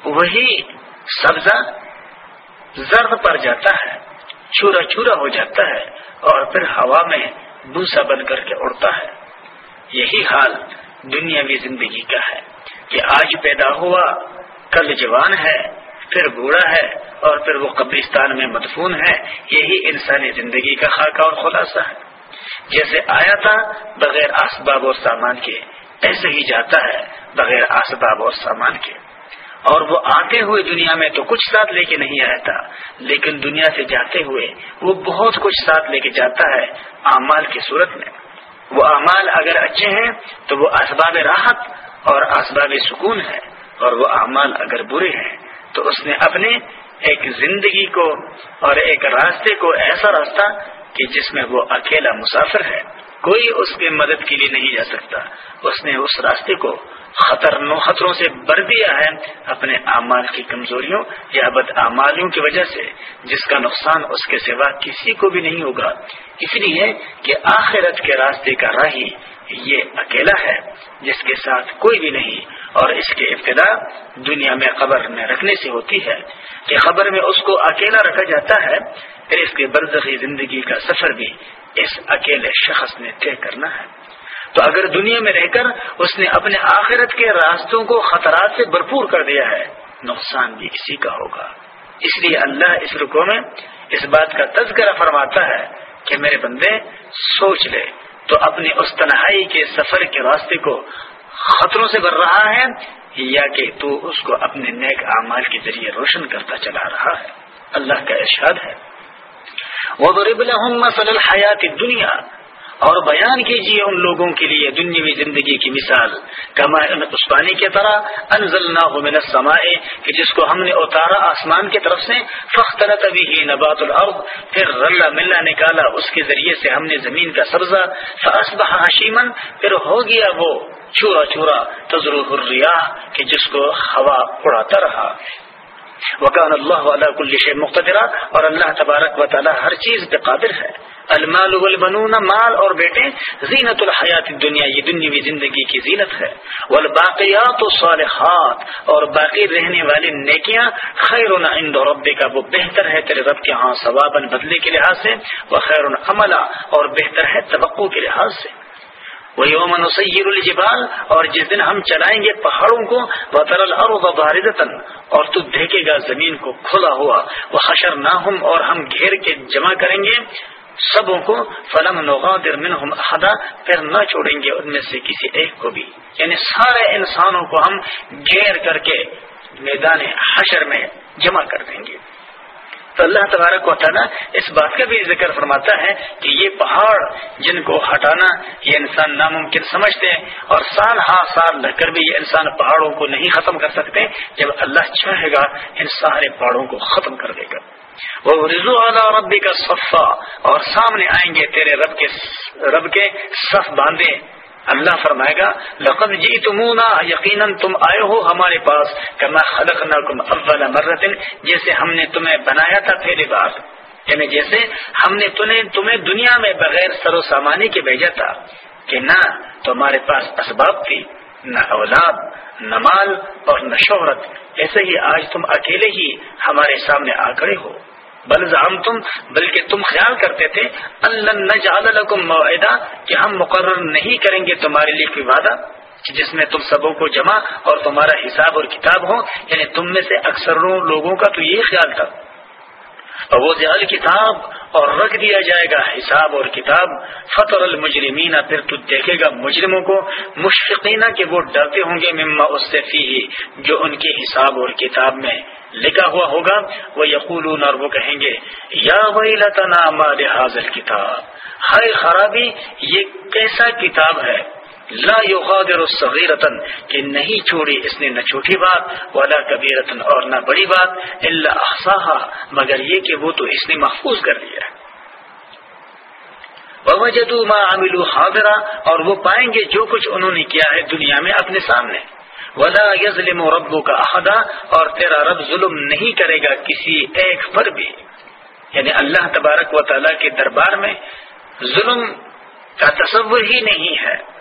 وہی سبزہ زرد پر جاتا ہے چورا چورا ہو جاتا ہے اور پھر ہوا میں بوسا بن کر کے اڑتا ہے۔ یہی حال دنیاوی زندگی کا ہے کہ آج پیدا ہوا کل جوان ہے، پھر بوڑھا ہے اور پھر وہ قبرستان میں مدفون ہے۔ یہی انسانی زندگی کا خاکہ اور خلاصہ ہے۔ جیسے آیا تھا بغیر اسباب اور سامان کے ایسے ہی جاتا ہے بغیر اسباب اور سامان کے۔ اور وہ آتے ہوئے دنیا میں تو کچھ ساتھ لے کے نہیں آیا تھا لیکن دنیا سے جاتے ہوئے وہ بہت کچھ ساتھ لے کے جاتا ہے اعمال کی صورت میں۔ وہ اعمال اگر اچھے ہیں تو وہ اسباب راحت اور اسباب سکون ہے، اور وہ اعمال اگر برے ہیں تو اس نے اپنے ایک زندگی کو اور ایک راستے کو ایسا راستہ کہ جس میں وہ اکیلا مسافر ہے۔ کوئی اس کے مدد کے لیے نہیں جا سکتا۔ اس نے اس راستے کو خطر خطروں سے بر دیا ہے اپنے اعمال کی کمزوریوں یا بد اعمالیوں کی وجہ سے، جس کا نقصان اس کے سوا کسی کو بھی نہیں ہوگا۔ اس لیے کہ آخرت کے راستے کا راہی یہ اکیلا ہے، جس کے ساتھ کوئی بھی نہیں۔ اور اس کے ابتدا دنیا میں قبر میں رکھنے سے ہوتی ہے کہ خبر میں اس کو اکیلا رکھا جاتا ہے، پھر اس کے برزخی زندگی کا سفر بھی اس اکیلے شخص نے طے کرنا ہے۔ تو اگر دنیا میں رہ کر اس نے اپنے آخرت کے راستوں کو خطرات سے بھرپور کر دیا ہے، نقصان بھی اسی کا ہوگا۔ اس لیے اللہ اس رکو میں اس بات کا تذکرہ فرماتا ہے کہ میرے بندے، سوچ لے۔ تو اپنے اس تنہائی کے سفر کے راستے کو خطروں سے بھر رہا ہے، یا کہ تو اس کو اپنے نیک اعمال کے ذریعے روشن کرتا چلا رہا ہے۔ اللہ کا ارشاد ہے۔ وضرب لهم مثل الحیات دنیا اور بیان کیجیے ان لوگوں کے لیے دنیاوی زندگی کی مثال۔ کما اس پانی کی طرح انزل من السماء، کہ جس کو ہم نے اتارا آسمان کی طرف سے فختلط بھی ہی نبات الارض، پھر رلا ملا نکالا، اس کے ذریعے سے ہم نے زمین کا سبزہ، فاصبح حشیمن پھر ہو گیا وہ چورا چورا تجرب الریاح، کہ جس کو ہوا اڑاتا رہا۔ وکان اللہ علیہ کل شے مقتدرہ اور اللہ تبارک و تعالی ہر چیز پہ قادر ہے۔ المال والبنون، مال اور بیٹے، زینت الحیات دنیا یہ دنیاوی زندگی کی زینت ہے۔ والباقیات الصالحات، اور باقی رہنے والی نیکیاں خیر عند ربک وہ بہتر ہے تیرے رب کے ہاں ثوابا بدلے کے لحاظ سے وہ خیر عملا، اور بہتر ہے توقع کے لحاظ سے۔ وہ یومن سید الجبال اور جس دن ہم چلائیں گے پہاڑوں کو وہ ترل اور اور تو دیکھے گا زمین کو کھلا ہوا۔ وہ حشر نہ ہم اور ہم گھیر کے جمع کریں گے سبوں کو۔ فلم نغادر منہم احدا پھر نہ چھوڑیں گے ان میں سے کسی ایک کو بھی۔ یعنی سارے انسانوں کو ہم گھیر کر کے میدان حشر میں جمع کر دیں گے۔ تو اللہ تبارک و تعالیٰ اس بات کا بھی ذکر فرماتا ہے کہ یہ پہاڑ جن کو ہٹانا یہ انسان ناممکن سمجھتے ہیں اور سال ہاں سال رہ کر بھی یہ انسان پہاڑوں کو نہیں ختم کر سکتے جب اللہ چاہے گا ان سارے پہاڑوں کو ختم کر دے گا۔ وہ رضو اعلیٰ ربی کا صفا اور سامنے آئیں گے تیرے رب کے رب کے صف باندھے اللہ فرمائے گا، لقد جی تمونا یقیناً تم آئے ہو ہمارے پاس کرنا خلق نہ اول مرتن جیسے ہم نے تمہیں بنایا تھا پہلی بار۔ یعنی جیسے ہم نے تمہیں تمہیں دنیا میں بغیر سر و سامانی کے بھیجا تھا کہ نہ تمہارے پاس اسباب تھی، نہ اولاد، نہ مال اور نہ شہرت۔ ایسے ہی آج تم اکیلے ہی ہمارے سامنے آ کھڑے ہو۔ بل زام تم بلکہ تم خیال کرتے تھے اللہ معاہدہ کہ ہم مقرر نہیں کریں گے تمہارے لیے کوئی وعدہ جس میں تم سبوں کو جمع اور تمہارا حساب اور کتاب ہو یعنی تم میں سے اکثر لوگوں کا تو یہی خیال تھا۔ اور وہ زیادہ کتاب اور رکھ دیا جائے گا حساب اور کتاب۔ فطر المجرمین پھر تو دیکھے گا مجرموں کو۔ مشفقینہ کہ وہ ڈرتے ہوں گے مما اس سے فی جو ان کے حساب اور کتاب میں لکھا ہوا ہوگا۔ وہ یقول اور وہ کہیں گے، یا وہی لطنا حاضر کتاب ہائے خرابی، یہ کیسا کتاب ہے؟ لا یغادر صغیرتن کہ نہیں چھوڑی اس نے نہ چھوٹی بات ولا کبیرتن اور نہ بڑی بات اللہ احساها مگر یہ کہ وہ تو اس نے محفوظ کر لیا ہے۔ وجدو ما عملو اور وہ پائیں گے جو کچھ انہوں نے کیا ہے دنیا میں اپنے سامنے۔ ولا یظلم ربو کا احدا، اور تیرا رب ظلم نہیں کرے گا کسی ایک پر بھی۔ یعنی اللہ تبارک و تعالیٰ کے دربار میں ظلم کا تصور ہی نہیں ہے۔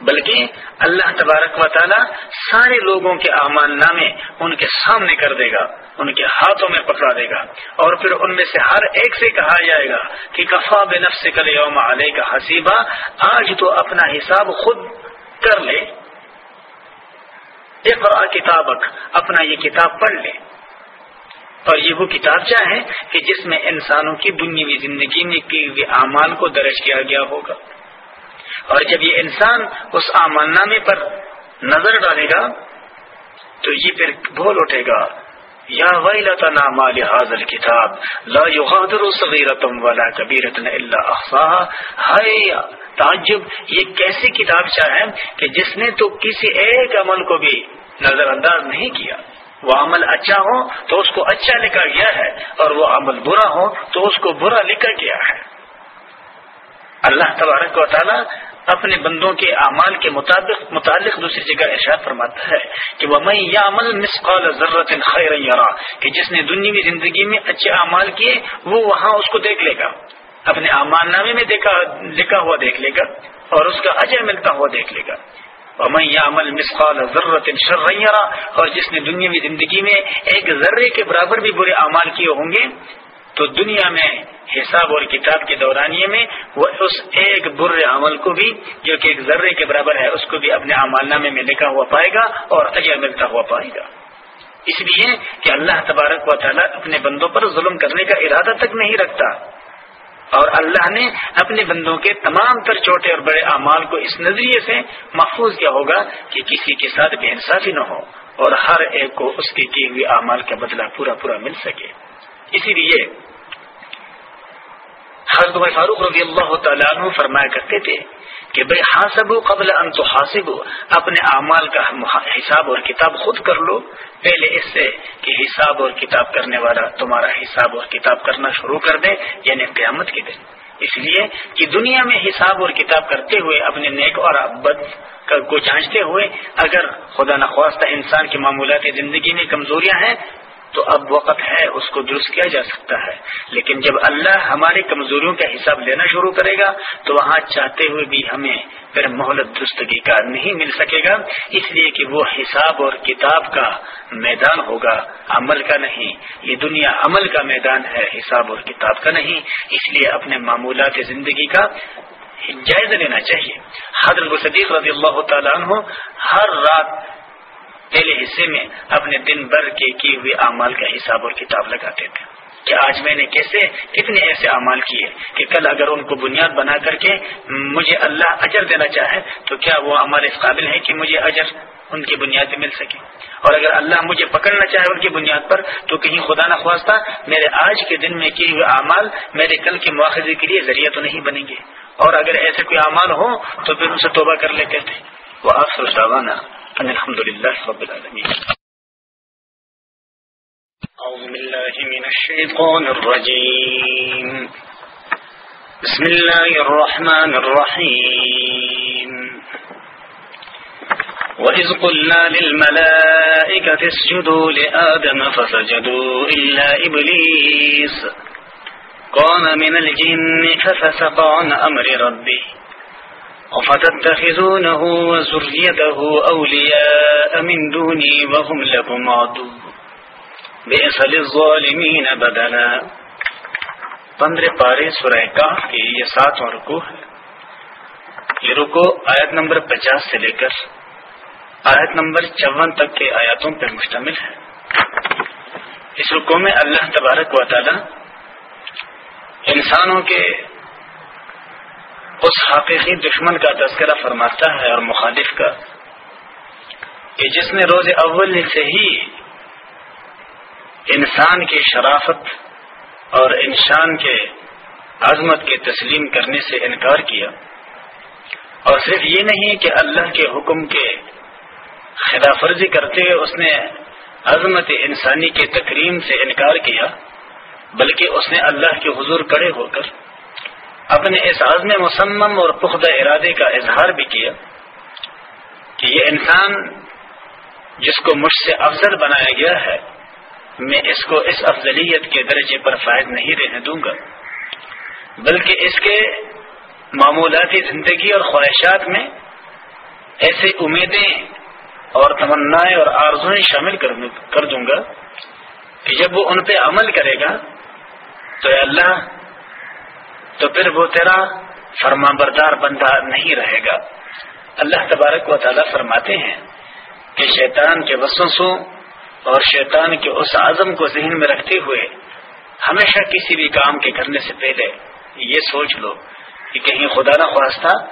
بلکہ اللہ تبارک و تعالیٰ سارے لوگوں کے امان نامے ان کے سامنے کر دے گا، ان کے ہاتھوں میں پکڑا دے گا۔ اور پھر ان میں سے ہر ایک سے کہا جائے گا کہ کفا بے نفس کل یوم علیہ کا حسیبہ آج تو اپنا حساب خود کر لے۔ اقرا کتابک، اپنا یہ کتاب پڑھ لے۔ اور یہ وہ کتاب چاہے کہ جس میں انسانوں کی دنیاوی زندگی میں کی اعمال کو درج کیا گیا ہوگا۔ اور جب یہ انسان اس آمان نامے پر نظر ڈالے گا، تو یہ پھر بول اٹھے گا، یا وی لتا حاضر کتاب لا یغادر صغیرتم ولا کبیرتن الا احصاها ہائے تعجب، یہ کیسی کتاب چاہے کہ جس نے تو کسی ایک عمل کو بھی نظر انداز نہیں کیا۔ وہ عمل اچھا ہو تو اس کو اچھا لکھا گیا ہے، اور وہ عمل برا ہو تو اس کو برا لکھا گیا ہے۔ اللہ تبارک و تعالی اپنے بندوں کے اعمال کے مطابق متعلق دوسری جگہ ارشاد فرماتا ہے کہ وہ میں یہ عمل مسقال ضرورت خیر یارا کہ جس نے دنیا زندگی میں اچھے اعمال کیے، وہ وہاں اس کو دیکھ لے گا۔ اپنے اعمال نامے میں دیکھا لکھا ہوا دیکھ لے گا اور اس کا اجر ملتا ہوا دیکھ لے گا۔ میں یہ عمل مسقال ضرورت شرا اور جس نے دنیا زندگی میں ایک ذرے کے برابر بھی برے اعمال کیے ہوں گے تو دنیا میں حساب اور کتاب کے دورانیے میں وہ اس ایک بر عمل کو بھی جو کہ ایک ذرے کے برابر ہے، اس کو بھی اپنے عمال نامے میں لکھا ہوا پائے گا اور اجر ملتا ہوا پائے گا۔ اس لیے کہ اللہ تبارک و تعالیٰ اپنے بندوں پر ظلم کرنے کا ارادہ تک نہیں رکھتا۔ اور اللہ نے اپنے بندوں کے تمام تر چھوٹے اور بڑے اعمال کو اس نظریے سے محفوظ کیا ہوگا کہ کسی کے ساتھ بے انصافی نہ ہو اور ہر ایک کو اس کے کیے ہوئے اعمال کا بدلہ پورا پورا مل سکے۔ اسی لیے حضرت فاروق رضی اللہ تعالیٰ عنہ فرمایا کرتے تھے کہ بھائی حاصب قبل ان تو حاصب اپنے اعمال کا حساب اور کتاب خود کر لو۔ پہلے اس سے کہ حساب اور کتاب کرنے والا تمہارا حساب اور کتاب کرنا شروع کر دے یعنی قیامت کے دن۔ اس لیے کہ دنیا میں حساب اور کتاب کرتے ہوئے اپنے نیک اور بد کو جانچتے ہوئے اگر خدا نخواستہ انسان کی معمولاتی زندگی میں کمزوریاں ہیں تو اب وقت ہے اس کو درست کیا جا سکتا ہے۔ لیکن جب اللہ ہماری کمزوریوں کا حساب لینا شروع کرے گا، تو وہاں چاہتے ہوئے بھی ہمیں پھر مہلت درستگی کا نہیں مل سکے گا۔ اس لیے کہ وہ حساب اور کتاب کا میدان ہوگا، عمل کا نہیں۔ یہ دنیا عمل کا میدان ہے، حساب اور کتاب کا نہیں۔ اس لیے اپنے معمولات زندگی کا جائزہ لینا چاہیے۔ حضرت صدیق رضی اللہ تعالیٰ عنہ ہر رات پہلے حصے میں اپنے دن بھر کے کیے ہوئے اعمال کا حساب اور کتاب لگاتے تھے کہ آج میں نے کیسے کتنے ایسے اعمال کیے کہ کل اگر ان کو بنیاد بنا کر کے مجھے اللہ اجر دینا چاہے تو کیا وہ ہمارے اس قابل ہے کہ مجھے اجر ان کی بنیاد پہ مل سکے؟ اور اگر اللہ مجھے پکڑنا چاہے ان کی بنیاد پر تو کہیں خدا نہ خواستہ میرے آج کے دن میں کیے ہوئے اعمال میرے کل کے مواخذے کے لیے ذریعہ تو نہیں بنیں گے۔ اور اگر ایسے کوئی اعمال ہو تو پھر اسے توبہ کر لیتے تھے۔ وہ آپ سوچاوانا الحمد لله رب العالمين. أعوذ بالله من الشيطان الرجيم. بسم الله الرحمن الرحيم. وإذ قلنا للملائكة اسجدوا لآدم فسجدوا إلا إبليس. قام من الجن ففسق عن أمر ربه. افتتخذونه وزريته أولياء من دوني وهم لكم عدو. بئس للظالمين بدلا. پندرہ پارے سورہ کاف کے یہ سات اور رکو ہے یہ رکو آیت نمبر پچاس سے لے کر آیت نمبر چون تک کے آیاتوں پر مشتمل ہے اس رکو میں اللہ تبارک و تعالی انسانوں کے اس حقیقی دشمن کا تذکرہ فرماتا ہے اور مخالف کا۔ کہ جس نے روز اول سے ہی انسان کی شرافت اور انسان کے عظمت کے تسلیم کرنے سے انکار کیا۔ اور صرف یہ نہیں کہ اللہ کے حکم کے خلاف ورزی کرتے ہوئے اس نے عظمت انسانی کے تکریم سے انکار کیا، بلکہ اس نے اللہ کے حضور کڑے ہو کر اپنے اس عزم مسمم اور پختہ ارادے کا اظہار بھی کیا کہ یہ انسان جس کو مجھ سے افضل بنایا گیا ہے، میں اس کو اس افضلیت کے درجے پر فائد نہیں رہنے دوں گا۔ بلکہ اس کے معمولاتی زندگی اور خواہشات میں ایسی امیدیں اور تمنائیں اور آرزویں شامل کر دوں گا کہ جب وہ ان پہ عمل کرے گا تو اللہ تو پھر وہ تیرا فرما بردار بندہ نہیں رہے گا۔ اللہ تبارک و تعالیٰ فرماتے ہیں کہ شیطان کے وسوسوں اور شیطان کے اس عزم کو ذہن میں رکھتے ہوئے ہمیشہ کسی بھی کام کے کرنے سے پہلے یہ سوچ لو کہ کہیں خدا نہ خواستہ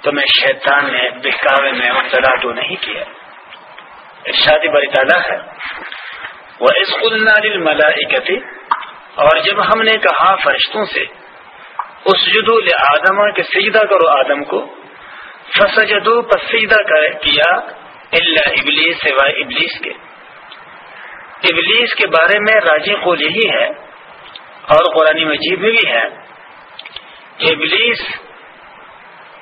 تو میں شیطان نے بہکاوے میں مبتلا تو نہیں کیا۔ ارشادی بری تعالیٰ ہے۔ وہ اسکول اور جب ہم نے کہا فرشتوں سے اس جدو آدم کے سجدہ کرو آدم کو۔ فسجدو پس سجدہ کیا اللہ ابلیس سوائے ابلیس کے۔ ابلیس کے بارے میں راجی قول یہی ہے اور قرآن مجید میں بھی ہے۔ ابلیس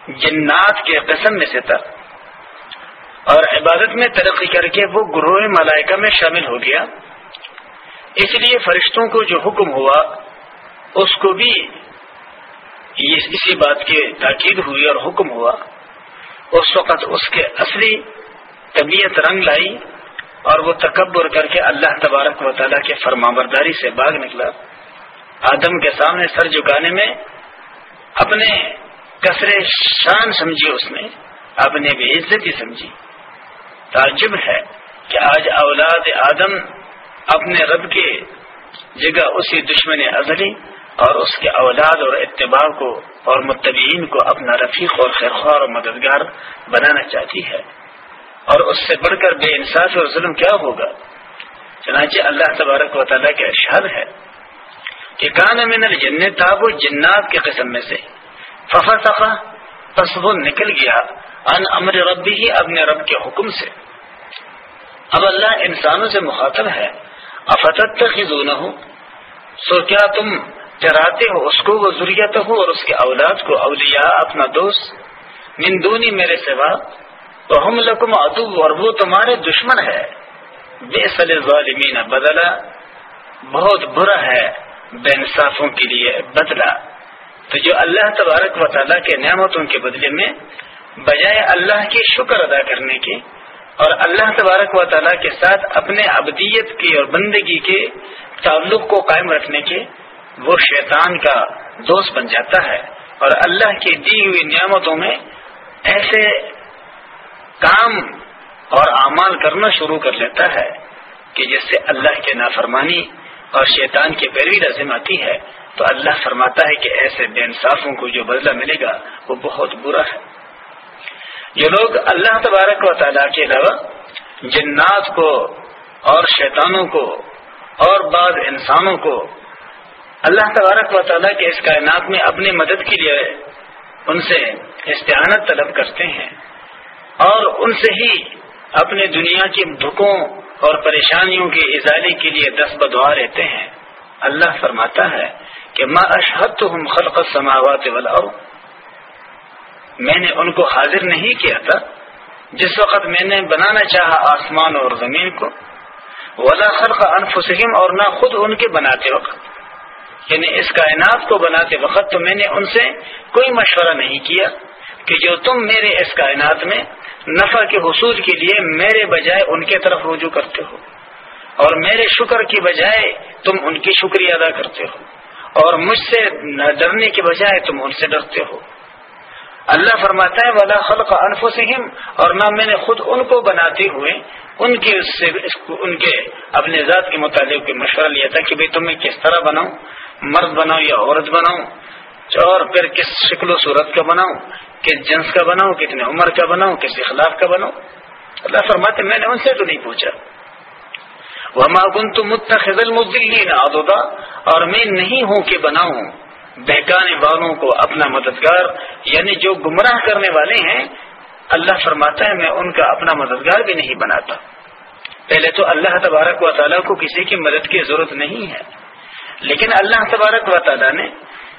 جنات کے قسم میں سے تھا۔ اور عبادت میں ترقی کر کے وہ گروہ ملائکہ میں شامل ہو گیا۔ اس لیے فرشتوں کو جو حکم ہوا، اس کو بھی اسی بات کی تاکید ہوئی اور حکم ہوا، اس وقت اس کے اصلی طبیعت رنگ لائی اور وہ تکبر کر کے اللہ تبارک و تعالیٰ کے فرما برداری سے باغ نکلا۔ آدم کے سامنے سر جھکانے میں اپنے کثر شان سمجھی، اس نے اپنے بے عزتی سمجھی۔ تعجب ہے کہ آج اولاد آدم اپنے رب کے جگہ اسی دشمن ازلی اور اس کے اولاد اور اتباع کو اور متبین کو اپنا رفیق اور خیرخوار اور مددگار بنانا چاہتی ہے۔ اور اس سے بڑھ کر بے انصاف اور ظلم کیا ہوگا؟ چنانچہ اللہ تبارک و تعالیٰ کے ارشاد ہے کہ کان من الجن تھا وہ جنات کے قسم میں سے۔ ففا سفا پس وہ نکل گیا ان امر ربی ہی اپنے رب کے حکم سے۔ اب اللہ انسانوں سے مخاطب ہے۔ افتت ہو سو کیا تم چراتے ہو، اس کو وہ ضروریت ہو اور اس کے اولاد کو اولیاء، اپنا دوست مندونی میرے سوا تو ہم لکم ادو اور وہ تمہارے دشمن ہے۔ بے سل ظالمین بدلا بہت برا ہے بے انصافوں کے لیے بدلا تو جو اللہ تبارک و تعالیٰ کے نعمتوں کے بدلے میں بجائے اللہ کی شکر ادا کرنے کے اور اللہ تبارک و تعالیٰ کے ساتھ اپنے ابدیت کی اور بندگی کے تعلق کو قائم رکھنے کے وہ شیطان کا دوست بن جاتا ہے اور اللہ کی دی ہوئی نعمتوں میں ایسے کام اور اعمال کرنا شروع کر لیتا ہے کہ جس سے اللہ کے نافرمانی اور شیطان کی پیروی لازم آتی ہے۔ تو اللہ فرماتا ہے کہ ایسے بے انصافوں کو جو بدلہ ملے گا، وہ بہت برا ہے۔ یہ لوگ اللہ تبارک و تعالیٰ کے علاوہ جنات کو اور شیطانوں کو اور بعض انسانوں کو اللہ تبارک و تعالیٰ کے اس کائنات میں اپنی مدد کے لیے ان سے استعانت طلب کرتے ہیں اور ان سے ہی اپنے دنیا کی دکھوں اور پریشانیوں کے ازالے کے لیے دس بدعا رہتے ہیں۔ اللہ فرماتا ہے کہ ما اشحد تو ہم خلق سماوات میں نے ان کو حاضر نہیں کیا تھا، جس وقت میں نے بنانا چاہا آسمان اور زمین کو۔ ولا خلق انفسہم اور نہ خود ان کے بناتے وقت۔ یعنی اس کائنات کو بناتے وقت تو میں نے ان سے کوئی مشورہ نہیں کیا کہ جو تم میرے اس کائنات میں نفع کے حصول کے لیے میرے بجائے ان کے طرف رجوع کرتے ہو اور میرے شکر کی بجائے تم ان کی شکریہ ادا کرتے ہو اور مجھ سے ڈرنے کے بجائے تم ان سے ڈرتے ہو۔ اللہ فرماتا ہے والا خلق انفسہم اور نہ میں نے خود ان کو بناتے ہوئے ان کے سے ان کے اپنے ذات کے متعلق مشورہ لیا تھا کہ بھئی تمہیں کس طرح بناؤں۔ مرد بناؤ یا عورت بناؤں اور پھر کس شکل و صورت کا بناؤں کس جنس کا بناؤں کتنے عمر کا بناؤں کس اخلاق کا بناؤں اللہ فرماتے میں نے ان سے تو نہیں پوچھا۔ وہ ماگن تو متخل مدلین آدودا اور میں نہیں ہوں کہ بناؤں۔ بہکانے والوں کو اپنا مددگار یعنی جو گمراہ کرنے والے ہیں، اللہ فرماتا ہے، میں ان کا اپنا مددگار بھی نہیں بناتا۔ پہلے تو اللہ تبارک و تعالیٰ کو کسی کی مدد کی ضرورت نہیں ہے۔ لیکن اللہ تبارک و تعالیٰ نے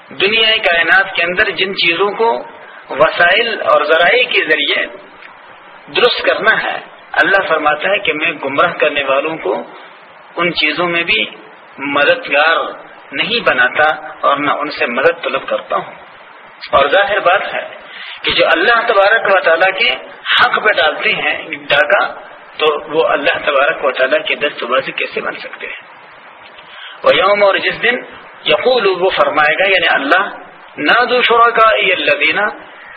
دنیا کائنات کے اندر جن چیزوں کو وسائل اور ذرائع کے ذریعے درست کرنا ہے، اللہ فرماتا ہے کہ میں گمراہ کرنے والوں کو ان چیزوں میں بھی مددگار نہیں بناتا اور نہ ان سے مدد طلب کرتا ہوں۔ اور ظاہر بات ہے کہ جو اللہ تبارک و تعالیٰ کے حق پہ ڈالتے ہیں ڈاکہ، تو وہ اللہ تبارک و تعالیٰ کے دست بازی کیسے بن سکتے ہیں؟ وہ یوم اور جس دن یقول وہ فرمائے گا یعنی اللہ نہ دوسرا کا یہ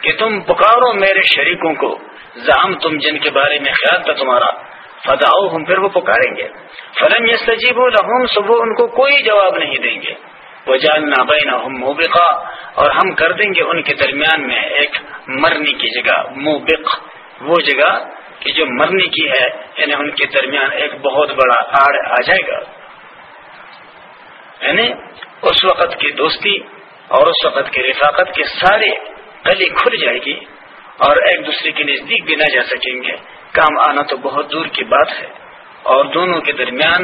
کہ تم پکارو میرے شریکوں کو زام تم جن کے بارے میں خیال تھا تمہارا فداؤ ہم پھر وہ پکاریں گے۔ فلم یہ سجیب الحم صبح ان کو کوئی جواب نہیں دیں گے۔ وہ جاننا بینا ہم اور ہم کر دیں گے ان کے درمیان میں ایک مرنے کی جگہ، موبق، وہ جگہ کہ جو مرنے کی ہے یعنی ان کے درمیان ایک بہت بڑا آڑ آ جائے گا۔ یعنی اس وقت کی دوستی اور اس وقت کی رفاقت کے سارے گلی کھل جائے گی اور ایک دوسرے کے نزدیک بھی نہ جا سکیں گے۔ کام آنا تو بہت دور کی بات ہے۔ اور دونوں کے درمیان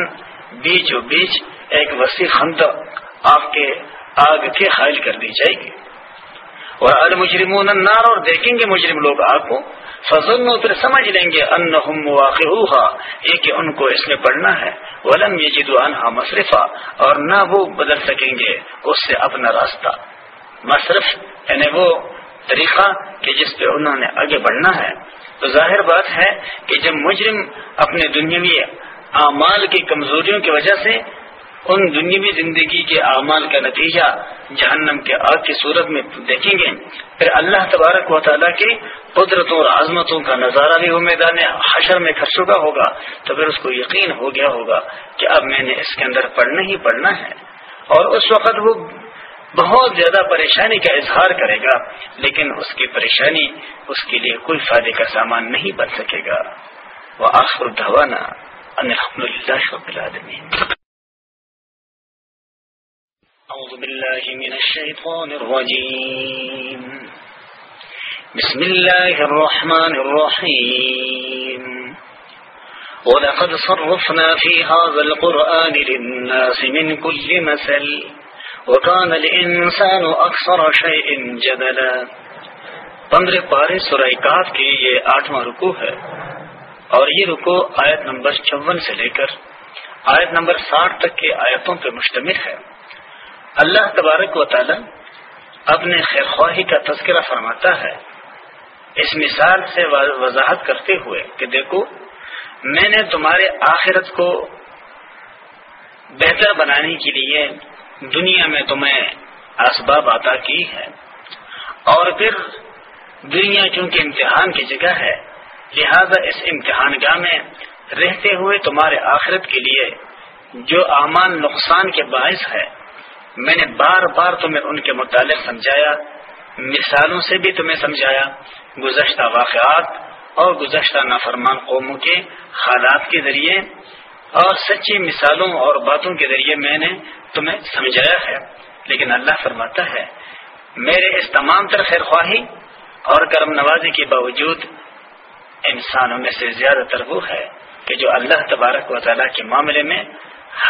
بیچ و بیچ ایک وسیع خند آپ کے آگ کے حائل کر دی جائے گی۔ اور المجرمون النار اور دیکھیں گے مجرم لوگ آگ کو۔ فضل پھر سمجھ لیں گے ان واقع یہ کہ ان کو اس میں پڑھنا ہے، ولم یہ جدو انہا مصرفہ اور نہ وہ بدل سکیں گے اس سے اپنا راستہ۔ مصرف یعنی وہ طریقہ کہ جس پہ انہوں نے آگے بڑھنا ہے۔ تو ظاہر بات ہے کہ جب مجرم اپنے دنیاوی اعمال کی کمزوریوں کی وجہ سے ان دنیاوی زندگی کے اعمال کا نتیجہ جہنم کے آگ کی صورت میں دیکھیں گے۔ پھر اللہ تبارک و تعالیٰ کی قدرتوں اور عظمتوں کا نظارہ بھی وہ میدان حشر میں کر چکا ہوگا۔ تو پھر اس کو یقین ہو گیا ہوگا کہ اب میں نے اس کے اندر پڑھنا ہی پڑھنا ہے۔ اور اس وقت وہ بہت زیادہ پریشانی کا اظہار کرے گا، لیکن اس کی پریشانی اس کے لیے کوئی فائدے کا سامان نہیں بن سکے گا۔ وہ آخر دھوانا الحمد للہ شب العالمین۔ أعوذ بالله من الشيطان الرجيم. بسم الله الرحمن الرحيم. ولقد صرفنا في هذا القرآن للناس من كل مثل، وكان الإنسان أكثر شيء جدلا. پندرہ پارے سورہ کاف کی یہ آٹھواں رکو ہے. اور یہ رکو آیت نمبر چون سے لے کر آیت نمبر ساٹھ تک کے آیتوں پہ مشتمل ہے. اللہ تبارک و تعالی اپنے خیر خواہی کا تذکرہ فرماتا ہے۔ اس مثال سے وضاحت کرتے ہوئے کہ دیکھو، میں نے تمہارے آخرت کو بہتر بنانے کے لیے دنیا میں تمہیں اسباب عطا کی ہے۔ اور پھر دنیا چونکہ امتحان کی جگہ ہے، لہذا اس امتحان گاہ میں رہتے ہوئے تمہارے آخرت کے لیے جو امان نقصان کے باعث ہے میں نے بار بار تمہیں ان کے متعلق سمجھایا، مثالوں سے بھی تمہیں سمجھایا، گزشتہ واقعات اور گزشتہ نافرمان قوموں کے حالات کے ذریعے اور سچی مثالوں اور باتوں کے ذریعے میں نے تمہیں سمجھایا ہے۔ لیکن اللہ فرماتا ہے، میرے اس تمام تر خیر خواہی اور کرم نوازی کے باوجود انسانوں میں سے زیادہ تر وہ ہے کہ جو اللہ تبارک و تعالیٰ کے معاملے میں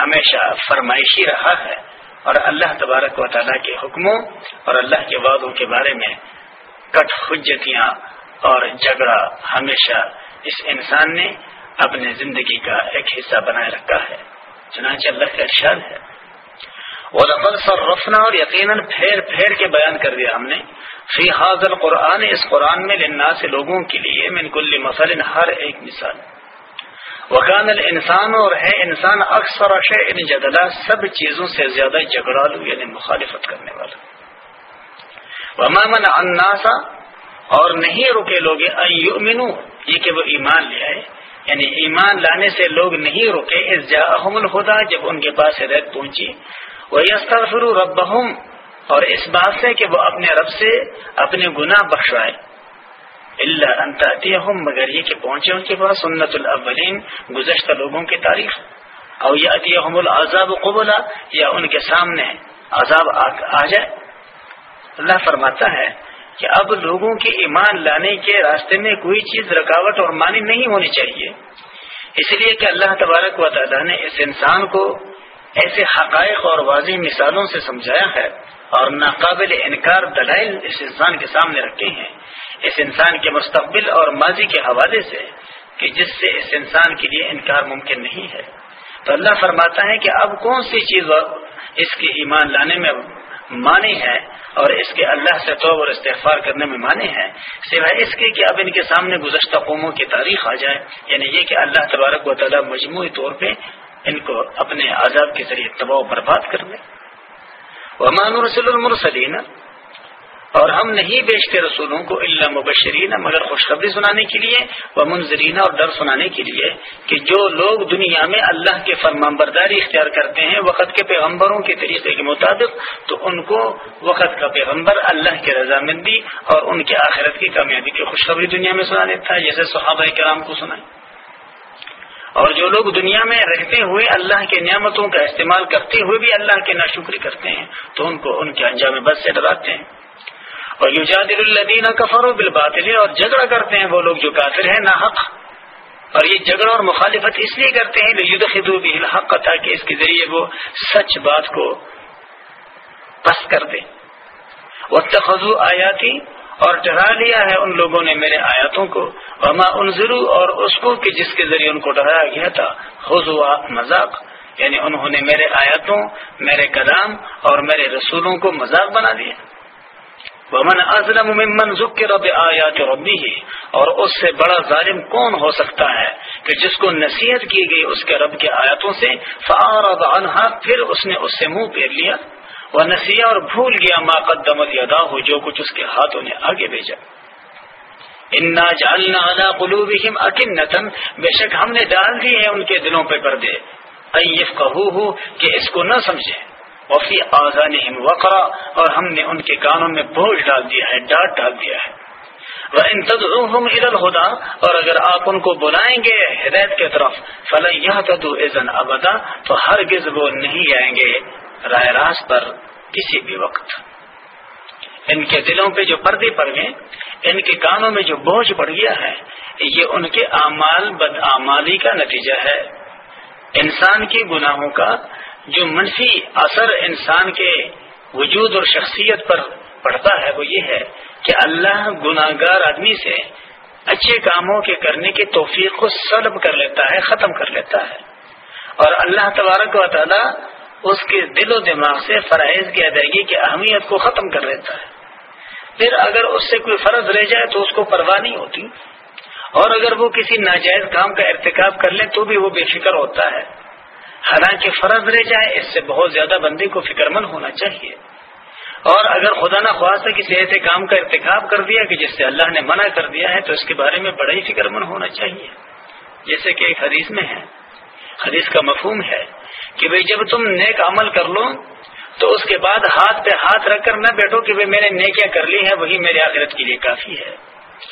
ہمیشہ فرمائشی رہا ہے۔ اور اللہ تبارک و تعالیٰ کے حکموں اور اللہ کے وعدوں کے بارے میں کٹ حجتیاں اور جھگڑا ہمیشہ اس انسان نے اپنے زندگی کا ایک حصہ بنائے رکھا ہے۔ چنانچہ اللہ کا ارشاد ہے۔ وہ سر رفنا اور یقیناً پھیر پھیر کے بیان کر دیا ہم نے۔ فی حاضر قرآن اس قرآن میں لنا سے لوگوں کے لیے من کل مثلاً ہر ایک مثال۔ وکان انسان اور ہے انسان اکثر ان جدلا، سب چیزوں سے زیادہ جھگڑالو یعنی مخالفت کرنے والا۔ ومامن اناسا اور نہیں رکے لوگ یہ کہ وہ ایمان لے آئے۔ یعنی ایمان لانے سے لوگ نہیں رکے اس جاحم الخدا جب ان کے پاس ہدایت پہنچی۔ وہ یستغفر ربہم اور اس بات سے کہ وہ اپنے رب سے اپنے گناہ بخشوائے۔ اللہ انتہتی مگر یہ کہ پہنچے ان کے پاس سنت الاولین، گزشتہ لوگوں کی تاریخ اور یہ العذاب قبلا، یا ان کے سامنے عذاب آ جائے۔ اللہ فرماتا ہے کہ اب لوگوں کے ایمان لانے کے راستے میں کوئی چیز رکاوٹ اور مانی نہیں ہونی چاہیے۔ اس لیے کہ اللہ تبارک و تعالیٰ نے اس انسان کو ایسے حقائق اور واضح مثالوں سے سمجھایا ہے اور ناقابل انکار دلائل اس انسان کے سامنے رکھے ہیں۔ اس انسان کے مستقبل اور ماضی کے حوالے سے کہ جس سے اس انسان کے لیے انکار ممکن نہیں ہے۔ تو اللہ فرماتا ہے کہ اب کون سی چیز اس کے ایمان لانے میں مانے ہے اور اس کے اللہ سے توب اور استغفار کرنے میں مانے ہیں سوائے اس کے کہ اب ان کے سامنے گزشتہ قوموں کی تاریخ آ جائے۔ یعنی یہ کہ اللہ تبارک و تعالیٰ مجموعی طور پہ ان کو اپنے عذاب کے ذریعے تباہ و برباد کر دے وہ رسول المرسلین اور ہم نہیں بیچتے رسولوں کو اللہ مبشرین، مگر خوشخبری سنانے کے لیے وہ منظرین اور ڈر سنانے کے لیے کہ جو لوگ دنیا میں اللہ کے فرمان برداری اختیار کرتے ہیں وقت کے پیغمبروں کے طریقے کے مطابق، تو ان کو وقت کا پیغمبر اللہ کی رضامندی اور ان کے آخرت کی کامیابی کی خوشخبری دنیا میں سنا دیتا ہے، جیسے صحابہ کرام کو سنائے اور جو لوگ دنیا میں رہتے ہوئے اللہ کے نعمتوں کا استعمال کرتے ہوئے بھی اللہ کے ناشکری کرتے ہیں، تو ان کو ان کے انجام بد سے ڈراتے ہیں۔ اور یوجادل الدین کفر و بالباطل، اور جھگڑا کرتے ہیں وہ لوگ جو کافر ہیں نہ حق اور یہ جھگڑا اور مخالفت اس لیے کرتے ہیں ید خدو بھی الحق، تاکہ اس کے ذریعے وہ سچ بات کو پس کر دے۔ وہ تخذو آیاتی، اور ڈرا لیا ہے ان لوگوں نے میرے آیاتوں کو۔ وما انضرو اور اس کو کہ جس کے ذریعے ان کو ڈرایا گیا تھا۔ خزوا مذاق یعنی انہوں نے میرے آیاتوں، میرے کلام اور میرے رسولوں کو مذاق بنا دیا۔ ومن ازلم ممن ذکر رب آیات ربی ہی اور اس سے بڑا ظالم کون ہو سکتا ہے کہ جس کو نصیحت کی گئی اس کے رب کے آیاتوں سے فعارض عنها، پھر اس نے اس سے منہ پھیر لیا وہ نسیہ اور بھول گیا، ما قدم ادا ہو جو کچھ اس کے ہاتھوں نے آگے بھیجا۔ انا جالنا ادا قلوبہم اکنتن بے شک ہم نے ڈال دی ہے ان کے دلوں پہ پردے۔ ایف کہ کہ اس کو نہ سمجھے۔ وفی آزان وقرا، اور ہم نے ان کے کانوں میں بوجھ ڈال دیا ہے، ڈانٹ ڈال دیا ہے۔ وہ ان الخدا اور اگر آپ ان کو بلائیں گے ہدایت کی طرف فلاں یہ تدو ابدا تو ہر وہ نہیں آئیں گے رائے راست پر کسی بھی وقت۔ ان کے دلوں پہ جو پردے پڑ گئے، ان کے کانوں میں جو بوجھ پڑ گیا ہے، یہ ان کے اعمال بدعمالی کا نتیجہ ہے۔ انسان کے گناہوں کا جو منفی اثر انسان کے وجود اور شخصیت پر پڑتا ہے وہ یہ ہے کہ اللہ گناہ گار آدمی سے اچھے کاموں کے کرنے کی توفیق کو سلب کر لیتا ہے، ختم کر لیتا ہے۔ اور اللہ تبارک و تعالی اس کے دل و دماغ سے فرائض کی ادائیگی کی اہمیت کو ختم کر لیتا ہے۔ پھر اگر اس سے کوئی فرض رہ جائے تو اس کو پرواہ نہیں ہوتی۔ اور اگر وہ کسی ناجائز کام کا ارتکاب کر لے تو بھی وہ بے فکر ہوتا ہے۔ حالانکہ فرض رہ جائے اس سے بہت زیادہ بندی کو فکر مند ہونا چاہیے۔ اور اگر خدا نہ خواص کسی ایسے کام کا ارتکاب کر دیا کہ جس سے اللہ نے منع کر دیا ہے، تو اس کے بارے میں بڑا ہی فکر مند ہونا چاہیے۔ جیسے کہ ایک حدیث میں ہے۔ حدیث کا مفہوم ہے کہ بھئی جب تم نیک عمل کر لو، تو اس کے بعد ہاتھ پہ ہاتھ رکھ کر نہ بیٹھو کہ میں نے نیکیاں کر لی ہیں، وہی میرے آخرت کے لیے کافی ہے۔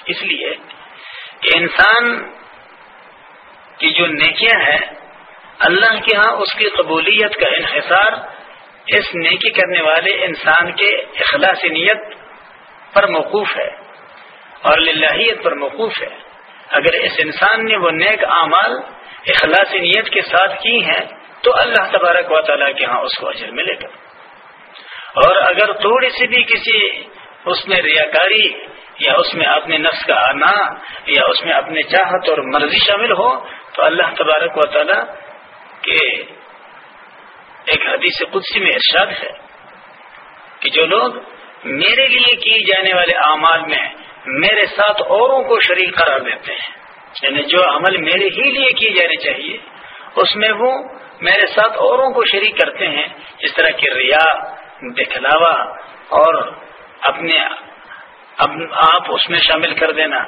اس لیے کہ انسان کی جو نیکیاں ہیں اللہ کے ہاں اس کی قبولیت کا انحصار، اس نیکی کرنے والے انسان کے اخلاص نیت پر موقوف ہے اور للہیت پر موقوف ہے۔ اگر اس انسان نے وہ نیک اعمال اخلاص نیت کے ساتھ کی ہیں، تو اللہ تبارک و تعالیٰ کے ہاں اس کو اجر ملے گا۔ اور اگر تھوڑی سی بھی کسی اس میں ریاکاری یا اس میں اپنے نفس کا آنا یا اس میں اپنے چاہت اور مرضی شامل ہو، تو اللہ تبارک و تعالی کے ایک حدیث قدسی میں ارشاد ہے کہ جو لوگ میرے لیے کیے جانے والے اعمال میں میرے ساتھ اوروں کو شریک قرار دیتے ہیں یعنی جو عمل میرے ہی لیے کیے جانے چاہیے، اس میں وہ میرے ساتھ اوروں کو شریک کرتے ہیں، جس طرح کی ریا دکھلاوا اور اپنے آپ اس میں شامل کر دینا۔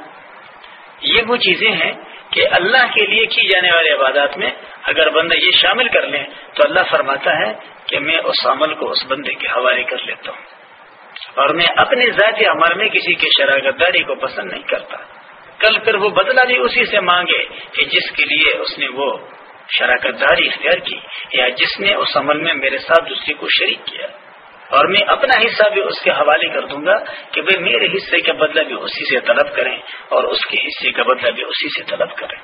یہ وہ چیزیں ہیں کہ اللہ کے لیے کی جانے والے عبادات میں اگر بندہ یہ شامل کر لیں تو اللہ فرماتا ہے کہ میں اس عمل کو اس بندے کے حوالے کر لیتا ہوں۔ اور میں اپنے ذاتی عمر میں کسی کی شراکت داری کو پسند نہیں کرتا۔ کل پھر وہ بدلہ بھی اسی سے مانگے کہ جس کے لیے اس نے وہ شراکت داری اختیار کی یا جس نے اس عمل میں میرے ساتھ دوسری کو شریک کیا۔ اور میں اپنا حصہ بھی اس کے حوالے کر دوں گا کہ وہ میرے حصے کا بدلہ بھی اسی سے طلب کریں اور اس کے حصے کا بدلہ بھی اسی سے طلب کریں۔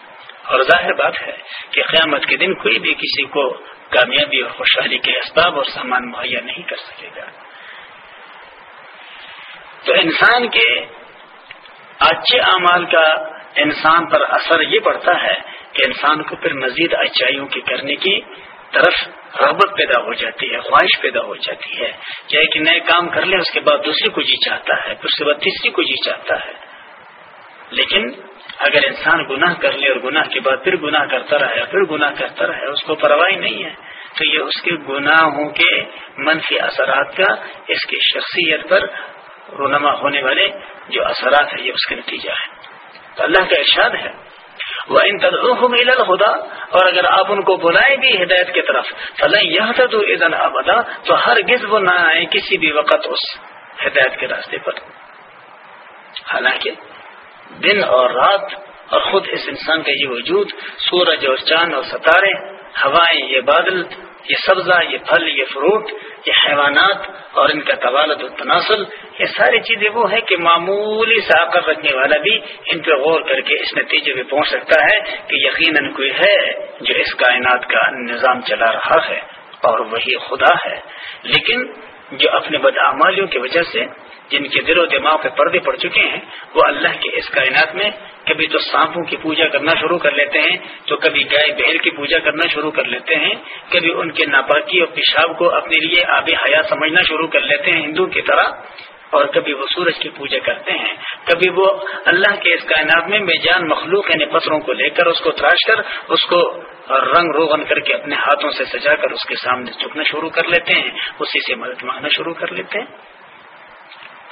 اور ظاہر بات ہے کہ قیامت کے دن کوئی بھی کسی کو کامیابی اور خوشحالی کے اسباب اور سامان مہیا نہیں کر سکے گا۔ تو انسان کے اچھے اعمال کا انسان پر اثر یہ پڑتا ہے کہ انسان کو پھر مزید اچھائیوں کے کرنے کی طرف رغبت پیدا ہو جاتی ہے، خواہش پیدا ہو جاتی ہے چاہے کہ نئے کام کر لے، اس کے بعد دوسری کو جی چاہتا ہے، پھر اس کے بعد تیسری کو جی چاہتا ہے۔ لیکن اگر انسان گناہ کر لے اور گناہ کے بعد پھر گناہ کرتا رہے، پھر گناہ کرتا رہے، اس کو پرواہی نہیں ہے۔ تو یہ اس کے گناہوں کے منفی اثرات کا اس کی شخصیت پر رونما ہونے والے جو اثرات ہیں، یہ اس کا نتیجہ ہے تو اللہ کا ارشاد ہے وہ ان خدا اور اگر آپ ان کو بلائیں بھی ہدایت کی طرف فلح یہ تو ادن ابدا تو ہر گز وہ نہ آئے کسی بھی وقت اس ہدایت کے راستے پر۔ حالانکہ دن اور رات اور خود اس انسان کا یہ وجود، سورج اور چاند اور ستارے، ہوائیں یہ بادل یہ سبزہ، یہ پھل، یہ فروٹ، یہ حیوانات اور ان کا طوالت و تناسل، یہ ساری چیزیں وہ ہیں کہ معمولی سا رکھنے والا بھی ان پہ غور کر کے اس نتیجے پہ پہنچ سکتا ہے کہ یقیناً کوئی ہے جو اس کائنات کا نظام چلا رہا ہے اور وہی خدا ہے۔ لیکن جو اپنے بدعمالیوں کی وجہ سے جن کے دل و دماغ پہ پردے پڑ چکے ہیں، وہ اللہ کے اس کائنات میں کبھی تو سانپوں کی پوجا کرنا شروع کر لیتے ہیں، تو کبھی گائے بھیڑ کی پوجا کرنا شروع کر لیتے ہیں، کبھی ان کے ناپاکی اور پیشاب کو اپنے لیے آب حیا سمجھنا شروع کر لیتے ہیں ہندو کی طرح، اور کبھی وہ سورج کی پوجا کرتے ہیں۔ کبھی وہ اللہ کے اس کائنات میں بے جان مخلوق یعنی پتھروں کو لے کر اس کو تراش کر، اس کو رنگ روغن کر کے اپنے ہاتھوں سے سجا کر اس کے سامنے چکنا شروع کر لیتے ہیں، اسی سے مدد مانگنا شروع کر لیتے ہیں۔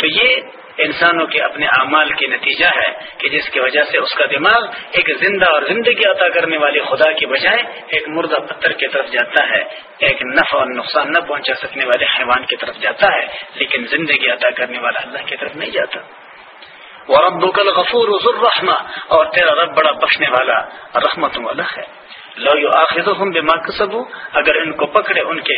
تو یہ انسانوں کے اپنے اعمال کی نتیجہ ہے کہ جس کی وجہ سے اس کا دماغ ایک زندہ اور زندگی عطا کرنے والے خدا کی بجائے ایک مردہ پتھر کی طرف جاتا ہے، ایک نفع اور نقصان نہ پہنچا سکنے والے حیوان کی طرف جاتا ہے، لیکن زندگی عطا کرنے والا اللہ کی طرف نہیں جاتا۔ وہ رب غفور الرحمہ اور تیرا رب بڑا بخشنے والا، رحمت والا ہے۔ لو یو آخر بے اگر ان کو پکڑے ان کے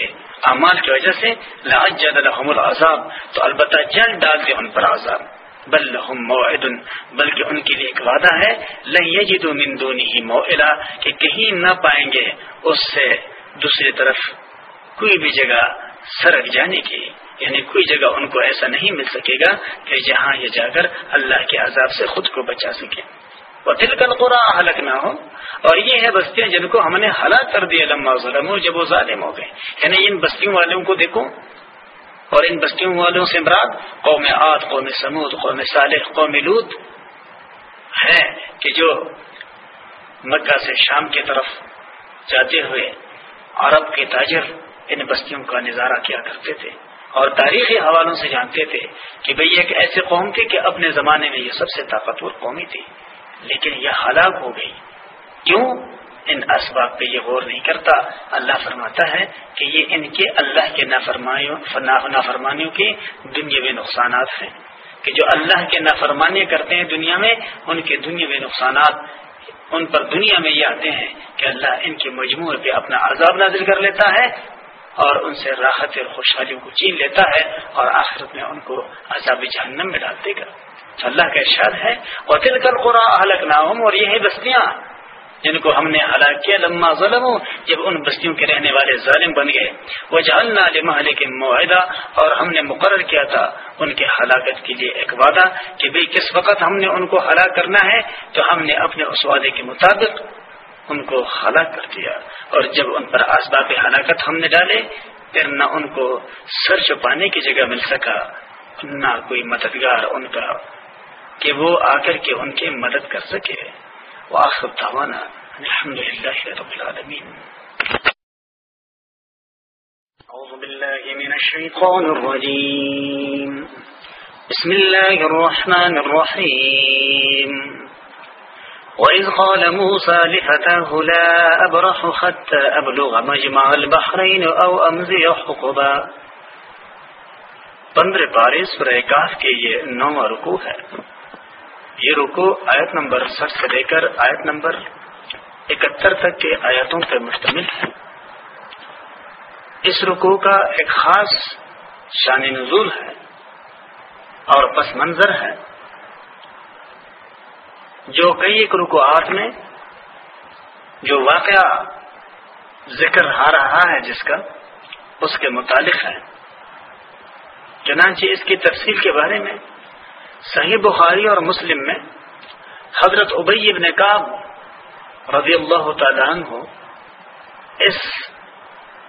اعمال کی وجہ سے لاج الحم العذاب، تو البتہ جلد ڈال دے ان پر عذاب۔ بل لہم موعد، بلکہ ان کے لیے ایک وعدہ ہے، لن من دونی ہی موئلہ کہ کہیں نہ پائیں گے اس سے دوسری طرف کوئی بھی جگہ سرک جانے کی۔ یعنی کوئی جگہ ان کو ایسا نہیں مل سکے گا کہ جہاں یہ جا کر اللہ کے عذاب سے خود کو بچا سکے۔ وہ دل کل قرآن حلق نہ ہو اور یہ ہے بستیاں جن کو ہم نے ہلاک کر دیا لمبا ظلم جب وہ ظالم ہو گئے۔ یعنی ان بستیوں والوں کو دیکھو۔ اور ان بستیوں والوں سے مراد قوم آد قوم سمود قوم صالح، قوم لود ہے کہ جو مکہ سے شام کی طرف جاتے ہوئے عرب کے تاجر ان بستیوں کا نظارہ کیا کرتے تھے۔ اور تاریخی حوالوں سے جانتے تھے کہ بھئی ایک ایسے قوم تھی کہ اپنے زمانے میں یہ سب سے طاقتور قومی تھی۔ لیکن یہ ہلاک ہو گئی۔ کیوں؟ ان اسباب پہ یہ غور نہیں کرتا۔ اللہ فرماتا ہے کہ یہ ان کے اللہ کے نافرمانیوں کے دنیاوی نقصانات ہیں۔ کہ جو اللہ کے نافرمانی کرتے ہیں دنیا میں، ان کے دنیاوی نقصانات ان پر دنیا میں یہ آتے ہیں کہ اللہ ان کے مجموعے پہ اپنا عذاب نازل کر لیتا ہے اور ان سے راحت اور خوشحالیوں کو چین لیتا ہے اور آخرت میں ان کو عذاب جہنم میں ڈال دے گا۔ اللہ کا ارشاد ہے اور دل کل قرآ حلق نہ اور یہ بستیاں۔ جن کو ہم نے ہلاک کیا، لما ظلم جب ان بستیوں کے رہنے والے ظالم بن گئے۔ وہ جاننا محلے کے معاہدہ اور ہم نے مقرر کیا تھا ان کے ہلاکت کے لیے ایک وعدہ کہ بھئی کس وقت ہم نے ان کو ہلاک کرنا ہے، تو ہم نے اپنے اس وعدے کے مطابق ان کو ہلاک کر دیا۔ اور جب ان پر اسباب ہلاکت ہم نے ڈالے، پھر نہ ان کو سر چھپانے کی جگہ مل سکا، نہ کوئی مددگار ان کا کہ وہ آ کر کے ان کی مدد کر سکے۔ وآخر دعوانا الحمد لله رب العالمين أعوذ بالله من الشيطان الرجيم بسم الله الرحمن الرحيم وإذ قال موسى لفتاه لا أبرح حتى أبلغ مجمع البحرين أو أمزي حقبا۔ پندرہ پارے سورہ کاف کے یہ نو رکو ہے۔ یہ رکو، آیت نمبر سٹ سے لے کر آیت نمبر اکہتر تک کے آیتوں پر مشتمل ہے۔ اس رکو کا ایک خاص شان نزول ہے اور پس منظر ہے، جو کئی ایک رکوعات میں جو واقعہ ذکر آ رہا ہے جس کا اس کے متعلق ہے۔ چنانچہ اس کی تفصیل کے بارے میں صحیح بخاری اور مسلم میں حضرت ابئی ابن کاب رضی اللہ تعالیٰ عنہ اس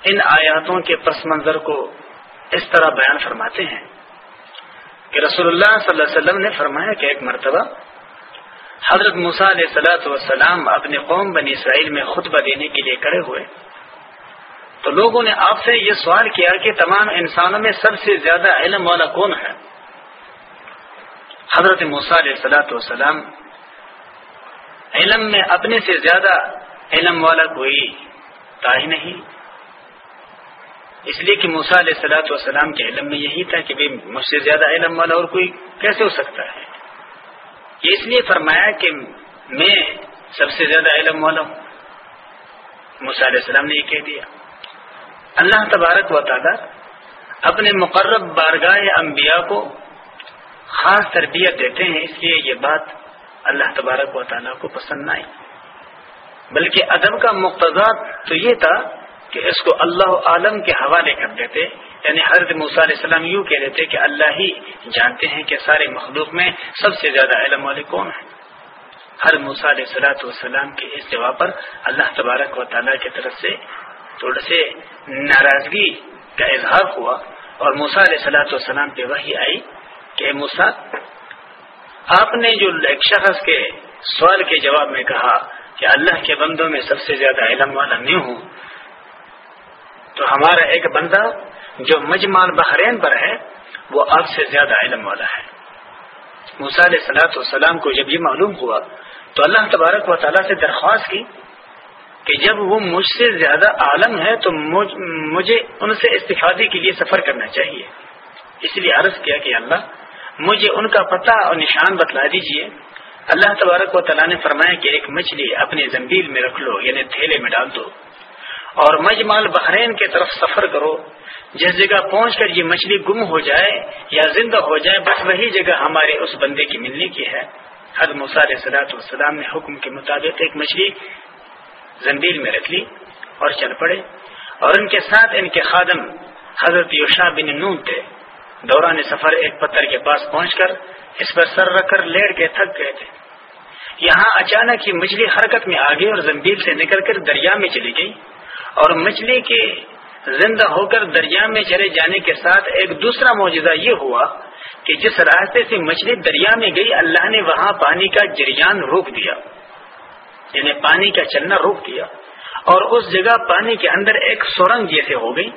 ان آیاتوں کے پس منظر کو اس طرح بیان فرماتے ہیں کہ رسول اللہ صلی اللہ علیہ وسلم نے فرمایا کہ ایک مرتبہ حضرت علیہ صلاحت وسلام اپنے قوم بنی اسرائیل میں خطبہ دینے کے لیے کڑے ہوئے تو لوگوں نے آپ سے یہ سوال کیا کہ تمام انسانوں میں سب سے زیادہ علم والا کون ہے حضرت علیہ صلاحت والسلام علم میں اپنے سے زیادہ علم والا کوئی تا ہی نہیں۔ اس لیے کہ علیہ صلاحت والسلام کے علم میں یہی تھا کہ مجھ سے زیادہ علم والا اور کوئی کیسے ہو سکتا ہے؟ یہ اس لیے فرمایا کہ میں سب سے زیادہ علم والا ہوں۔ علیہ السلام نے یہ کہہ دیا۔ اللہ تبارک و تعالی اپنے مقرب بارگاہ انبیاء کو خاص تربیت دیتے ہیں، اس لیے یہ بات اللہ تبارک و تعالیٰ کو پسند نہ آئی۔ بلکہ ادب کا مقتضا تو یہ تھا کہ اس کو اللہ عالم کے حوالے کر دیتے یعنی حضرت علیہ السلام یوں کہہ دیتے کہ اللہ ہی جانتے ہیں کہ سارے مخلوق میں سب سے زیادہ علم والے کون ہیں۔ ہر علیہ صلاحت والسلام کے اس جواب پر اللہ تبارک و تعالیٰ کی طرف سے تھوڑے سے ناراضگی کا اظہار ہوا اور علیہ صلاحت والسلام پہ وہی آئی۔ کہ موسا آپ نے جو ایک شخص کے سوال کے جواب میں کہا کہ اللہ کے بندوں میں سب سے زیادہ علم والا نہیں ہوں، تو ہمارا ایک بندہ جو مجمال بحرین پر ہے، وہ آپ سے زیادہ علم والا ہے۔ موسا علیہ سلاۃ والسلام کو جب یہ معلوم ہوا، تو اللہ تبارک و تعالیٰ سے درخواست کی کہ جب وہ مجھ سے زیادہ عالم ہے، تو مجھے ان سے استفادے کے لیے سفر کرنا چاہیے۔ اس لیے عرض کیا کہ اللہ مجھے ان کا پتہ اور نشان بتلا دیجیے۔ اللہ تبارک و تعالیٰ نے فرمایا کہ ایک مچھلی اپنی زمبیل میں رکھ لو یعنی تھیلے میں ڈال دو۔ اور مجمال بحرین کی طرف سفر کرو، جس جگہ پہنچ کر یہ مچھلی گم ہو جائے یا زندہ ہو جائے، بس وہی جگہ ہمارے اس بندے کی ملنے کی ہے۔ حد مسار صلاحت والسلام نے حکم کے مطابق ایک مچھلی زمبیل میں رکھ لی اور چل پڑے۔ اور ان کے ساتھ ان کے خادم حضرت یوشا بن نون تھے۔ دوران سفر ایک پتھر کے پاس پہنچ کر اس پر سر رکھ کر لیٹ کے تھک گئے تھے۔ یہاں اچانک یہ مچھلی حرکت میں آگے اور زمبیل سے نکل کر دریا میں چلی گئی اور مچھلی کے زندہ ہو کر دریا میں چلے جانے کے ساتھ ایک دوسرا معجزہ یہ ہوا کہ جس راستے سے مچھلی دریا میں گئی، اللہ نے وہاں پانی کا جریان روک دیا۔ یعنی پانی کا چلنا روک دیا۔ اور اس جگہ پانی کے اندر ایک سورنگ جیسے ہو گئی۔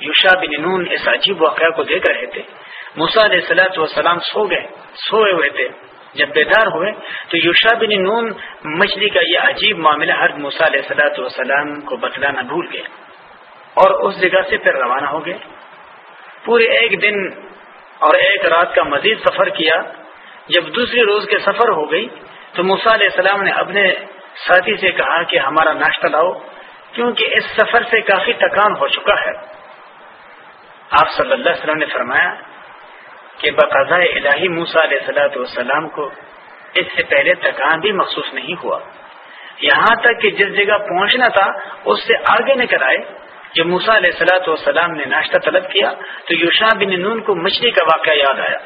یوشا بن نون اس عجیب واقعہ کو دیکھ رہے تھے۔ موسا علیہ سلاۃ وسلام سو گئے، سوئے ہوئے تھے۔ جب بیدار ہوئے تو یوشا بن نون مچھلی کا یہ عجیب معاملہ ہر موسا علیہ سلاۃ وسلام کو بتلانا بھول گئے اور اس جگہ سے پھر روانہ ہو گئے۔ پورے ایک دن اور ایک رات کا مزید سفر کیا۔ جب دوسری روز کے سفر ہو گئی تو موسا علیہ السلام نے اپنے ساتھی سے کہا کہ ہمارا ناشتہ لاؤ، کیونکہ اس سفر سے کافی تکان ہو چکا ہے۔ آپ صلی اللہ علیہ وسلم نے فرمایا کہ بقضاء الہی موسا علیہ صلاحت والسلام کو اس سے پہلے تکان بھی محسوس نہیں ہوا۔ یہاں تک کہ جس جگہ پہنچنا تھا، اس سے آگے نکل آئے۔ جب موسا علیہ سلاۃ والسلام نے ناشتہ طلب کیا، تو یوشا بن نون کو مچھلی کا واقعہ یاد آیا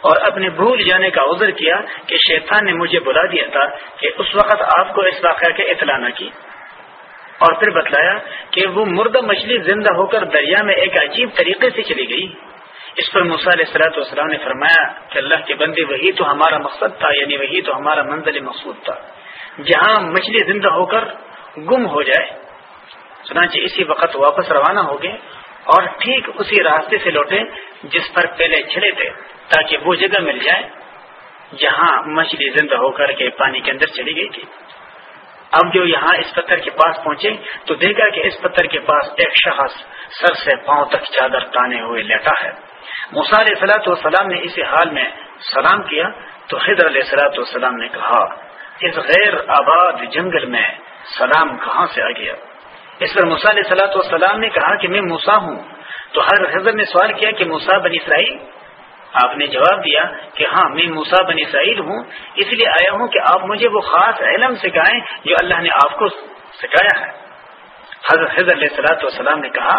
اور اپنے بھول جانے کا عذر کیا کہ شیطان نے مجھے بلا دیا تھا کہ اس وقت آپ کو اس واقعہ کے اطلاع نہ کی۔ اور پھر بتلایا کہ وہ مردہ مچھلی زندہ ہو کر دریا میں ایک عجیب طریقے سے چلی گئی۔ اس پر علیہ صلاحت والسلام نے فرمایا کہ اللہ کے بندے، وہی تو ہمارا مقصد تھا یعنی وہی تو ہمارا منزل مقصود تھا۔ جہاں مچھلی زندہ ہو کر گم ہو جائے، چنانچہ اسی وقت واپس روانہ ہو گئے اور ٹھیک اسی راستے سے لوٹے جس پر پہلے چھڑے تھے تاکہ وہ جگہ مل جائے جہاں مچھلی زندہ ہو کر کے پانی کے اندر چلی گئی تھی۔ اب جو یہاں اس پتھر کے پاس پہنچے تو دیکھا کہ اس پتھر کے پاس ایک شخص سر سے پاؤں تک چادر تانے ہوئے لیٹا ہے۔ مسار سلاۃ والسلام نے اسی حال میں سلام کیا تو حضر علیہ سلاۃ والسلام نے کہا، اس غیر آباد جنگل میں سلام کہاں سے آ گیا؟ اس پر موسا علیہ سلاۃ والسلام نے کہا کہ میں موسا ہوں۔ تو ہر حضر نے سوال کیا کہ موسا بن اسرائیل آپ نے جواب دیا کہ ہاں میں موسا بن اسرائیل ہوں، اس لیے آیا ہوں کہ آپ مجھے وہ خاص علم سکھائیں جو اللہ نے آپ کو سکھایا ہے۔ حضرت حضر علیہ سلاۃ والسلام نے کہا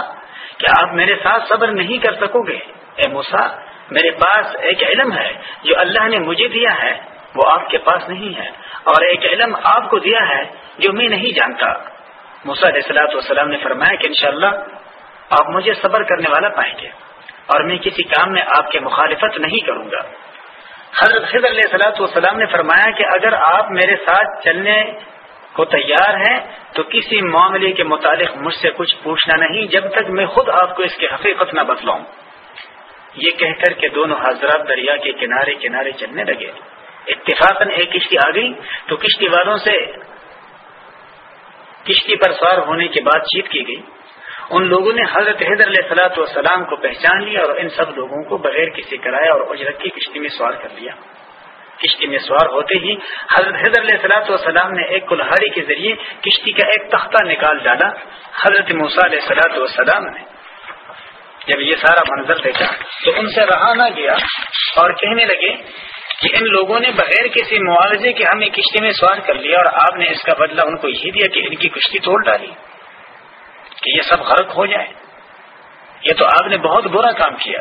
کہ آپ میرے ساتھ صبر نہیں کر سکو گے؟ اے موسا میرے پاس ایک علم ہے جو اللہ نے مجھے دیا ہے، وہ آپ کے پاس نہیں ہے، اور ایک علم آپ کو دیا ہے جو میں نہیں جانتا۔ موسا علیہ السلاۃ والسلام نے فرمایا کہ انشاءاللہ آپ مجھے صبر کرنے والا پائیں گے۔ اور میں کسی کام میں آپ کے مخالفت نہیں کروں گا۔ حضرت خضر علیہ السلاۃ والسلام نے فرمایا کہ اگر آپ میرے ساتھ چلنے کو تیار ہیں تو کسی معاملے کے متعلق مجھ سے کچھ پوچھنا نہیں، جب تک میں خود آپ کو اس کی حقیقت نہ بتلاؤں۔ یہ کہہ کر کے دونوں حضرات دریا کے کنارے کنارے چلنے لگے۔ اتفاقاً ایک کشتی آ گئی تو کشتی والوں سے کشتی پر سوار ہونے کی بات چیت کی گئی۔ ان لوگوں نے حضرت حیدر علیہ سلاۃ والسلام کو پہچان لیا اور ان سب لوگوں کو بغیر کسی کرایہ اور اجرت کی کشتی میں سوار کر لیا۔ کشتی میں سوار ہوتے ہی حضرت حیدر علیہ سلاۃ والسلام نے ایک کلہاڑی کے ذریعے کشتی کا ایک تختہ نکال ڈالا۔ حضرت موسیٰ علیہ سلاۃ والسلام نے جب یہ سارا منظر دیکھا تو ان سے رہا نہ گیا اور کہنے لگے کہ ان لوگوں نے بغیر کسی معاوضے کے ہمیں کشتی میں سوار کر لیا اور آپ نے اس کا بدلہ ان کو یہی دیا کہ ان کی کشتی توڑ ڈالی۔ کہ یہ سب غرق ہو جائے۔ یہ تو آپ نے بہت برا کام کیا۔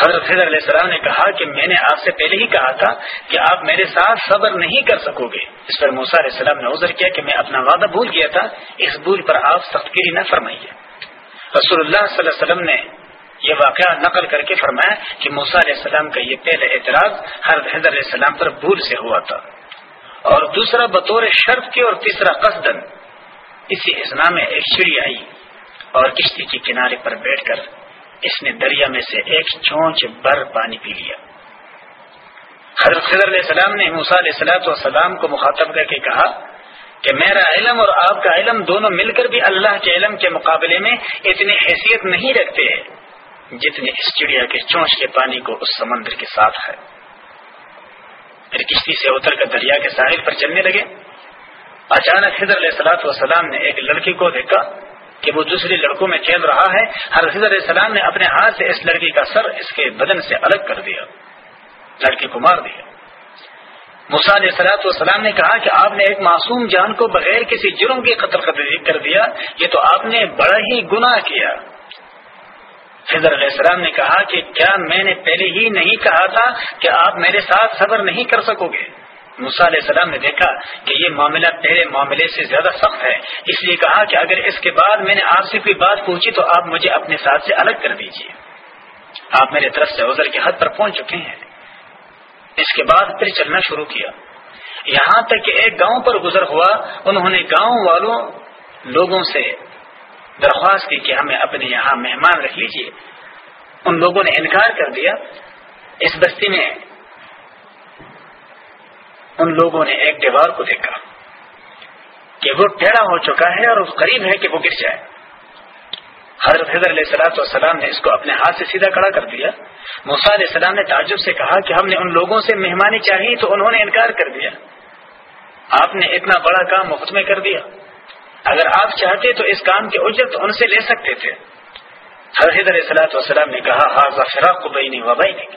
حضرت حضر علیہ السلام نے کہا کہ میں نے آپ سے پہلے ہی کہا تھا کہ آپ میرے ساتھ صبر نہیں کر سکو گے۔ اس پر موسا علیہ السلام نے عذر کیا کہ میں اپنا وعدہ بھول گیا تھا۔ اس بھول پر آپ سخت گیری نہ فرمائیے۔ رسول اللہ صلی اللہ علیہ وسلم نے یہ واقعہ نقل کر کے فرمایا کہ موسا علیہ السلام کا یہ پہلا اعتراض حضرت حضر علیہ السلام پر بھول سے ہوا تھا۔ اور دوسرا بطور شرط کے اور تیسرا قصدن اسی اسنا میں ایک چڑی آئی اور کشتی کے کنارے پر بیٹھ کر اس نے دریا میں سے ایک چونچ بر پانی پی لیا۔ حضرت خضر علیہ السلام نے موسا علیہ السلاۃ والسلام کو مخاطب کر کے کہا کہ میرا علم اور آپ کا علم دونوں مل کر بھی اللہ کے علم کے مقابلے میں اتنی حیثیت نہیں رکھتے جتنے اس چڑیا کے چونچ کے پانی کو اس سمندر کے ساتھ ہے۔ پھر کشتی سے اتر کر دریا کے ساحل پر چلنے لگے۔ اچانک حضر علیہ السلاۃ والسلام نے ایک لڑکی کو دیکھا کہ وہ دوسری لڑکوں میں کھیل رہا ہے۔ ہر حضر علیہ السلام نے اپنے ہاتھ سے اس لڑکی کا سر اس کے بدن سے الگ کر دیا۔ لڑکی کو مار دیا۔ علیہ سلاۃ والسلام نے کہا کہ آپ نے ایک معصوم جان کو بغیر کسی جرم کے قتل کر دیا یہ تو آپ نے بڑا ہی گناہ کیا۔ حضر علیہ السلام نے کہا کہ کیا میں نے پہلے ہی نہیں کہا تھا کہ آپ میرے ساتھ صبر نہیں کر سکو گے؟ علیہ السلام نے دیکھا کہ یہ معاملہ پہلے معاملے سے زیادہ سخت ہے۔ اس لیے کہا کہ اگر اس کے بعد میں نے آپ سے کوئی بات پوچھی تو آپ مجھے اپنے ساتھ سے الگ کر دیجیے آپ میرے طرف سے عذر کے حد پر پہنچ چکے ہیں۔ اس کے بعد پھر چلنا شروع کیا۔ یہاں تک کہ ایک گاؤں پر گزر ہوا، انہوں نے گاؤں والوں لوگوں سے درخواست کی کہ ہمیں اپنے یہاں مہمان رکھ لیجیے ان لوگوں نے انکار کر دیا۔ اس بستی میں ان لوگوں نے ایک دیوار کو دیکھا کہ وہ ٹیڑھا ہو چکا ہے اور قریب ہے کہ وہ گر جائے۔ حضرت حضر علیہ السلاۃ والسلام نے اس کو اپنے ہاتھ سے سیدھا کڑا کر دیا۔ موسا علیہ السلام نے تعجب سے کہا کہ ہم نے ان لوگوں سے مہمانی چاہی تو انہوں نے انکار کر دیا۔ آپ نے اتنا بڑا کام مفت میں کر دیا۔ اگر آپ چاہتے تو اس کام کی اجرت ان سے لے سکتے تھے۔ حضرت حضر السلاۃ والسلام نے کہا حاضہ فراق کو بہنی وبائی نہیں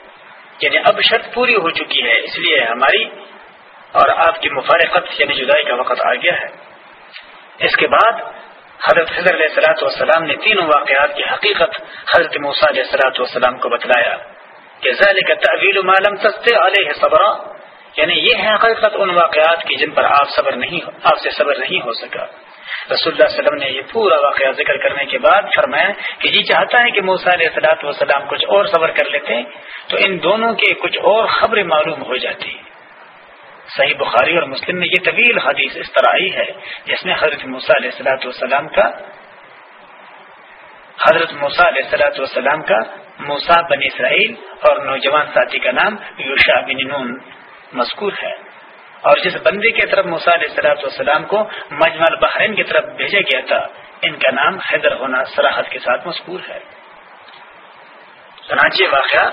یعنی اب شرط پوری ہو چکی ہے، اس لیے ہماری اور آپ کی مفارقت یعنی جدائی کا وقت آ گیا ہے۔ اس کے بعد حضرت حضر علیہ السلاۃ والسلام نے تینوں واقعات کی حقیقت حضرت موسیٰ علیہ السلاۃ والسلام کو بتلایا کہ ذالک تعویل معلوم تستے علیہ صبر۔ یعنی یہ ہے حقیقت ان واقعات کی جن پر آپ صبر نہیں آپ سے صبر نہیں ہو سکا۔ رسول اللہ علیہ وسلم نے یہ پورا واقعہ ذکر کرنے کے بعد فرمایا کہ جی چاہتا ہے کہ موسیٰ علیہ السلاۃ والسلام کچھ اور صبر کر لیتے تو ان دونوں کے کچھ اور خبریں معلوم ہو جاتی۔ صحیح بخاری اور مسلم میں یہ طویل حدیث اس طرح آئی ہے جس میں حضرت موسیٰ علیہ السلاۃ والسلام کا حضرت موسیٰ علیہ السلاۃ والسلام کا موسا بن اسرائیل اور نوجوان ساتھی کا نام یوشا بن نون مذکور ہے۔ اور جس بندے کی طرف موسیٰ علیہ السلاۃ والسلام کو مجمل بحرین کی طرف بھیجا گیا تھا، ان کا نام حیدر ہونا سراحت کے ساتھ مذکور ہے۔ چنانچہ واقعہ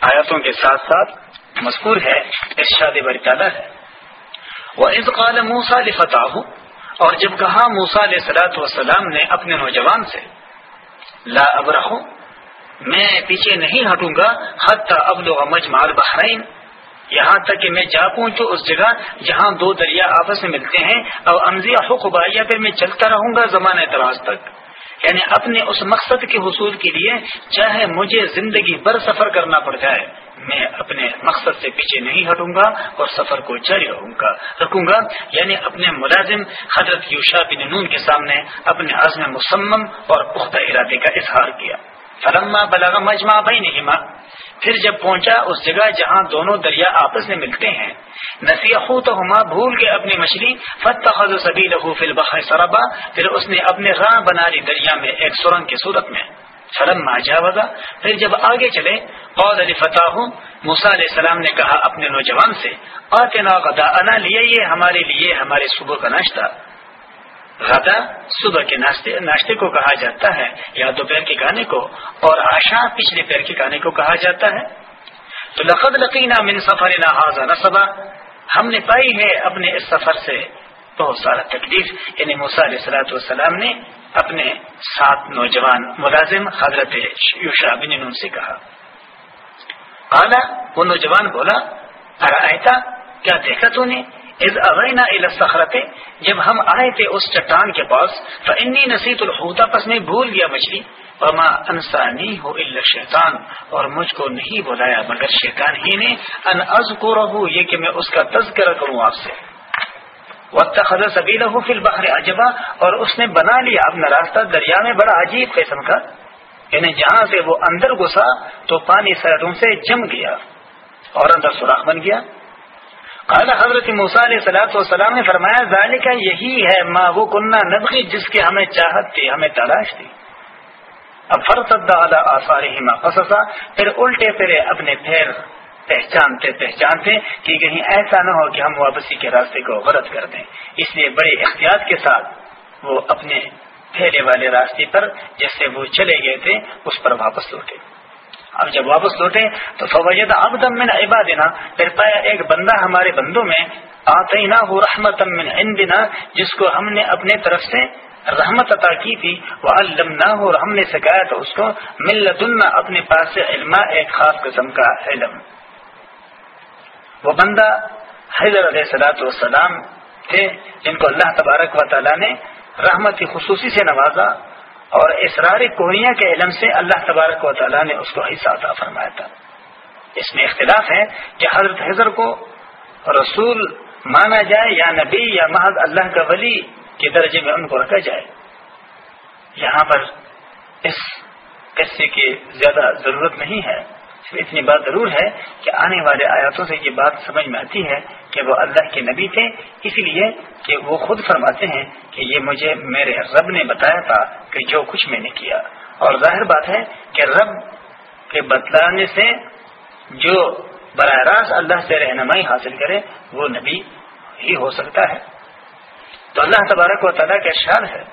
آیاتوں کے ساتھ ساتھ مذکور ہے، ارشاد بری تعالیٰ ہے۔ وہ قال موسا فتح اور جب کہا موسا علیہ سلاۃ وسلام نے اپنے نوجوان سے، لا اب رہو میں پیچھے نہیں ہٹوں گا حت اب لو مجمال بحرین یہاں تک کہ میں جا پہنچوں اس جگہ جہاں دو دریا آپس میں ملتے ہیں اور امزیا حقبائیہ پھر میں چلتا رہوں گا زمانۂ اعتراض تک۔ یعنی اپنے اس مقصد کے حصول کے لیے، چاہے مجھے زندگی بھر سفر کرنا پڑ جائے۔ میں اپنے مقصد سے پیچھے نہیں ہٹوں گا اور سفر کو جاری رہوں گا۔ رکھوں گا یعنی اپنے ملازم حضرت یوشا بن نون کے سامنے اپنے عزم مسمم اور پختہ ارادے کا اظہار کیا۔ فلما بلغ مجمع بھائی نہیں پھر جب پہنچا اس جگہ جہاں دونوں دریا آپس میں ملتے ہیں نصیح تو ہما بھول کے اپنی مچھلی فتح سبھی لہو فل سرابا پھر اس نے اپنے راہ بنا لی دریا میں ایک سرنگ کی صورت میں فلم ماجا پھر جب آگے چلے قول علی فتح موسا علیہ السلام نے کہا اپنے نوجوان سے، آتے نا غدا انا لیے یہ، ہمارے لیے، ہمارے صبح کا ناشتہ۔ غدا، صبح کے ناشتے ناشتے کو کہا جاتا ہے، یا دوپہر کے کھانے کو، اور آشا پچھلے پیر کے کھانے کو کہا جاتا ہے۔ تو لقد لقینا من سفر نہ ہم نے پائی ہے اپنے اس سفر سے بہت سارا تکلیف۔ یعنی موسا علیہ السلاۃ والسلام نے اپنے سات نوجوان ملازم حضرت یوشا بن سے کہا۔ کالا وہ نوجوان بولا ارا کیا دیکھا تو نے؟ از اوینا السخرت جب ہم آئے تھے اس چٹان کے پاس تو انی نصیت الحوتا پس میں بھول گیا مچھلی۔ وما انسانی ہو الا شیطان اور مجھ کو نہیں بلایا مگر شیطان ہی نے، ان از یہ کہ میں اس کا تذکرہ کروں آپ سے۔ وقت خزر سبیلا ہو فی البحر عجبا، اور اس نے بنا لیا اپنا راستہ دریا میں بڑا عجیب قسم کا۔ یعنی جہاں سے وہ اندر گھسا تو پانی سرحدوں سے جم گیا اور اندر سوراخ بن گیا۔ قال حضرت موسیٰ علیہ سلاۃ والسلام نے فرمایا، ذالک یہی ہے ماں وہ کنہ نبغی، جس کی ہمیں چاہت تھی، ہمیں تلاش تھی۔ اب فرصد آثار ہی ماں پھر الٹے پھرے اپنے پھیر پہچانتے پہچانتے کہ کہیں ایسا نہ ہو کہ ہم واپسی کے راستے کو غلط کر دیں۔ اس لیے بڑے احتیاط کے ساتھ وہ اپنے پھیلے والے راستے پر جیسے وہ چلے گئے تھے، اس پر واپس لوٹے۔ اب جب واپس لوٹے تو فوجد اب دم میں عبادنا، پھر پایا ایک بندہ ہمارے بندوں میں آتے نہ ہو رحمت عندنا، جس کو ہم نے اپنے طرف سے رحمت عطا کی تھی وہ علم نہ ہو ہم نے سکھایا تو اس کو ملت اپنے پاس سے علم ایک خاص قسم کا علم۔ وہ بندہ حضرت علیہ سلاۃ والسلام تھے، جن کو اللہ تبارک و تعالیٰ نے رحمت کی خصوصی سے نوازا اور اسرار کوہنیا کے علم سے اللہ تبارک و تعالیٰ نے اس کو حصہ عطا فرمایا تھا۔ اس میں اختلاف ہے کہ حضرت حضر کو رسول مانا جائے یا نبی یا محض اللہ کا ولی کے درجے میں ان کو رکھا جائے۔ یہاں پر اس قصے کی زیادہ ضرورت نہیں ہے۔ اتنی بات ضرور ہے کہ آنے والے آیاتوں سے یہ بات سمجھ میں آتی ہے کہ وہ اللہ کے نبی تھے اسی لیے کہ وہ خود فرماتے ہیں کہ یہ مجھے میرے رب نے بتایا تھا کہ جو کچھ میں نے کیا۔ اور ظاہر بات ہے کہ رب کے بتلانے سے جو براہ راست اللہ سے رہنمائی حاصل کرے، وہ نبی ہی ہو سکتا ہے۔ تو اللہ تبارک و تعالیٰ کا شان ہے۔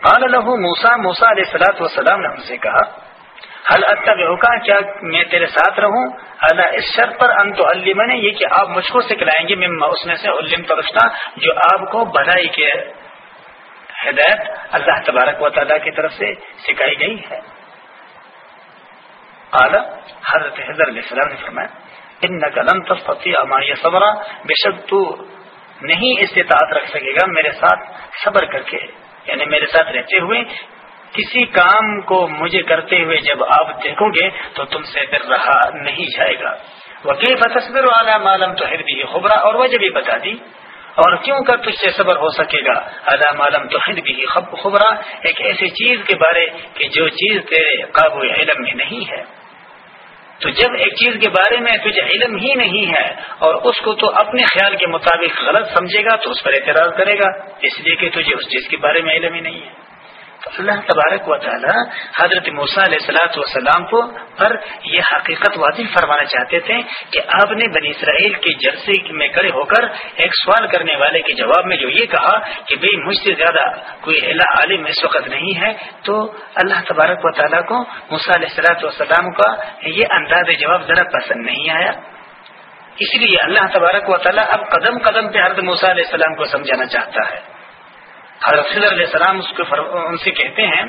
قال له موسا موسا علیہ السلاۃ وسلام نے ہم سے کہا حل اتب ہوگا کیا میں تیرے ساتھ رہوں؟ اللہ اس شرط پر انت علم نے یہ کہ آپ مجھ کو سکھلائیں گے، مما اس میں سے علم ترشنا جو آپ کو بھلائی کے ہدایت اللہ تبارک و تعالیٰ کی طرف سے سکھائی گئی ہے۔ اعلیٰ حضرت حضر علیہ السلام نے فرمایا ان قلم تفتی اما صبر بے شک تو نہیں استطاعت رکھ سکے گا میرے ساتھ صبر کر کے یعنی میرے ساتھ رہتے ہوئے کسی کام کو مجھے کرتے ہوئے جب آپ دیکھو گے تو تم سے پھر رہا نہیں جائے گا۔ وکیل تصبر والا معلوم تو ہر بھی خبرا اور وجہ بھی بتا دی۔ اور کیوں کر تجھ سے صبر ہو سکے گا؟ اللہ عالم تو خود بھی خبرا۔ ایک ایسی چیز کے بارے کہ جو چیز تیرے قابو علم میں نہیں ہے۔ تو جب ایک چیز کے بارے میں تجھے علم ہی نہیں ہے اور اس کو تو اپنے خیال کے مطابق غلط سمجھے گا تو اس پر اعتراض کرے گا۔ اس لیے کہ تجھے اس چیز کے بارے میں علم ہی نہیں ہے۔ اللہ تبارک و تعالی حضرت موسیٰ علیہ السلاۃ والسلام کو پر یہ حقیقت واضح فرمانا چاہتے تھے کہ آپ نے بنی اسرائیل کی جرسی میں کڑے ہو کر ایک سوال کرنے والے کے جواب میں جو یہ کہا کہ بھئی مجھ سے زیادہ کوئی عالم اس وقت نہیں ہے، تو اللہ تبارک و تعالیٰ کو موسیٰ علیہ السلاۃ والسلام کا یہ انداز جواب ذرا پسند نہیں آیا۔ اس لیے اللہ تبارک و تعالیٰ اب قدم قدم پہ حضرت موسیٰ علیہ السلام کو سمجھانا چاہتا ہے۔ حضرت خضر علیہ السلام اس کو ان سے کہتے ہیں،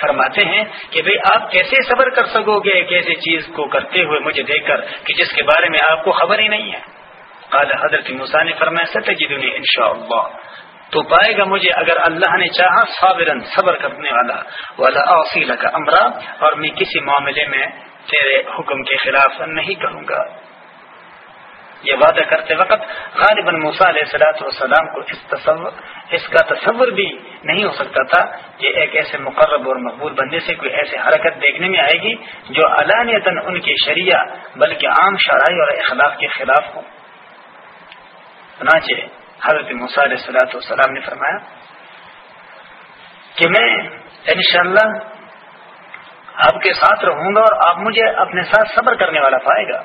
فرماتے ہیں کہ بھئی آپ کیسے صبر کر سکو گے؟ ایک ایسی چیز کو کرتے ہوئے مجھے دیکھ کر کہ جس کے بارے میں آپ کو خبر ہی نہیں ہے۔ قال حضرت موسیٰ نے فرمایا، ستجدنی انشاءاللہ تو پائے گا مجھے اگر اللہ نے چاہا صابرن صبر کرنے والا والا اوسیل کا امرا اور میں کسی معاملے میں تیرے حکم کے خلاف نہیں کروں گا۔ یہ وعدہ کرتے وقت غالباً موسا علیہ سلاۃ والسلام کو اس تصور اس کا تصور بھی نہیں ہو سکتا تھا کہ ایک ایسے مقرب اور مقبول بندے سے کوئی ایسی حرکت دیکھنے میں آئے گی جو علانیتاً ان کی شریعہ بلکہ عام شرائع اور اخلاق کے خلاف ہو۔ چنانچہ حضرت موسیٰ علیہ سلاۃ والسلام نے فرمایا کہ میں انشاءاللہ آپ کے ساتھ رہوں گا اور آپ مجھے اپنے ساتھ صبر کرنے والا پائے گا۔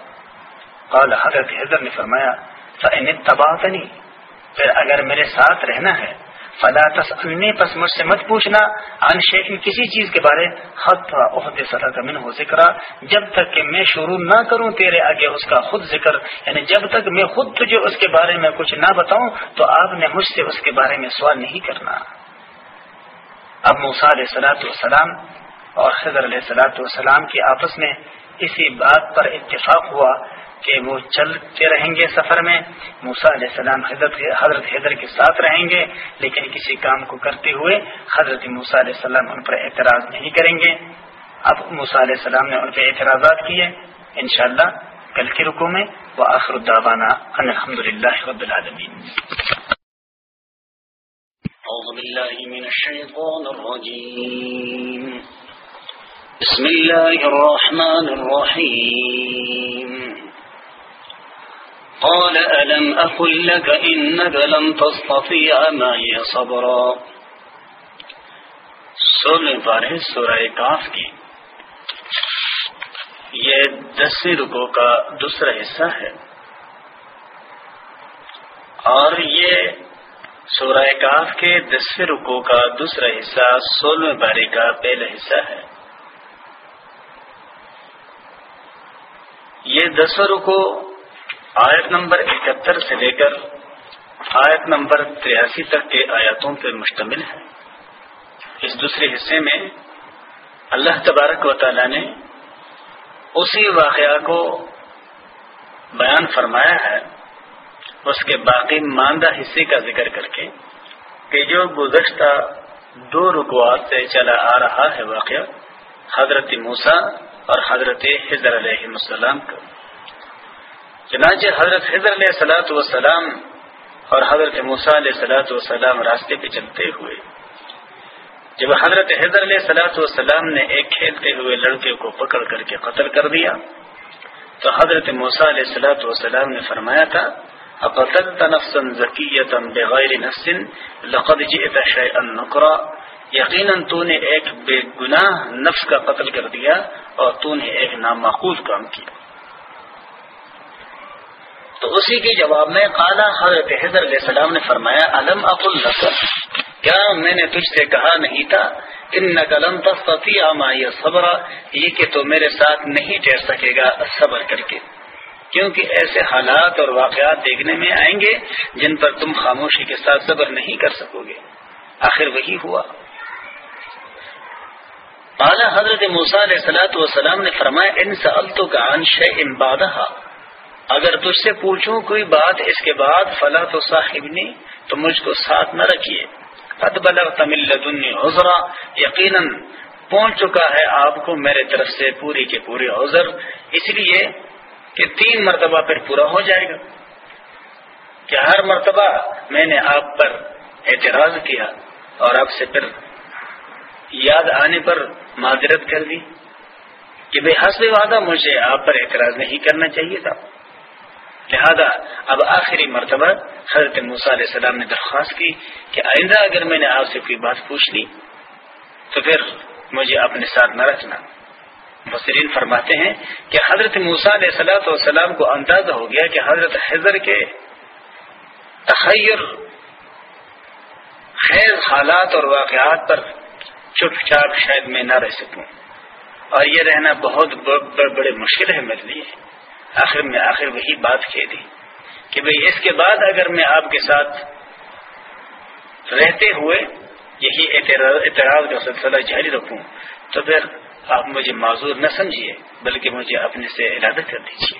قال، حضرت حضر نے فرمایا تباہنی پھر اگر میرے ساتھ رہنا ہے، فلا تسألنی پس مجھ سے مت پوچھنا۔ ان شیخ کسی چیز کے بارے حد عہد صلاح من ہو ذکر جب تک کہ میں شروع نہ کروں تیرے آگے اس کا خود ذکر یعنی جب تک میں خود تجھے اس کے بارے میں کچھ نہ بتاؤں، تو آپ نے مجھ سے اس کے بارے میں سوال نہیں کرنا۔ اب موسیٰ علیہ سلاۃ والسلام اور حضر علیہ سلاۃ والسلام کی آپس میں اسی بات پر اتفاق ہوا۔ کہ وہ چلتے رہیں گے سفر میں۔ موسا علیہ السلام حضرت حضرت حیدر کے ساتھ رہیں گے، لیکن کسی کام کو کرتے ہوئے حضرت موسا علیہ السلام ان پر اعتراض نہیں کریں گے۔ اب موسا علیہ السلام نے ان پہ اعتراضات کیے۔ انشاءاللہ، کل کے رکو میں۔ وہ آخر الدعوانا الحمد للہ رب العالمین بسم الله الرحمن الرحيم قال، ألم أقل لك إنك لن تستطيع معي صبرا؟ سولہ بارہ سورہ کاف کی۔ یہ دسویں رکو کا دوسرا حصہ ہے۔ اور یہ سورہ کاف کے دسویں رکو کا دوسرا حصہ سولہ بارے کا پہلا حصہ ہے۔ یہ دس رکو آیت نمبر اکہتر سے لے کر آیت نمبر تریاسی تک کے آیاتوں پر مشتمل ہے۔ اس دوسرے حصے میں اللہ تبارک و تعالی نے اسی واقعہ کو بیان فرمایا ہے۔ اس کے باقی ماندہ حصے کا ذکر کر کے کہ جو گزشتہ دو رکوات سے چلا آ رہا ہے واقعہ، حضرت موسا اور حضرت حضر علیہ السلام کا۔ چنانچہ حضرت حضر علیہ سلاۃ والسلام اور حضرت موسا علیہ سلاۃ والسلام راستے پہ چلتے ہوئے۔ جب حضرت حضر علیہ سلاۃ والسلام نے ایک کھیلتے ہوئے لڑکے کو پکڑ کر کے قتل کر دیا، تو حضرت موسا علیہ سلاۃ والسلام نے فرمایا تھا نفسا بغیر نفس، لقد جئت شيئا نقرا یقیناً تو نے ایک بے گناہ نفس کا قتل کر دیا اور تو نے ایک نامعقول کام کیا۔ تو اسی کے جواب میں قالا حضرت حضر علیہ السلام نے فرمایا علم اقل لك؟ کیا میں نے تجھ سے کہا نہیں تھا؟ ان نقلم تستی آمائی صبر. یہ کہ تو میرے ساتھ نہیں ٹھہر سکے گا صبر کر کے۔ کیونکہ ایسے حالات اور واقعات دیکھنے میں آئیں گے جن پر تم خاموشی کے ساتھ صبر نہیں کر سکو گے۔ آخر وہی ہوا۔ اعلی حضرت موسا علیہ سلاۃ وسلام نے فرمایا، ان سلطوں کا انش امبادہ اگر تجھ سے پوچھوں کوئی بات، اس کے بعد فلاں تو صاحب نے تو مجھ کو ساتھ نہ رکھیے۔ قد بلغ تمل عذرا، یقیناً پہنچ چکا ہے آپ کو میرے طرف سے پوری کے پورے عذر۔ اس لیے کہ تین مرتبہ پھر پورا ہو جائے گا۔ کہ ہر مرتبہ میں نے آپ پر اعتراض کیا اور آپ سے پھر یاد آنے پر معذرت کر دی کہ بے حسب وعدہ مجھے آپ پر اعتراض نہیں کرنا چاہیے تھا۔ لہذا اب آخری مرتبہ حضرت موسیٰ علیہ السلام نے درخواست کی کہ آئندہ اگر میں نے آپ سے کوئی بات پوچھ لی، تو پھر مجھے اپنے ساتھ نہ رکھنا۔ بصرین فرماتے ہیں کہ حضرت موسیٰ علیہ صلاحت والسلام کو اندازہ ہو گیا کہ حضرت حضر کے تخیر، خیر حالات اور واقعات پر چپ چاپ شاید میں نہ رہ سکوں۔ اور یہ رہنا بہت بڑے مشکل ہے میرے لیے۔ آخر میں آخر وہی بات کہہ دی کہ بھئی اس کے بعد اگر میں آپ کے ساتھ رہتے ہوئے یہی اعتراض کا سلسلہ جاری رکھوں تو پھر آپ مجھے معذور نہ سمجھیے، بلکہ مجھے اپنے سے ارادہ کر دیجیے۔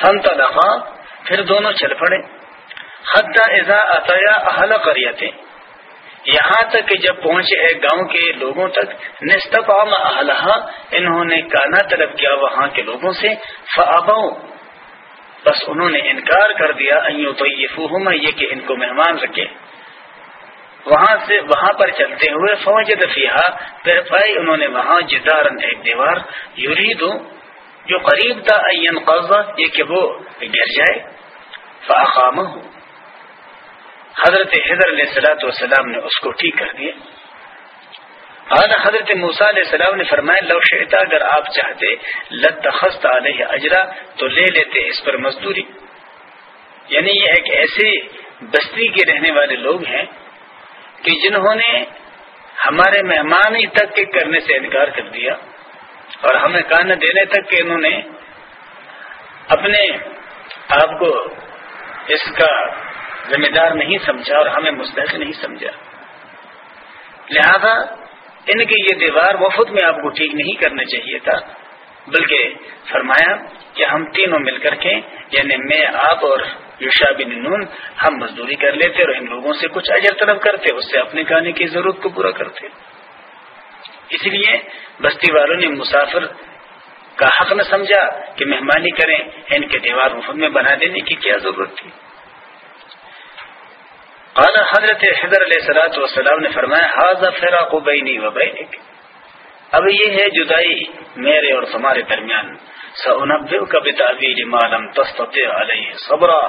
فن طلقا پھر دونوں چل پڑے۔ حد ازا عطیا احل کریتے یہاں تک کہ جب پہنچے ایک گاؤں کے لوگوں تک نستقام احلہ انہوں نے کانا طلب کیا وہاں کے لوگوں سے فعباؤ بس انہوں نے انکار کر دیا ایو تو یہ کہ ان کو مہمان رکھے۔ وہاں سے، وہاں پر چلتے ہوئے فوج دفیہ پھر پائی انہوں نے وہاں جدارن ایک دیوار یوری جو قریب تھا این قوضہ یہ کہ وہ گر جائے۔ فاقام حضرت حضر علیہ السلاۃ والسلام نے اس کو ٹھیک کر دیا۔ آج حضرت موسا علیہ السلام نے فرمایا، لو شیتا اگر آپ چاہتے لت علیہ اجرا، تو لے لیتے اس پر مزدوری۔ یعنی یہ ایک ایسی بستی کے رہنے والے لوگ ہیں کہ جنہوں نے ہمارے مہمان ہی تک کے کرنے سے انکار کر دیا اور ہمیں کان دینے تک کہ انہوں نے اپنے آپ کو اس کا ذمہ دار نہیں سمجھا اور ہمیں مستحق نہیں سمجھا۔ لہذا ان کی یہ دیوار وفد میں آپ کو ٹھیک نہیں کرنا چاہیے تھا، بلکہ فرمایا کہ ہم تینوں مل کر کے یعنی میں، آپ اور یوشا بن نون، ہم مزدوری کر لیتے اور ان لوگوں سے کچھ اجر طلب کرتے، اس سے اپنے کھانے کی ضرورت کو پورا کرتے۔ اس لیے بستی والوں نے مسافر کا حق نہ سمجھا کہ مہمانی کریں، ان کے دیوار مفت میں بنا دینے کی کیا ضرورت تھی۔ قال حضرت حضر علیہ سلاۃ وسلام نے فرمایا حاضر فرا کو بینی و بینک. اب یہ ہے جدائی میرے اور تمہارے درمیان۔ سنب کا بتاویل معلوم تست علیہ صبرا۔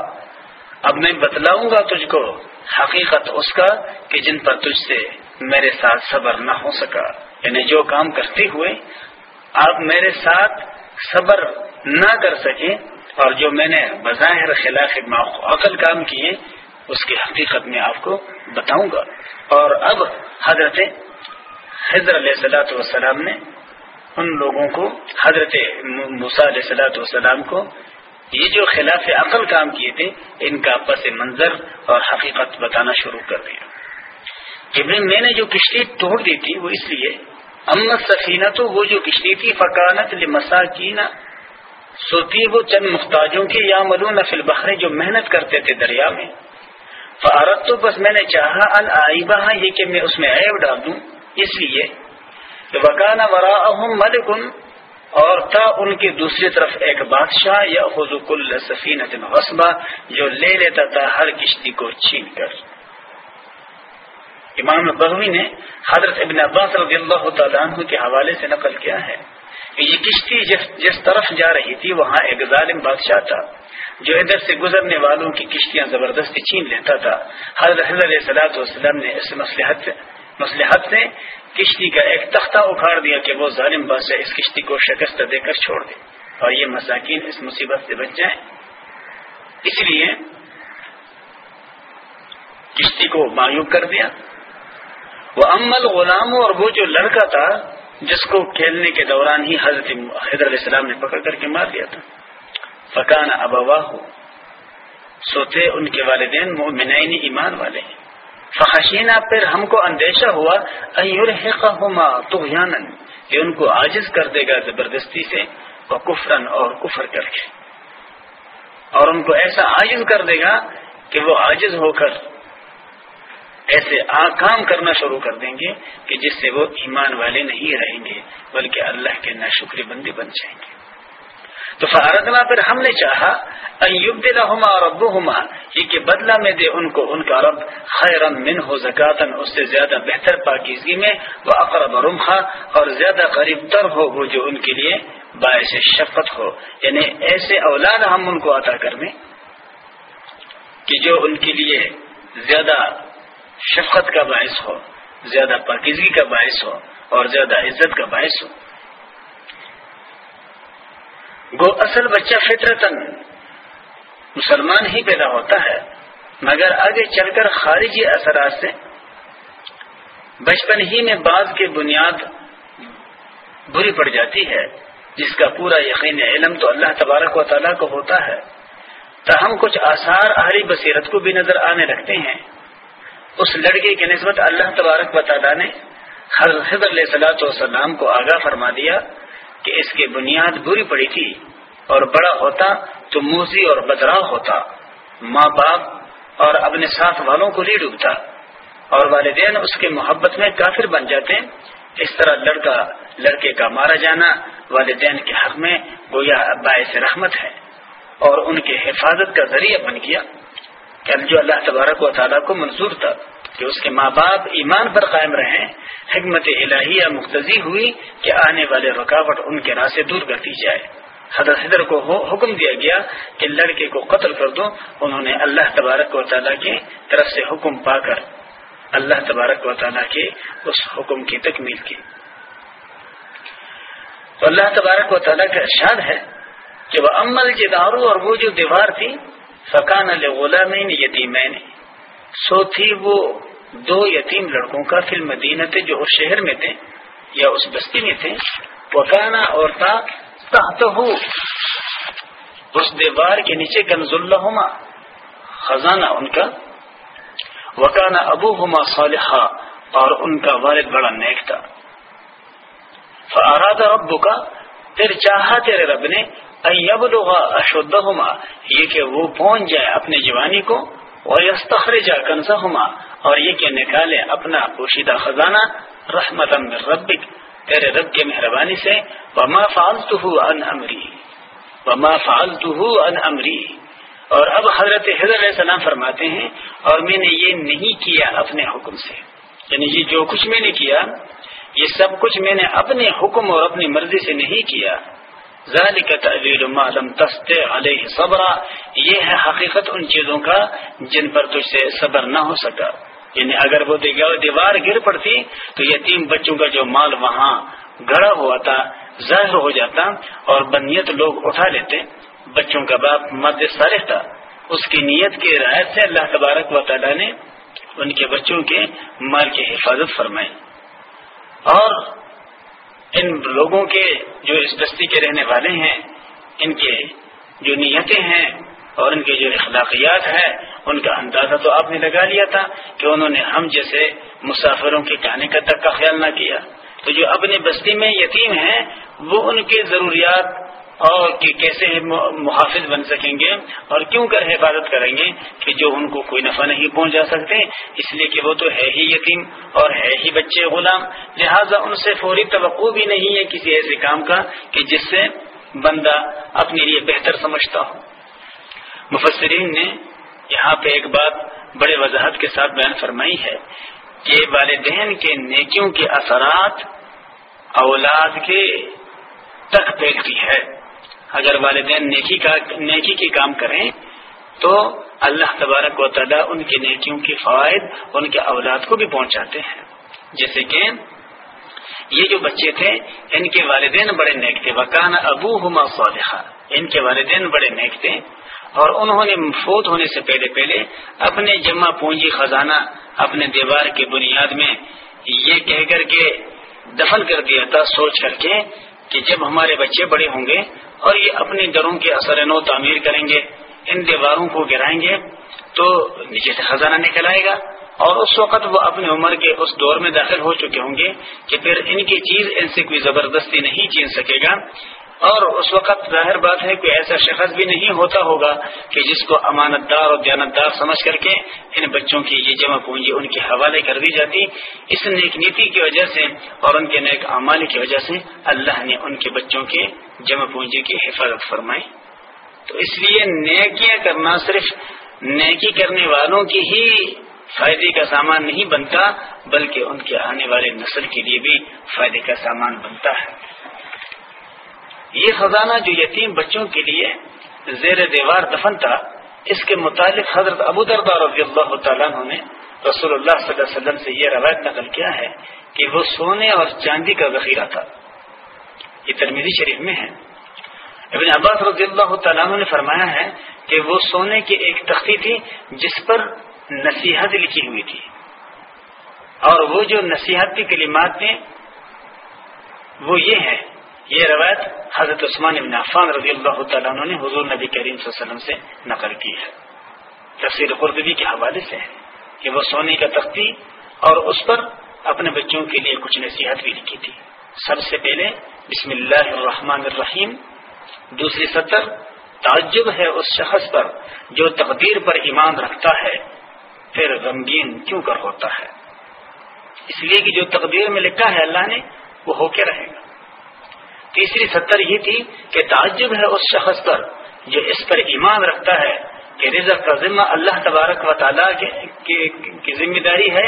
اب میں بتلاؤں گا تجھ کو حقیقت اس کا کہ جن پر تجھ سے میرے ساتھ صبر نہ ہو سکا۔ یعنی جو کام کرتے ہوئے آپ میرے ساتھ صبر نہ کر سکے اور جو میں نے بظاہر خلاف عقل کام کیے اس کی حقیقت میں آپ کو بتاؤں گا۔ اور اب حضرت حضر علیہ صلاحت والسلام نے ان لوگوں کو، حضرت علیہ صلاحت والسلام کو یہ جو خلاف عقل کام کیے تھے، ان کا پس منظر اور حقیقت بتانا شروع کر دیا۔ جبریل میں نے جو کشتی توڑ دی تھی، وہ اس لیے امت سفینہ تو وہ جو کشتی تھی، فکانت مساکینہ سوتی وہ چند مختاجوں کی یا ملون فل بخرے جو محنت کرتے تھے دریا میں۔ فارت تو بس میں نے چاہا البا یہ کہ میں اس میں عیب ڈال دوں۔ اس لیے کہ وکانا ورا ملکن اور تھا ان کی دوسری طرف ایک بادشاہ یا حضوق السفین وسبا جو لے لیتا تھا ہر کشتی کو چھین کر۔ امام بہوی نے حضرت ابن عباس رضی اللہ تعالیٰ عنہ کے حوالے سے نقل کیا ہے کہ یہ کشتی جس جس طرف جا رہی تھی، وہاں ایک ظالم بادشاہ تھا۔ جو ادھر سے گزرنے والوں کی کشتیاں زبردستی چھین لیتا تھا، حضرت حضرت صلاحت وسلم نے اس مسلحت سے کشتی کا ایک تختہ اکھاڑ دیا کہ وہ ظالم بادشاہ اس کشتی کو شکست دے کر چھوڑ دے۔ اور یہ مساکین اس مصیبت سے بچ جائیں۔ اس لیے کشتی کو معیوب کر دیا۔ وہ امل غلام اور وہ جو لڑکا تھا، جس کو کھیلنے کے دوران ہی حضرت حضر علیہ السلام نے پکڑ کر کے مار دیا تھا۔ فکان ابوا ہو سوتے ان کے والدین مومنین ایمان والے فحشینہ پھر ہم کو اندیشہ ہوا تو کہ ان کو عاجز کر دے گا زبردستی سے اور کفرن اور کفر کر کے۔ اور ان کو ایسا عاجز کر دے گا کہ وہ عاجز ہو کر ایسے کام کرنا شروع کر دیں گے، کہ جس سے وہ ایمان والے نہیں رہیں گے، بلکہ اللہ کے ناشکری بندی بن جائیں گے۔ تو فارتنا پھر ہم نے چاہا ایوب دلہما اور ابو ہما یہ کہ بدلہ میں دے ان کو، ان کا رب، خیرن من ہو زکاتن، اس سے زیادہ بہتر پاکیزگی میں، وہ اقرب رمحا، اور زیادہ قریب تر ہو وہ جو ان کے لیے باعث شفقت ہو۔ یعنی ایسے اولاد ہم ان کو عطا کر دیں کہ جو ان کے لیے زیادہ شفقت کا باعث ہو، زیادہ پاکیزگی کا باعث ہو، اور زیادہ عزت کا باعث ہو۔ گو اصل بچہ فطرتن مسلمان ہی پیدا ہوتا ہے، مگر آگے چل کر خارجی اثرات سے بچپن ہی میں بعض کی بنیاد بری پڑ جاتی ہے، جس کا پورا یقین علم تو اللہ تبارک و تعالیٰ کو ہوتا ہے۔ تاہم کچھ آثار اہلی بصیرت کو بھی نظر آنے لگتے ہیں۔ اس لڑکے کی نسبت اللہ تبارک و تعالیٰ نے حضرت علیہ صلاح وسلام کو آگاہ فرما دیا۔ کہ اس کی بنیاد بری پڑی تھی اور بڑا ہوتا تو موزی اور بدراؤ ہوتا۔ ماں باپ اور اپنے ساتھ والوں کو لی ڈوبتا اور والدین اس کے محبت میں کافر بن جاتے۔ اس طرح لڑکا، لڑکے کا مارا جانا والدین کے حق میں گویا باعث رحمت ہے اور ان کے حفاظت کا ذریعہ بن گیا۔ کہ جو اللہ تبارک و تعالیٰ کو منظور تھا۔ کہ اس کے ماں باپ ایمان پر قائم رہیں، حکمت الہیہ مختصی ہوئی کہ آنے والے رکاوٹ ان کے راہ سے دور کر دی جائے۔ حضرت حضر کو حکم دیا گیا کہ لڑکے کو قتل کر دو۔ انہوں نے اللہ تبارک و تعالیٰ کی طرف سے حکم پا کر اللہ تبارک و تعالیٰ کے اس حکم کی تکمیل کی۔ تو اللہ تبارک و تعالیٰ کا ارشاد ہے کہ وہ عمل جدارو اور وہ جو دیوار تھی فقان الغلامین یتیمین۔ سو تھی وہ دو یتیم لڑکوں کا فلم مدینہ تھے جو اس شہر میں تھے یا اس بستی میں تھے۔ وکانا اور تھا اس دیوار کے نیچے کنز الحما خزانہ ان کا۔ وکانا ابو ہما صالحہ اور ان کا والد بڑا نیک تھا۔ فاراد رب کا پھر چاہا تیرے رب نے اشدہما، یہ کہ وہ پہنچ جائے اپنے جوانی کو۔ اور یستخرجا کنزہما اور یہ کہ نکالے اپنا پوشیدہ خزانہ رحمت ربک، تیرے رب کے مہربانی سے، وما فعلتہ عن امری وما فعلتہ عن امری اور اب حضرت حضر علیہ السلام فرماتے ہیں، اور میں نے یہ نہیں کیا اپنے حکم سے۔ یعنی یہ جو کچھ میں نے کیا، یہ سب کچھ میں نے اپنے حکم اور اپنی مرضی سے نہیں کیا۔ ذالک تعویل ما لم تست علیہ صبر یہ ہے حقیقت ان چیزوں کا جن پر تجھ سے صبر نہ ہو سکا۔ یعنی اگر وہ دیوار گر پڑتی تو یتیم بچوں کا جو مال وہاں گڑا ہوا تھا، ظاہر ہو جاتا اور بنیت لوگ اٹھا لیتے، بچوں کا باپ مد صالح تھا۔ اس کی نیت کی رعایت سے اللہ تبارک و تعالی نے ان کے بچوں کے مال کی حفاظت فرمائی۔ اور ان لوگوں کے جو اس بستی کے رہنے والے ہیں، ان کے جو نیتیں ہیں اور ان کے جو اخلاقیات ہیں، ان کا اندازہ تو آپ نے لگا لیا تھا کہ انہوں نے ہم جیسے مسافروں کے کہنے کا تک کا خیال نہ کیا۔ تو جو اپنی بستی میں یتیم ہیں، وہ ان کے ضروریات اور کہ کیسے محافظ بن سکیں گے اور کیوں کر حفاظت کریں گے کہ جو ان کو کوئی نفع نہیں پہنچا سکتے، اس لیے کہ وہ تو ہے ہی یتیم اور ہے ہی بچے غلام۔ لہذا ان سے فوری توقع بھی نہیں ہے کسی ایسے کام کا کہ جس سے بندہ اپنے لیے بہتر سمجھتا ہو۔ مفسرین نے یہاں پہ ایک بات بڑے وضاحت کے ساتھ بیان فرمائی ہے کہ والدین کے نیکیوں کے اثرات اولاد کے تک پھیلتی ہے۔ اگر والدین نیکی کا نیکی کے کام کریں، تو اللہ تبارک و تعالیٰ ان کی نیکیوں کے فوائد، ان کے اولاد کو بھی پہنچاتے ہیں۔ جیسے کہ یہ جو بچے تھے، ان کے والدین بڑے نیک تھے۔ وکان ابو ہما صالحہ ان کے والدین بڑے نیک تھے۔ اور انہوں نے فوت ہونے سے پہلے پہلے اپنے جمع پونجی خزانہ اپنے دیوار کی بنیاد میں یہ کہہ کر کے دفن کر دیا تھا، سوچ کر کے کہ جب ہمارے بچے بڑے ہوں گے اور یہ اپنے گھروں کے اثر نو تعمیر کریں گے، ان دیواروں کو گرائیں گے، تو نیچے سے خزانہ نکل آئے گا اور اس وقت وہ اپنی عمر کے اس دور میں داخل ہو چکے ہوں گے کہ پھر ان کی چیز ان سے کوئی زبردستی نہیں چین سکے گا۔ اور اس وقت ظاہر بات ہے کہ ایسا شخص بھی نہیں ہوتا ہوگا کہ جس کو امانت دار اور دیانت دار سمجھ کر کے ان بچوں کی یہ جمع پونجی ان کے حوالے کر دی جاتی۔ اس نیک نیتی کی وجہ سے اور ان کے نیک اعمال کی وجہ سے اللہ نے ان کے بچوں کے جمع پونجی کی حفاظت فرمائی۔ تو اس لیے نیکیاں کرنا صرف نیکی کرنے والوں کی ہی فائدے کا سامان نہیں بنتا، بلکہ ان کے آنے والے نسل کے لیے بھی فائدے کا سامان بنتا ہے۔ یہ خزانہ جو یتیم بچوں کے لیے زیر دیوار دفن تھا، اس کے متعلق حضرت ابو دردا رضی اللہ تعالیٰ نے رسول اللہ صلی اللہ علیہ وسلم سے یہ روایت نقل کیا ہے کہ وہ سونے اور چاندی کا ذخیرہ تھا۔ یہ ترمیزی شریف میں ہے۔ ابن عباس رضی اللہ تعالیٰ نے فرمایا ہے کہ وہ سونے کی ایک تختی تھی جس پر نصیحت لکھی ہوئی تھی۔ اور وہ جو نصیحت کی کلمات تھے وہ یہ ہے یہ روایت حضرت عثمان ابن عفان رضی اللہ تعالیٰ عنہ نے حضور نبی کریم صلی اللہ علیہ وسلم سے نقل کی ہے۔ تفسیر قرطبی کے حوالے سے ہے کہ وہ سونے کا تختی اور اس پر اپنے بچوں کے لیے کچھ نصیحت بھی لکھی تھی۔ سب سے پہلے بسم اللہ الرحمن الرحیم، دوسری سطر، تعجب ہے اس شخص پر جو تقدیر پر ایمان رکھتا ہے، پھر غمگین کیوں کر ہوتا ہے؟ اس لیے کہ جو تقدیر میں لکھا ہے اللہ نے، وہ ہو کے رہے گا۔ تیسری ستر یہ تھی کہ تعجب ہے اس شخص پر جو اس پر ایمان رکھتا ہے کہ رزق کا ذمہ اللہ تبارک و تعالیٰ کی ذمہ داری ہے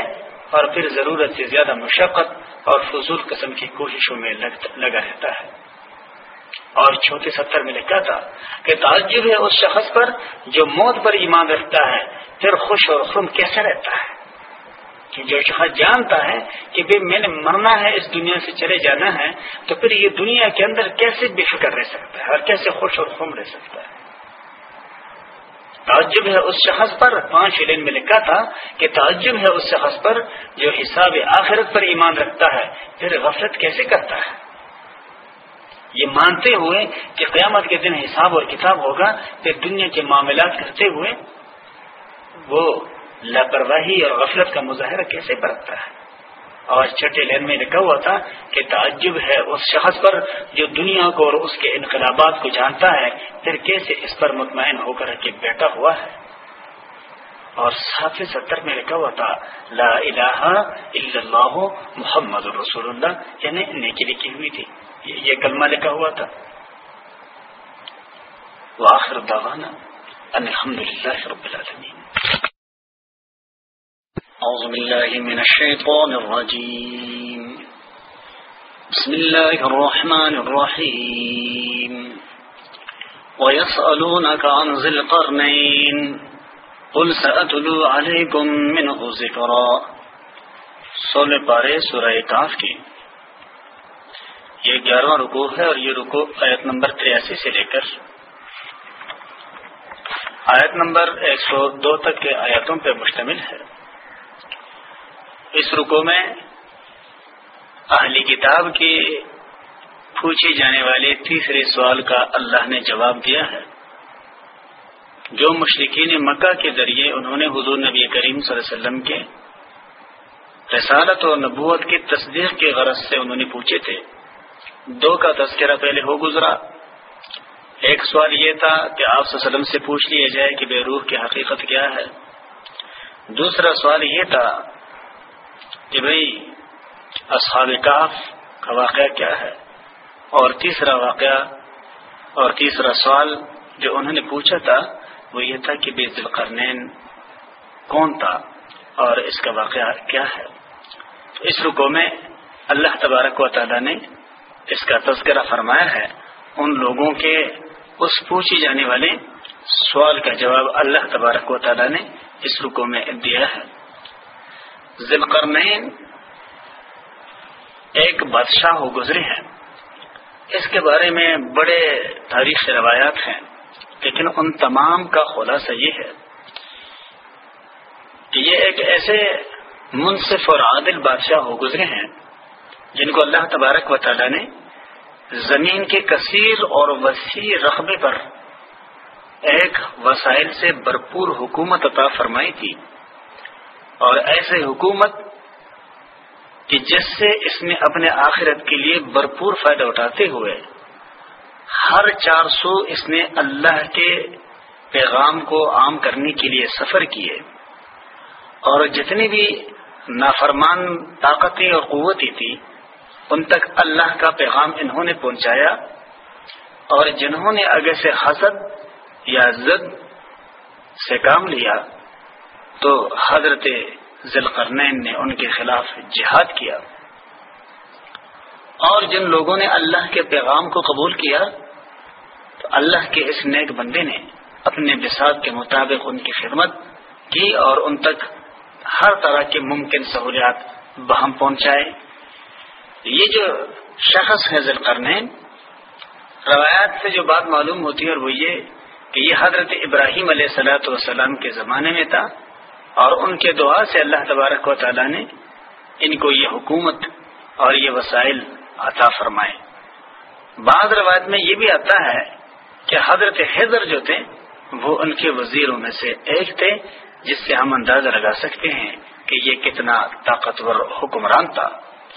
اور پھر ضرورت سے زیادہ مشقت اور فضول قسم کی کوششوں میں لگا رہتا ہے۔ اور چھوٹے ستر میں لکھا تھا کہ تعجب ہے اس شخص پر جو موت پر ایمان رکھتا ہے، پھر خوش اور خم کیسے رہتا ہے؟ کہ جو شخص جانتا ہے کہ بھائی میں نے مرنا ہے، اس دنیا سے چلے جانا ہے، تو پھر یہ دنیا کے اندر کیسے بے فکر رہ سکتا ہے؟ اور کیسے خوش اور خم رہ سکتا ہے؟ تعجب ہے اس شخص پر، پانچ لین میں لکھا تھا کہ تعجب ہے اس شخص پر جو حساب آخرت پر ایمان رکھتا ہے، پھر غفلت کیسے کرتا ہے؟ یہ مانتے ہوئے کہ قیامت کے دن حساب اور کتاب ہوگا، پھر دنیا کے معاملات کرتے ہوئے وہ لاپرواہی اور غفلت کا مظاہرہ کیسے برتتا ہے؟ اور چھٹے لین میں لکھا ہوا تھا کہ تعجب ہے اس شخص پر جو دنیا کو اور اس کے انقلابات کو جانتا ہے، پھر کیسے اس پر مطمئن ہو کر کے بیٹھا ہوا ہے؟ اور ساتویں ستر میں لکھا ہوا تھا، لا الہ الا اللہ محمد رسول اللہ یعنی نیکی لکھی ہوئی تھی۔ یہ کلمہ لکھا ہوا تھا۔ وآخر دعوانا ان الحمد للہ رب العالمین۔ أعوذ بالله من الشيطان الرجيم. بسم الله الرحمن الرحيم. ويسألونك عن ذي القرنين. قل سأتلو عليكم منه ذكرا. سولہ پارے سورہ کاف کی یہ گیارہواں رکو ہے اور یہ رکو آیت نمبر تریاسی سے لے کر. آیت نمبر ایک سو دو تک کے آیاتوں پر مشتمل ہے. اس رکو میں اہلی کتاب کی پوچھے جانے والے تیسرے سوال کا اللہ نے جواب دیا ہے۔ جو مشرقین مکہ کے ذریعے انہوں نے حضور نبی کریم صلی اللہ علیہ وسلم کے رسالت اور نبوت کی تصدیق کے غرض سے انہوں نے پوچھے تھے۔ دو کا تذکرہ پہلے ہو گزرا۔ ایک سوال یہ تھا کہ آپ صلی اللہ علیہ وسلم سے پوچھ لیا جائے کہ بے روح کی حقیقت کیا ہے۔ دوسرا سوال یہ تھا کہ بھائی اصحاب کاف کا واقعہ کیا ہے؟ اور تیسرا واقعہ اور تیسرا سوال جو انہوں نے پوچھا تھا وہ یہ تھا کہ بے القرنین کون تھا اور اس کا واقعہ کیا ہے؟ اس رکو میں اللہ تبارک و تعالی نے اس کا تذکرہ فرمایا ہے۔ ان لوگوں کے اس پوچھی جانے والے سوال کا جواب اللہ تبارک و تعالی نے اس رکو میں دیا ہے۔ ذلقرنین ایک بادشاہ ہو گزرے ہیں۔ اس کے بارے میں بڑے تاریخ روایات ہیں، لیکن ان تمام کا خلاصہ یہ ہے کہ یہ ایک ایسے منصف اور عادل بادشاہ ہو گزرے ہیں، جن کو اللہ تبارک و تعالی نے زمین کے کثیر اور وسیع رقبے پر ایک وسائل سے بھرپور حکومت عطا فرمائی تھی۔ اور ایسے حکومت کہ جس سے اس نے اپنے آخرت کے لیے بھرپور فائدہ اٹھاتے ہوئے ہر چار سو اس نے اللہ کے پیغام کو عام کرنے کے لیے سفر کیے اور جتنی بھی نافرمان طاقتیں اور قوتیں تھی ان تک اللہ کا پیغام انہوں نے پہنچایا اور جنہوں نے اگر سے حسد یا زد سے کام لیا تو حضرت ذلقرنین نے ان کے خلاف جہاد کیا اور جن لوگوں نے اللہ کے پیغام کو قبول کیا، تو اللہ کے اس نیک بندے نے اپنے بساط کے مطابق ان کی خدمت کی اور ان تک ہر طرح کے ممکن سہولیات بہم پہنچائے۔ یہ جو شخص ہے ذلقرنین روایات سے جو بات معلوم ہوتی ہے اور وہ یہ کہ یہ حضرت ابراہیم علیہ صلاۃ والسلام کے زمانے میں تھا۔ اور ان کے دعا سے اللہ تبارک و تعالیٰ نے ان کو یہ حکومت اور یہ وسائل عطا فرمائے۔ بعض روایت میں یہ بھی آتا ہے کہ حضرت حیدر جو تھے، وہ ان کے وزیروں میں سے ایک تھے، جس سے ہم اندازہ لگا سکتے ہیں کہ یہ کتنا طاقتور حکمران تھا۔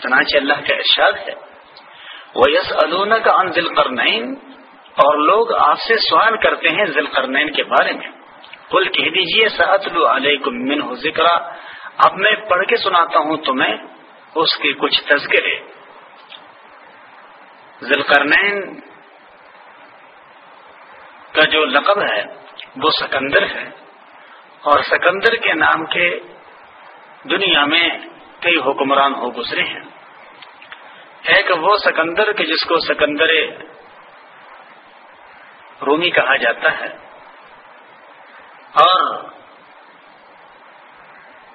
چنانچہ اللہ کا ارشاد ہے وہ یس ادونا کا ان ذیل اور لوگ آپ سے سوال کرتے ہیں ذیل کے بارے میں۔ کل کہہ دیجیے سعت علیکم من ہو ذکر اب میں پڑھ کے سناتا ہوں تمہیں اس کے کچھ تذکرے۔ ذلقرنین کا جو لقب ہے، وہ سکندر ہے۔ اور سکندر کے نام کے دنیا میں کئی حکمران ہو گزرے ہیں۔ ایک وہ سکندر کے جس کو سکندر رومی کہا جاتا ہے۔ اور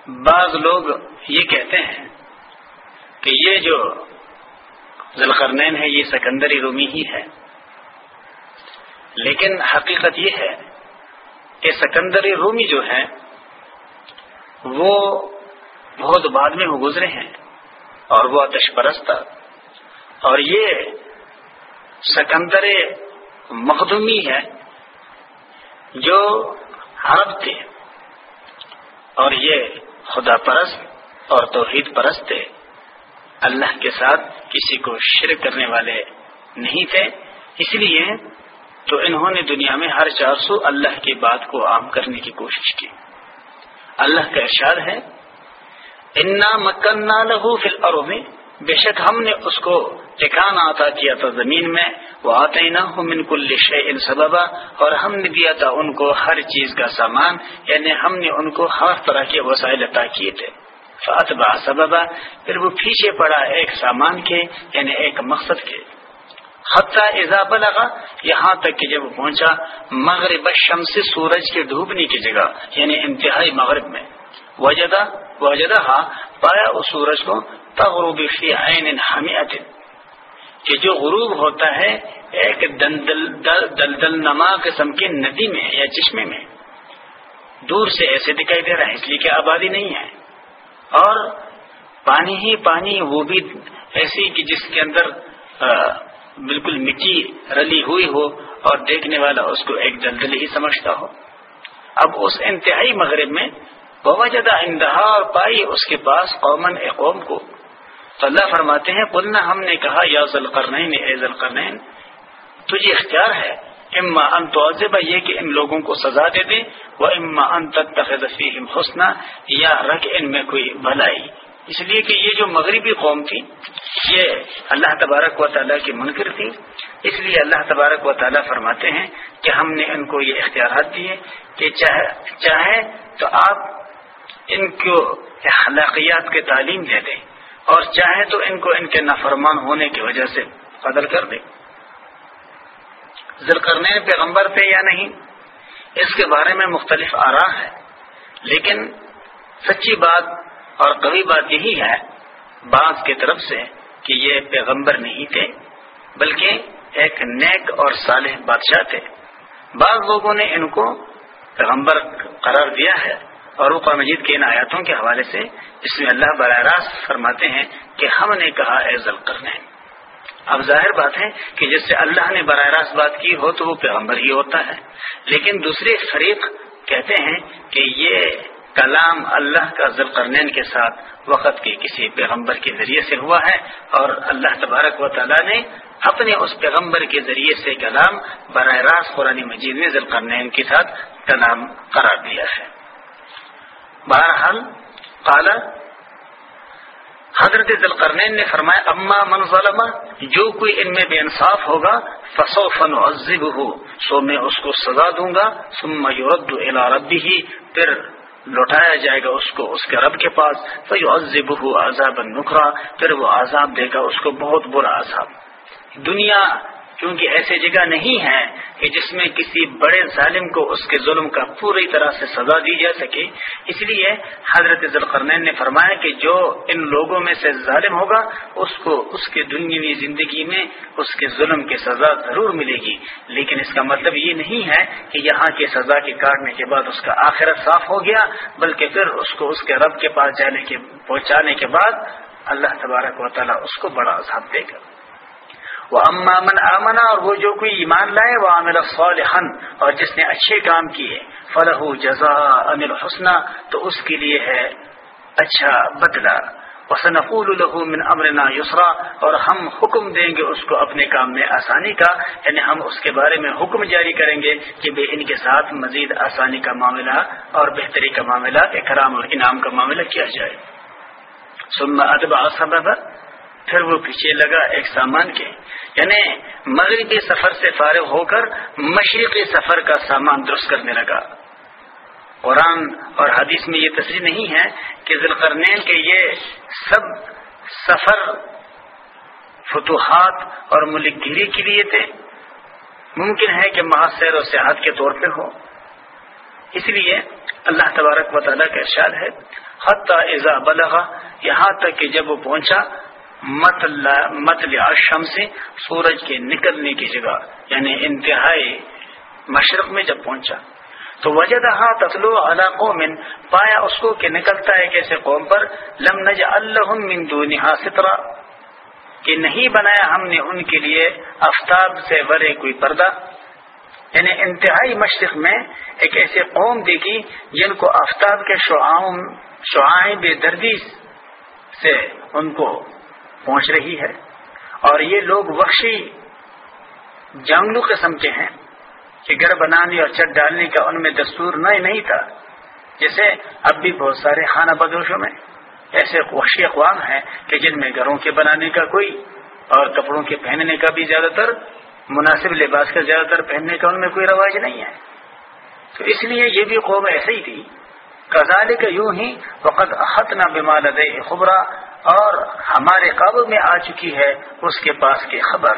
بعض لوگ یہ کہتے ہیں کہ یہ جو ذلقرنین ہے، یہ سکندری رومی ہی ہے۔ لیکن حقیقت یہ ہے کہ سکندری رومی جو ہے وہ بہت بعد میں گزرے ہیں اور وہ آتش پرست تھا اور یہ سکندر مخدومی ہے جو عرب تھے۔ اور یہ خدا پرست اور توحید پرست تھے۔ اللہ کے ساتھ کسی کو شرک کرنے والے نہیں تھے۔ اس لیے تو انہوں نے دنیا میں ہر چار سو اللہ کی بات کو عام کرنے کی کوشش کی۔ اللہ کا ارشاد ہے، انا مکنا لہو فل میں بے شک ہم نے اس کو ٹھکانا عطا کیا تھا زمین میں وہ آتے نہ ہو من کل ان سببا، اور ہم نے دیا تھا ان کو ہر چیز کا سامان یعنی ہم نے ان کو ہر طرح کے وسائل عطا کیے تھے۔ فاتبا سببا، پھر وہ پیچھے پڑا ایک سامان کے یعنی ایک مقصد کے۔ حتیٰ اضافہ لگا یہاں تک کہ جب پہنچا، مغرب شمس سورج کے ڈوبنے کی جگہ یعنی انتہائی مغرب میں۔ وجدہ وجدہ پایا اس سورج کو تغروب فی عین حمیت۔ کہ جو غروب ہوتا ہے، ایک دلدل دل نما قسم کی ندی میں یا چشمے میں۔ دور سے ایسے دکھائی دے رہا ہے، اس لیے کہ آبادی نہیں ہے۔ اور پانی ہی پانی، وہ بھی ایسی کہ جس کے اندر بالکل مٹی رلی ہوئی ہو اور دیکھنے والا اس کو ایک دلدل ہی سمجھتا ہو۔ اب اس انتہائی مغرب میں بوجدہ اندہا اور پائی اس کے پاس قومن قوم کو تو اللہ فرماتے ہیں، قلنا ہم نے کہا، یا ذلقرنین اے ذلقرنین تجھے اختیار ہے، اما ان توزبہ یہ کہ ان لوگوں کو سزا دے دے وہ اما ان تتخذ فیہم حسنا، یا رکھ ان میں کوئی بھلائی۔ اس لیے کہ یہ جو مغربی قوم تھی، یہ اللہ تبارک و تعالیٰ کی منکر تھی۔ اس لیے اللہ تبارک و تعالیٰ فرماتے ہیں کہ ہم نے ان کو یہ اختیارات دیے کہ چاہے تو آپ ان کو اخلاقیات کے تعلیم دے دیں۔ اور چاہے تو ان کو ان کے نافرمان ہونے کی وجہ سے قدر کر دیں ذلقرنین پیغمبر تھے یا نہیں، اس کے بارے میں مختلف آرا ہے لیکن سچی بات اور کبھی بات یہی ہے، بعض کی طرف سے کہ یہ پیغمبر نہیں تھے، بلکہ ایک نیک اور صالح بادشاہ تھے۔ بعض لوگوں نے ان کو پیغمبر قرار دیا ہے۔ اور وہ مجید کے ان آیاتوں کے حوالے سے اس میں اللہ براہ راست فرماتے ہیں کہ ہم نے کہا اے ذلقرن اب ظاہر بات ہے کہ جس سے اللہ نے براہ راست بات کی ہو تو وہ پیغمبر ہی ہوتا ہے۔ لیکن دوسرے فریق کہتے ہیں کہ یہ کلام اللہ کا ذلقرنین کے ساتھ وقت کے کسی پیغمبر کے ذریعے سے ہوا ہے اور اللہ تبارک و تعالیٰ نے اپنے اس پیغمبر کے ذریعے سے کلام براہ راست قرآن مجید میں ذلقرنین کے ساتھ کلام قرار دیا ہے۔ بہرحال کالا حضرت ذلقرنین نے فرمایا، اما من ظلم، جو کوئی ان میں بے انصاف ہوگا فسو فن عزب ہو سو میں اس کو سزا دوں گا، ثم یورد الى ربه، پھر لوٹایا جائے گا اس کو، اس کے رب کے پاس تو عزب ہو عذاب نکھرا پھر وہ عذاب دے گا اس کو، بہت برا عذاب۔ دنیا کیونکہ ایسی جگہ نہیں ہے کہ جس میں کسی بڑے ظالم کو اس کے ظلم کا پوری طرح سے سزا دی جا سکے۔ اس لیے حضرت ذلقرنین نے فرمایا کہ جو ان لوگوں میں سے ظالم ہوگا، اس کو اس کے دنیاوی زندگی میں اس کے ظلم کی سزا ضرور ملے گی۔ لیکن اس کا مطلب یہ نہیں ہے کہ یہاں کی سزا کے کاٹنے کے بعد اس کا آخرت صاف ہو گیا، بلکہ پھر اس کو اس کے رب کے پاس جانے کے پہنچانے کے بعد اللہ تبارک و تعالیٰ اس کو بڑا عذاب دے گا۔ وہ امامن امنا اور وہ جو کوئی ایمان لائے وہ عامر صالحن اور جس نے اچھے کام کیے فلح جزا امر حسنا تو اس کے لیے ہے اچھا بدلا وسنقول له من امرنا یسرا، اور ہم حکم دیں گے اس کو اپنے کام میں آسانی کا یعنی ہم اس کے بارے میں حکم جاری کریں گے کہ بے ان کے ساتھ مزید آسانی کا معاملہ اور بہتری کا معاملہ، اکرام اور انعام کا معاملہ کیا جائے۔ ثم ادبا سبب پھر وہ پیچھے لگا ایک سامان کے۔ یعنی مغربی سفر سے فارغ ہو کر مشرقی سفر کا سامان درست کرنے لگا۔ قرآن اور حدیث میں یہ تصریح نہیں ہے کہ ذلقرنین کے یہ سب سفر فتوحات اور ملک گیری کے لیے تھے۔ ممکن ہے کہ سیر و سیاحت کے طور پہ ہو۔ اس لیے اللہ تبارک و تعالیٰ کا ارشاد ہے، حتیٰ ایزا بلغا یہاں تک کہ جب وہ پہنچا مت شم سے سورج کے نکلنے کی جگہ یعنی انتہائی مشرق میں جب پہنچا۔ تو وجہ دہا تسلو علاقوں میں پایا اس کو کہ نکلتا ہے کیسے قوم پر؟ لم نج اللہ دونها سترا۔ کہ نہیں بنایا ہم نے ان کے لیے آفتاب سے برے کوئی پردہ۔ یعنی انتہائی مشرق میں ایک ایسے قوم دیکھی جن کو آفتاب کے شعائیں بے دردی سے ان کو پہنچ رہی ہے اور یہ لوگ وحشی جنگلو قسم کے ہیں کہ گھر بنانے اور چٹ ڈالنے کا ان میں دستور نہیں تھا۔ جیسے اب بھی بہت سارے خانہ بدوشوں میں ایسے وحشی اقوام ہیں کہ جن میں گھروں کے بنانے کا کوئی اور کپڑوں کے پہننے کا بھی زیادہ تر مناسب لباس کا زیادہ تر پہننے کا ان میں کوئی رواج نہیں ہے۔ تو اس لیے یہ بھی قوم ایسے ہی تھی۔ کزال کا یوں ہی وقت احت نہ بیمار خبرا اور ہمارے قابو میں آ چکی ہے اس کے پاس کی خبر۔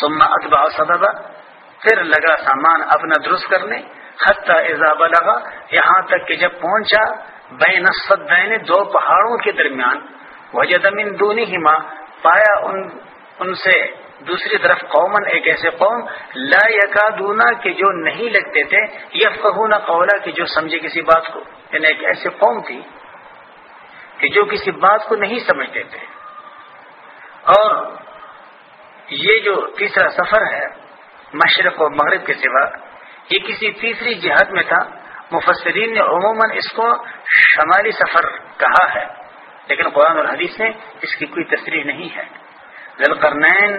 سما اتبا سبب، پھر لگا سامان اپنا درست کرنے، حتیٰ اضافہ لگا یہاں تک کہ جب پہنچا، بین صدین دو پہاڑوں کے درمیان وجہ دمین دونی ہی ماں پایا ان ان سے دوسری طرف قومن ایک ایسے قوم، لا یکا دونا کہ جو نہیں لگتے تھے یہ قولا، کہ جو سمجھے کسی بات کو۔ یعنی ایک ایسی قوم تھی۔ کہ جو کسی بات کو نہیں سمجھتے تھے۔ اور یہ جو تیسرا سفر ہے، مشرق و مغرب کے سوا، یہ کسی تیسری جہاد میں تھا۔ مفسرین نے عموماً اس کو شمالی سفر کہا ہے، لیکن قرآن اور حدیث میں اس کی کوئی تصریح نہیں ہے۔ ذلقرنین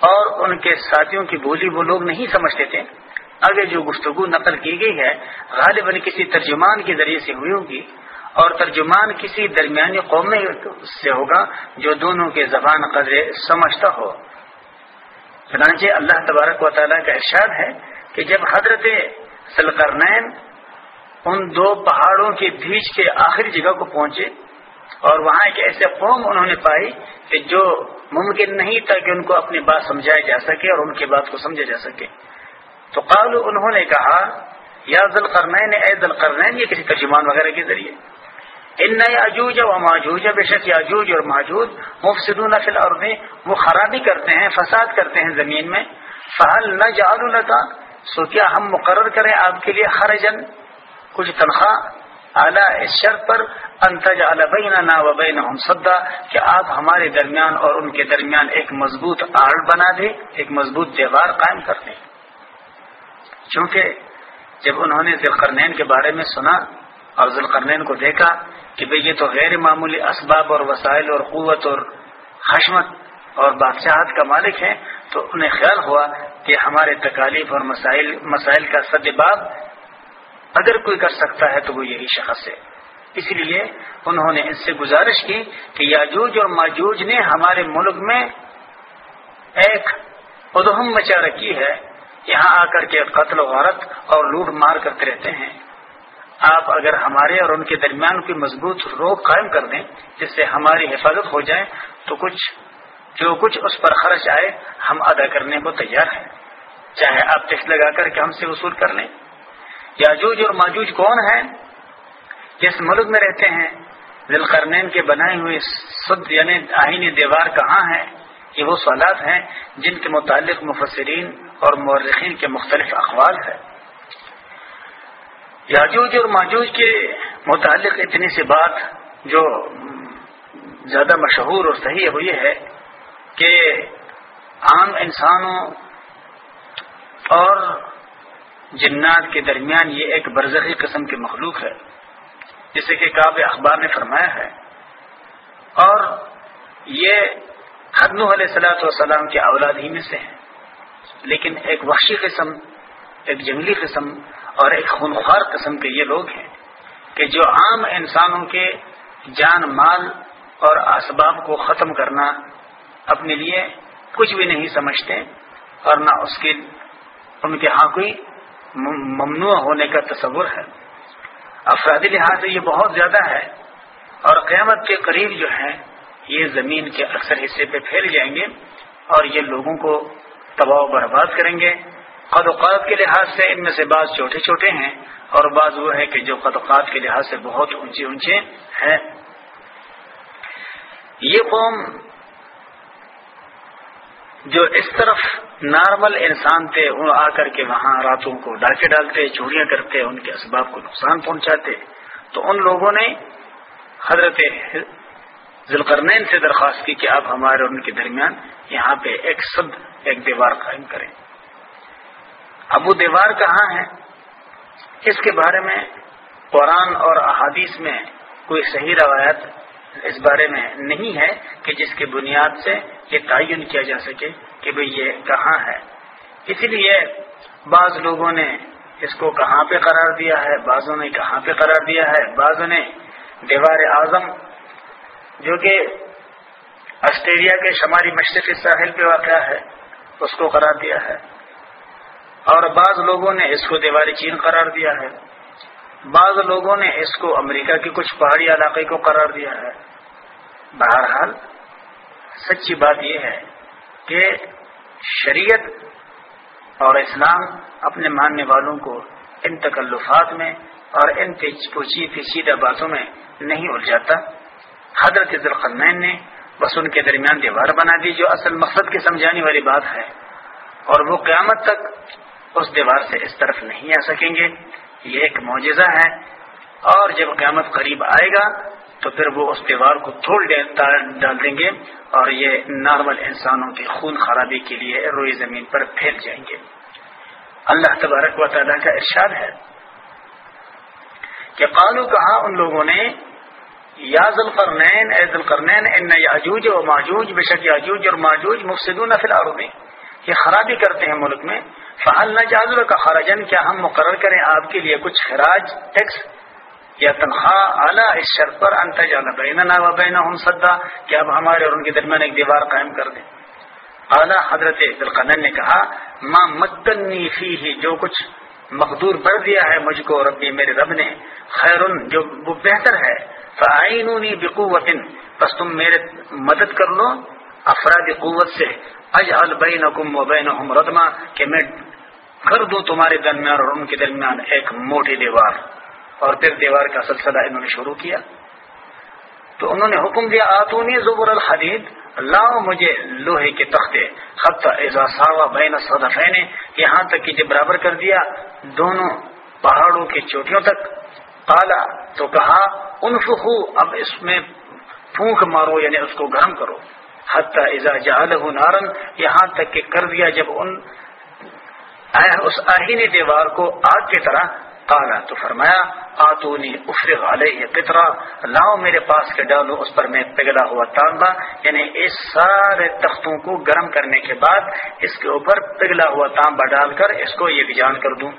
اور ان کے ساتھیوں کی بولی وہ لوگ نہیں سمجھتے تھے۔ آگے جو گفتگو نقل کی گئی ہے، غالباً کسی ترجمان کے ذریعے سے ہوئی ہوگی۔ اور ترجمان کسی درمیانی قوم سے ہوگا جو دونوں کے زبان قدر سمجھتا ہو۔ چنانچہ اللہ تبارک و تعالیٰ کا ارشاد ہے کہ جب حضرت سلقرنین ان دو پہاڑوں کے بیچ کے آخری جگہ کو پہنچے اور وہاں ایک ایسے قوم انہوں نے پائی کہ جو ممکن نہیں تھا کہ ان کو اپنی بات سمجھایا جا سکے اور ان کی بات کو سمجھا جا سکے۔ تو قالو انہوں نے کہا، یا ذل کرنین اے ذل کرنین یہ کسی ترجمان وغیرہ کے ذریعے۔ ان نئے و ماجوج، بے شک یاجوج اور ماجوج مفصدون فی الارض وہ خرابی کرتے ہیں، فساد کرتے ہیں زمین میں۔ فہل نہ جعل کا سو کیا ہم مقرر کریں آپ کے لیے خرجن کچھ تنخواہ۔ اعلیٰ اس شرط پر انتج نا وبین سدا کہ آپ ہمارے درمیان اور ان کے درمیان ایک مضبوط آڑ بنا دیں، ایک مضبوط دیوار قائم کر دیں۔ چونکہ جب انہوں نے ذلقرنین کے بارے میں سنا اور ذلقرنین کو دیکھا کہ بھئی یہ تو غیر معمولی اسباب اور وسائل اور قوت اور خشمت اور بادشاہت کا مالک ہے تو انہیں خیال ہوا کہ ہمارے تکالیف اور مسائل مسائل کا سدباب اگر کوئی کر سکتا ہے تو وہ یہی شخص ہے۔ اس لیے انہوں نے اس سے گزارش کی کہ یاجوج اور ماجوج نے ہمارے ملک میں ایک ادہم مچا رکھی ہے۔ یہاں آ کر کے قتل و غارت اور لوٹ مار کرتے رہتے ہیں۔ آپ اگر ہمارے اور ان کے درمیان کوئی مضبوط روک قائم کر دیں جس سے ہماری حفاظت ہو جائے، تو کچھ جو کچھ اس پر خرچ آئے، ہم ادا کرنے کو تیار ہیں۔ چاہے آپ ٹیکس لگا کر کے ہم سے وصول کر لیں۔ یاجوج اور ماجوج کون ہیں؟ جس ملک میں رہتے ہیں؟ ذلقرنین کے بنائے ہوئے سد یعنی آئینی دیوار کہاں ہیں؟ یہ وہ سوالات ہیں جن کے متعلق مفسرین اور مورخین کے مختلف اخبار ہیں۔ یاجوج اور ماجوج کے متعلق اتنی سی بات جو زیادہ مشہور اور صحیح ہے وہ یہ ہے کہ عام انسانوں اور جنات کے درمیان یہ ایک برزخی قسم کی مخلوق ہے، جسے کہ کاب اخبار نے فرمایا ہے۔ اور یہ حدن علیہ صلاحت والسلام کے اولاد ہی میں سے ہیں لیکن ایک وحشی قسم، ایک جنگلی قسم اور ایک خونخوار قسم کے یہ لوگ ہیں کہ جو عام انسانوں کے جان مال اور اسباب کو ختم کرنا اپنے لیے کچھ بھی نہیں سمجھتے اور نہ اس کے ان کے ہاں کوئی ممنوع ہونے کا تصور ہے۔ افرادی لحاظ سے یہ بہت زیادہ ہے اور قیامت کے قریب جو ہے یہ زمین کے اکثر حصے پہ پھیل جائیں گے اور یہ لوگوں کو تباہ و برباد کریں گے۔ قدوقات کے لحاظ سے ان میں سے بعض چھوٹے چھوٹے ہیں اور بعض وہ ہے کہ جو قدوقات کے لحاظ سے بہت اونچے اونچے ہیں۔ یہ قوم جو اس طرف نارمل انسان تھے، وہ آ کر کے وہاں راتوں کو ڈاکے ڈالتے، چوریاں کرتے، ان کے اسباب کو نقصان پہنچاتے۔ تو ان لوگوں نے حضرت ذلقرنین سے درخواست کی کہ آپ ہمارے ان کے درمیان یہاں پہ ایک سد ایک دیوار قائم کریں۔ اب وہ دیوار کہاں ہے؟ اس کے بارے میں قرآن اور احادیث میں کوئی صحیح روایت اس بارے میں نہیں ہے کہ جس کی بنیاد سے یہ تعین کیا جا سکے کہ بھئی یہ کہاں ہے۔ اسی لیے بعض لوگوں نے اس کو کہاں پہ قرار دیا ہے، بعضوں نے کہاں پہ قرار دیا ہے، بعضوں نے دیوار اعظم جو کہ آسٹریلیا کے شمالی مشرقی ساحل پہ واقع ہے، اس کو قرار دیا ہے۔ اور بعض لوگوں نے اس کو دیواری چین قرار دیا ہے۔ بعض لوگوں نے اس کو امریکہ کے کچھ پہاڑی علاقے کو قرار دیا ہے۔ بہرحال، سچی بات یہ ہے کہ شریعت اور اسلام اپنے ماننے والوں کو ان تکلفات میں اور ان پوچھی پیچیدہ باتوں میں نہیں الجھاتا۔ حضرت ذرقین نے بس ان کے درمیان دیوار بنا دی جو اصل مقصد کی سمجھانے والی بات ہے۔ اور وہ قیامت تک اس دیوار سے اس طرف نہیں آ سکیں گے۔ یہ ایک معجزہ ہے۔ اور جب قیامت قریب آئے گا، تو پھر وہ اس دیوار کو توڑ ڈال دیں گے اور یہ نارمل انسانوں کی خون خرابی کے لیے روئی زمین پر پھیل جائیں گے۔ اللہ تبارک و تعالیٰ کا ارشاد ہے کہ قالو کہا ان لوگوں نے، یا ذوالقرنین، اے ذوالقرنین، ان یاجوج و ماجوج، بے شک یاجوج اور ماجوج مفسدون فی الارض یہ خرابی کرتے ہیں ملک میں۔ فعل نہ جازل کا خراجن کیا ہم مقرر کریں آپ کے لیے کچھ خراج، ٹیکس یا تنخواہ؟ اعلیٰ، اس شرط پر انت بیننا و بینہم صدا، کہ اب ہمارے اور ان کے درمیان ایک دیوار قائم کر دیں۔ اعلیٰ، حضرت ذوالقرنین نے کہا، ما مدنی فی ہی جو کچھ مقدور بڑھ دیا ہے مجھ کو، ربی، میرے رب نے خیر جو وہ بہتر ہے۔ فعینونی بقوت بس تم میرے مدد کر لو۔ افراد قوت سے اج البین و بین ردما کہ میں کر دوں تمہارے درمیان اور ان کے درمیان ایک موٹی دیوار۔ اور پھر دیوار کا سلسلہ انہوں نے شروع کیا۔ تو انہوں نے حکم دیا، آتونی زبر الحدید، لاؤ مجھے لوہے کے تختے۔ خط اضاسا بین صدفین، یہاں تک کہ جب برابر کر دیا دونوں پہاڑوں کی چوٹیوں تک۔ کالا تو کہا، انفخو، اب اس میں پھونک مارو یعنی اس کو گرم کرو۔ حتیٰ ازا جہل نارن یہاں تک کہ کر دیا جب ان اس آہینی دیوار کو آگ کی طرح؟ کالا تو فرمایا، آتونی افرغ علیہ پترا لاؤ میرے پاس کے ڈالو، اس پر میں پگلا ہوا تانبا یعنی اس سارے تختوں کو گرم کرنے کے بعد اس کے اوپر پگلا ہوا تانبا ڈال کر اس کو یہ جان کر دوں۔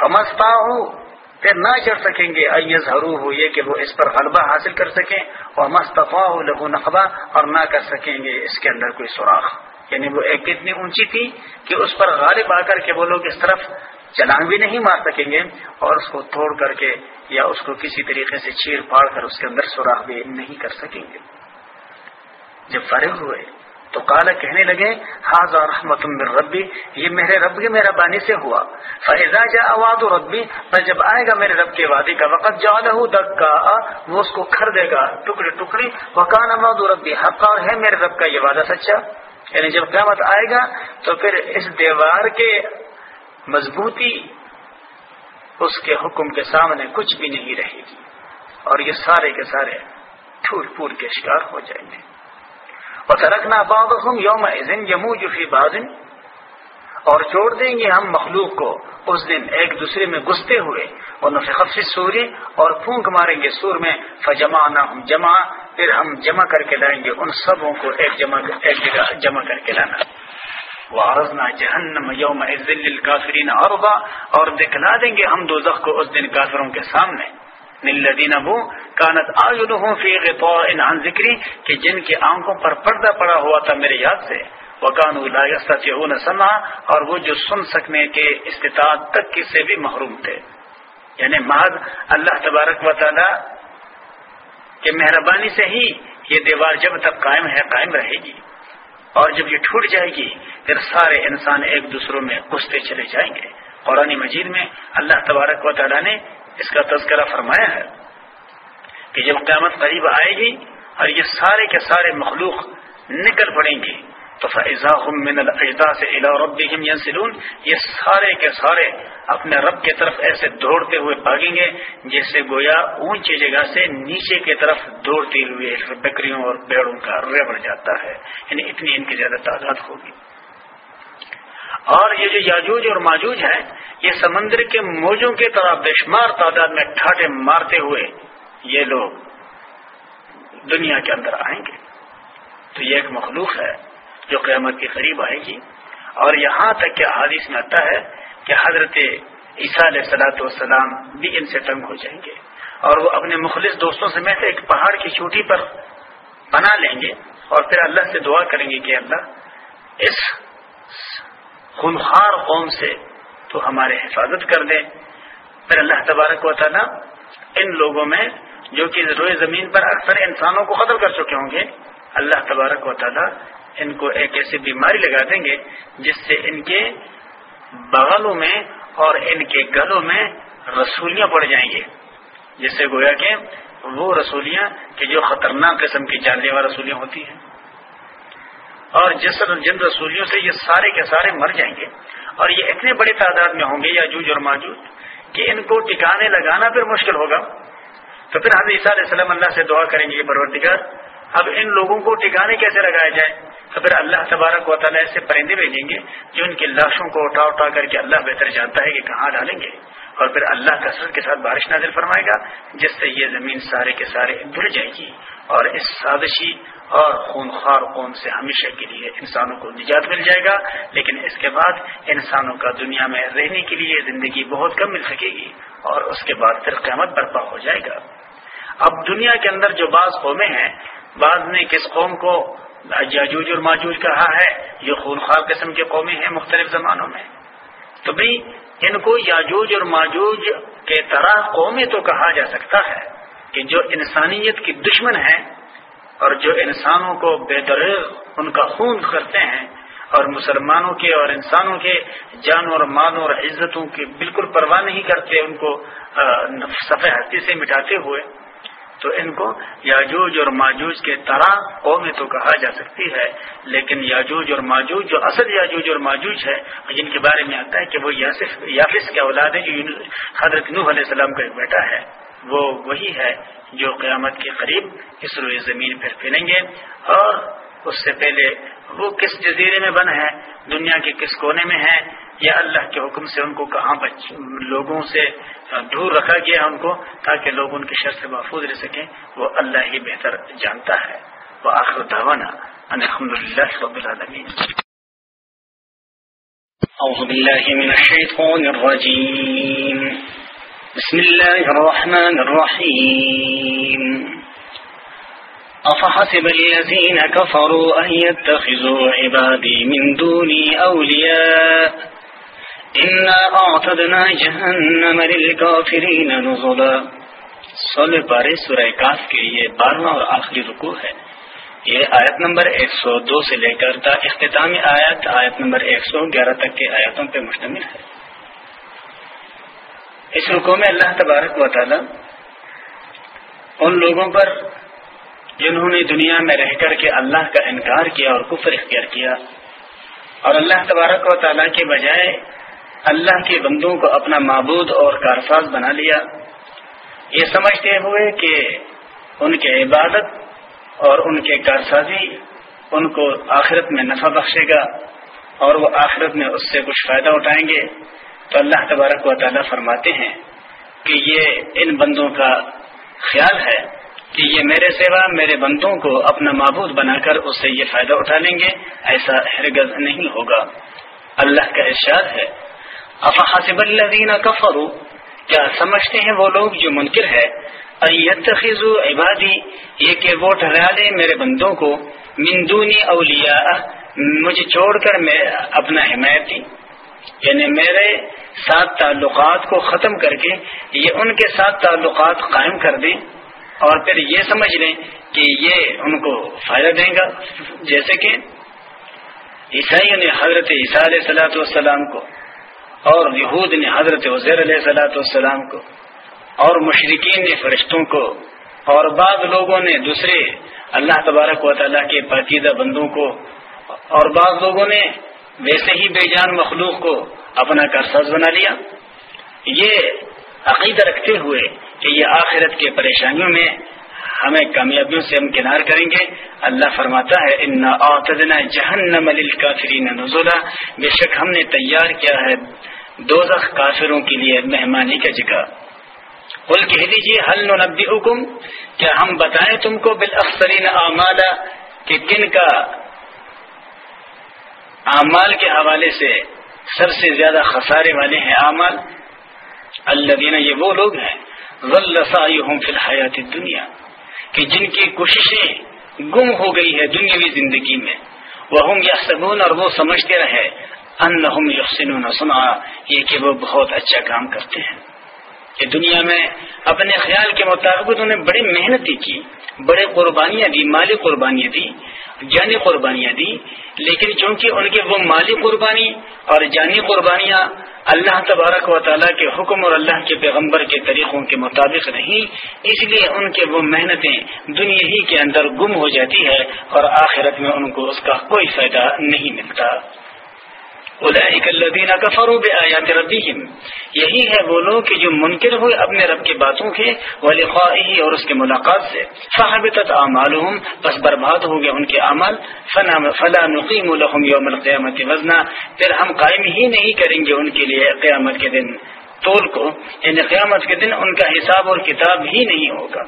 فمستا ہوں پھر نہ چڑھ سکیں گے ایز حرو ہو یہ کہ وہ اس پر غلبہ حاصل کر سکیں اور مستفا ہو لہو نقبہ، اور نہ کر سکیں گے اس کے اندر کوئی سوراخ۔ یعنی وہ ایک اتنی اونچی تھی کہ اس پر غالب آ کر کے وہ لوگ اس طرف چلانگ بھی نہیں مار سکیں گے اور اس کو توڑ کر کے یا اس کو کسی طریقے سے چیر پاڑ کر اس کے اندر سوراخ بھی نہیں کر سکیں گے۔ جب فارغ ہوئے تو کالا کہنے لگے حاض اور رحمت ربی، یہ میرے رب کی مہربانی سے ہوا۔ فیضا جا آواز ربی پر جب آئے گا میرے رب کے وادی کا وقت جا لہو دک کا وہ اس کو کھر دے گا، ٹکڑے ٹکڑے۔ وکان اماد ربی حق اور ہے میرے رب کا یہ وعدہ سچا؟ یعنی جب قیامت آئے گا تو پھر اس دیوار کے مضبوطی اس کے حکم کے سامنے کچھ بھی نہیں رہے گی۔ اور یہ سارے کے سارے ٹھوٹ پھول کے شکار ہو جائیں گے۔ اور سرکنا باغ یوم یمو جفی بازن اور چھوڑ دیں گے ہم مخلوق کو اس دن ایک دوسرے میں گستے ہوئے۔ اور نفقت سوری اور پھونک ماریں گے سور میں۔ فجما نہ ہم جمع پھر ہم جمع کر کے لائیں گے ان سبوں کو ایک جمع ایک جگہ جمع کر کے لانا۔ وارزنا جہنم یوم کافرین عرضا۔ اور دکھلا دیں گے ہم دو کو اس دن کافروں کے سامنے۔ نلدین ابو کانت آج فی غطاء عن ذکری کہ جن کی آنکھوں پر پردہ پڑا ہوا تھا میرے یاد سے۔ وکان لا یستطيعون اور وہ جو سن سکنے کے استطاعت تک کی سے بھی محروم تھے۔ یعنی محض اللہ تبارک و تعالی کے مہربانی سے ہی یہ دیوار جب تک قائم ہے، قائم رہے گی۔ اور جب یہ ٹوٹ جائے گی، پھر سارے انسان ایک دوسروں میں گھستے چلے جائیں گے۔ قرآن مجید میں اللہ تبارک و تعالیٰ نے اس کا تذکرہ فرمایا ہے کہ جب قیامت قریب آئے گی اور یہ سارے کے سارے مخلوق نکل پڑیں گی تو فضا من الجدا سے سلون یہ سارے کے سارے اپنے رب کی طرف ایسے دوڑتے ہوئے بھاگیں گے جیسے گویا اونچی جگہ سے نیچے کی طرف دوڑتے ہوئے بکریوں اور بیڑوں کا بڑھ جاتا ہے۔ یعنی اتنی ان کی زیادہ تعداد ہوگی۔ اور یہ جو یاجوج اور ماجوج ہیں، یہ سمندر کے موجوں کی طرح بے شمار تعداد میں ٹھاٹے مارتے ہوئے یہ لوگ دنیا کے اندر آئیں گے۔ تو یہ ایک مخلوق ہے۔ جو قیامت کے قریب آئے گی۔ اور یہاں تک کہ حادث میں آتا ہے کہ حضرت عیسیٰ علیہ سلاۃ والسلام بھی ان سے تنگ ہو جائیں گے۔ اور وہ اپنے مخلص دوستوں سے میں ایک پہاڑ کی چوٹی پر بنا لیں گے۔ اور پھر اللہ سے دعا کریں گے کہ اللہ، اس خنخار قوم سے تو ہمارے حفاظت کر دیں پھر اللہ تبارک و تعالیٰ ان لوگوں میں جو کہ روئے زمین پر اکثر انسانوں کو قتل کر چکے ہوں گے، اللہ تبارک و تعالیٰ ان کو ایک ایسی بیماری لگا دیں گے جس سے ان کے بغلوں میں اور ان کے گلوں میں رسولیاں پڑ جائیں گے۔ جس سے گویا کہ وہ رسولیاں کہ جو خطرناک قسم کی جان لیوا رسولیاں ہوتی ہیں۔ اور جس جن رسولیوں سے یہ سارے کے سارے مر جائیں گے اور یہ اتنے بڑی تعداد میں ہوں گے یا جوج اور ماجوج کہ ان کو ٹکانے لگانا پھر مشکل ہوگا۔ تو پھر حضرت عیسیٰ علیہ السلام اللہ سے دعا کریں گے پرورتگار اب ان لوگوں کو ٹھکانے کیسے لگایا جائے تو پھر اللہ تبارک و تعالیٰ ایسے پرندے بھیجیں گے جو ان کی لاشوں کو اٹھا اٹھا کر کے اللہ بہتر جانتا ہے کہ کہاں ڈالیں گے۔ اور پھر اللہ کثرت کے ساتھ بارش نازل فرمائے گا، جس سے یہ زمین سارے کے سارے دھل جائے گی۔ اور اس سازشی اور خونخوار قوم سے ہمیشہ کے لیے انسانوں کو نجات مل جائے گا۔ لیکن اس کے بعد انسانوں کا دنیا میں رہنے کے لیے زندگی بہت کم مل سکے گی اور اس کے بعد پھر قیامت برپا ہو جائے گا۔ اب دنیا کے اندر جو بعض قومیں ہیں بعض نے کس قوم کو جاجوج اور ماجوج کہا ہے، یہ خونخوار قسم کے قومیں ہیں مختلف زمانوں میں۔ تو بھائی ان کو یاجوج اور ماجوج کے طرح قومیں تو کہا جا سکتا ہے کہ جو انسانیت کی دشمن ہیں اور جو انسانوں کو بے درغ ان کا خون کرتے ہیں اور مسلمانوں کے اور انسانوں کے جانوں اور مالوں اور عزتوں کی بالکل پرواہ نہیں کرتے، ان کو صفحہ ہستی سے مٹاتے ہوئے۔ تو ان کو یاجوج اور ماجوج کے طرح قومیں تو کہا جا سکتی ہے، لیکن یاجوج اور ماجوج جو اصل یاجوج اور ماجوج ہے، جن کے بارے میں آتا ہے کہ وہ یافس کے اولاد ہے جو حضرت نوح علیہ السلام کا ایک بیٹا ہے۔ وہ وہی ہے جو قیامت کے قریب اس روئے زمین پھر پھیلیں گے۔ اور اس سے پہلے وہ کس جزیرے میں بن ہے؟ دنیا کے کس کونے میں ہے؟ یا اللہ کے حکم سے ان کو کہاں بچ، لوگوں سے دور رکھا گیا ان کو تاکہ لوگ ان کے شر سے محفوظ رہ سکیں، وہ اللہ ہی بہتر جانتا ہے۔ وہ آخر دعوانا الحمد للہ رب العالمین۔ أعوذ بالله من الشيطان الرجيم بسم الله الرحمن الرحيم أفحسب الذين كفروا أن يتخذوا عبادي من دوني أولياء إنا أعتدنا جهنم للكافرين نزلا۔ سولہ پارے سورہ کاف کے یہ بارہواں اور آخری رکوع ہے۔ یہ آیت نمبر ایک سو دو سے لے کر تا اختتامی آیت آیت نمبر ایک سو گیارہ تک کے آیاتوں پہ مشتمل ہے۔ اس رکو میں اللہ تبارک و تعالی ان لوگوں پر جنہوں نے دنیا میں رہ کر کے اللہ کا انکار کیا اور کفر اختیار کیا اور اللہ تبارک و تعالیٰ کے بجائے اللہ کے بندوں کو اپنا معبود اور کارساز بنا لیا۔ یہ سمجھتے ہوئے کہ ان کے عبادت اور ان کے کارسازی ان کو آخرت میں نفع بخشے گا اور وہ آخرت میں اس سے کچھ فائدہ اٹھائیں گے۔ تو اللہ تبارک و تعالیٰ فرماتے ہیں کہ یہ ان بندوں کا خیال ہے کہ یہ میرے سوا میرے بندوں کو اپنا معبود بنا کر اس سے یہ فائدہ اٹھا لیں گے۔ ایسا ہرگز نہیں ہوگا۔ اللہ کا ارشاد ہے افحاسب الذین کفروا؟ کیا سمجھتے ہیں وہ لوگ جو منکر ہے؟ ایتخذوا عبادی، یہ کہ وہ ٹھہرا میرے بندوں کو مندونی اولیاء مجھے چھوڑ کر میں اپنا حمایتی۔ یعنی میرے ساتھ تعلقات کو ختم کر کے یہ ان کے ساتھ تعلقات قائم کر دیں۔ اور پھر یہ سمجھ لیں کہ یہ ان کو فائدہ دیں گا۔ جیسے کہ عیسائیوں نے حضرت عیسیٰ علیہ سلاۃ والسلام کو اور یہود نے حضرت وزیر علیہ سلاۃ والسلام کو اور مشرقین نے فرشتوں کو اور بعض لوگوں نے دوسرے اللہ تبارک و تعالیٰ کے پاکیزہ بندوں کو اور بعض لوگوں نے ویسے ہی بے جان مخلوق کو اپنا کرساز بنا لیا۔ یہ عقیدہ رکھتے ہوئے کہ یہ آخرت کے پریشانیوں میں ہمیں کامیابیوں سے ہم کنار کریں گے۔ اللہ فرماتا ہے ان جہنم للکافرین نزولا بے شک ہم نے تیار کیا ہے دو کافروں کے لیے مہمانی کا جگہ بول کہہ دیجیے حل نبی حکم کیا ہم بتائیں تم کو بالافسرین اعمال کہ کن کا اعمال کے حوالے سے سب سے زیادہ خسارے والے ہیں اعمال؟ اللہ یہ وہ لوگ ہیں۔ فی الحیات دنیا کہ جن کی کوششیں گم ہو گئی ہے دنیاوی زندگی میں وہ ہم یا سگون اور وہ سمجھتے رہے ان یحسنون سنا یہ کہ وہ بہت اچھا کام کرتے ہیں۔ کہ دنیا میں اپنے خیال کے مطابق انہوں نے بڑی محنت کی، بڑے قربانیاں دی، مالی قربانیاں دی، جانی قربانیاں دی، لیکن چونکہ ان کے وہ مالی قربانی اور جانی قربانیاں اللہ تبارک و تعالیٰ کے حکم اور اللہ کے پیغمبر کے طریقوں کے مطابق نہیں، اس لیے ان کے وہ محنتیں دنیا ہی کے اندر گم ہو جاتی ہے اور آخرت میں ان کو اس کا کوئی فائدہ نہیں ملتا۔ الدین کفرو بے آیات ربیم یہی ہے وہ لوگ کہ جو منکر ہوئے اپنے رب کی باتوں کے ولی اور اس کے ملاقات سے. فحبت اعمالهم بس برباد ہو گئے ان کے عمل فلا نقیم لهم یوم القیامت وزنا. پھر ہم قائم ہی نہیں کریں گے ان کے لیے قیامت کے دن. تول کو یعنی قیامت کے دن ان کا حساب اور کتاب ہی نہیں ہوگا.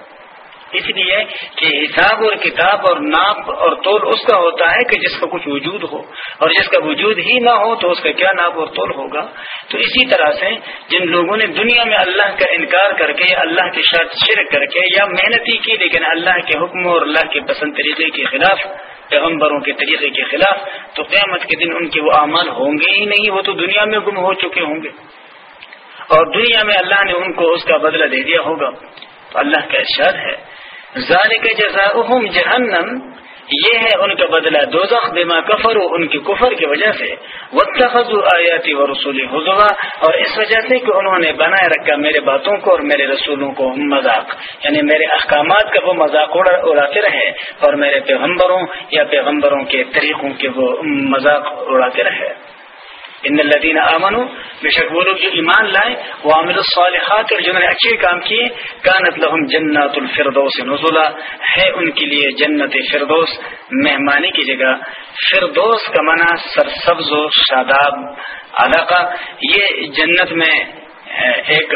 اس لیے کہ حساب اور کتاب اور ناپ اور تول اس کا ہوتا ہے کہ جس کا کچھ وجود ہو اور جس کا وجود ہی نہ ہو تو اس کا کیا ناپ اور تول ہوگا تو اسی طرح سے جن لوگوں نے دنیا میں اللہ کا انکار کر کے اللہ کی شرط شرک کر کے یا محنتی کی لیکن اللہ کے حکم اور اللہ کے پسند طریقے کے خلاف، پیغمبروں کے طریقے کے خلاف، تو قیامت کے دن ان کے وہ اعمال ہوں گے ہی نہیں، وہ تو دنیا میں گم ہو چکے ہوں گے۔ اور دنیا میں اللہ نے ان کو اس کا بدلہ دے دیا ہوگا۔ تو اللہ کا ارشاد ہے ذالک جزاؤہم جہنم، یہ ہے ان کا بدلہ دوزخ، بما کفر ان کی کفر کی وجہ سے۔ واتخذوا آیاتی و رسولی حضوا اور اس وجہ سے کہ انہوں نے بنائے رکھا میرے باتوں کو اور میرے رسولوں کو مذاق۔ یعنی میرے احکامات کا وہ مذاق اڑاتے رہے، اور میرے پیغمبروں یا پیغمبروں کے طریقوں کے وہ مذاق اڑاتے رہے۔ ان الدین امن بے شک وہ لوگ جو ایمان لائے وہ عامل الصالحات اور جنہوں نے اچھے کام کیے کانت لہم جنت الفردوس نزلہ ہے ان کے لیے جنت فردوس، مہمانی کی جگہ۔ فردوس کا منع سرسبز و شاداب۔ علاقہ، یہ جنت میں ایک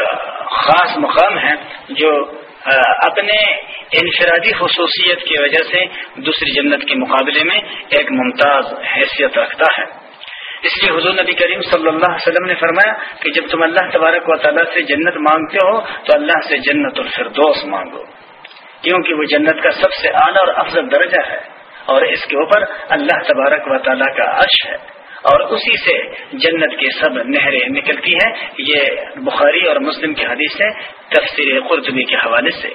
خاص مقام ہے جو اپنے انفرادی خصوصیت کی وجہ سے دوسری جنت کے مقابلے میں ایک ممتاز حیثیت رکھتا ہے۔ اس لیے حضور نبی کریم صلی اللہ علیہ وسلم نے فرمایا کہ جب تم اللہ تبارک و تعالیٰ سے جنت مانگتے ہو تو اللہ سے جنت الفردوس مانگو، کیونکہ وہ جنت کا سب سے اعلیٰ اور افضل درجہ ہے اور اس کے اوپر اللہ تبارک و تعالیٰ کا عرش ہے اور اسی سے جنت کی سب نہریں نکلتی ہیں، یہ بخاری اور مسلم کی حدیث ہے، تفسیر قرطبی کے حوالے سے۔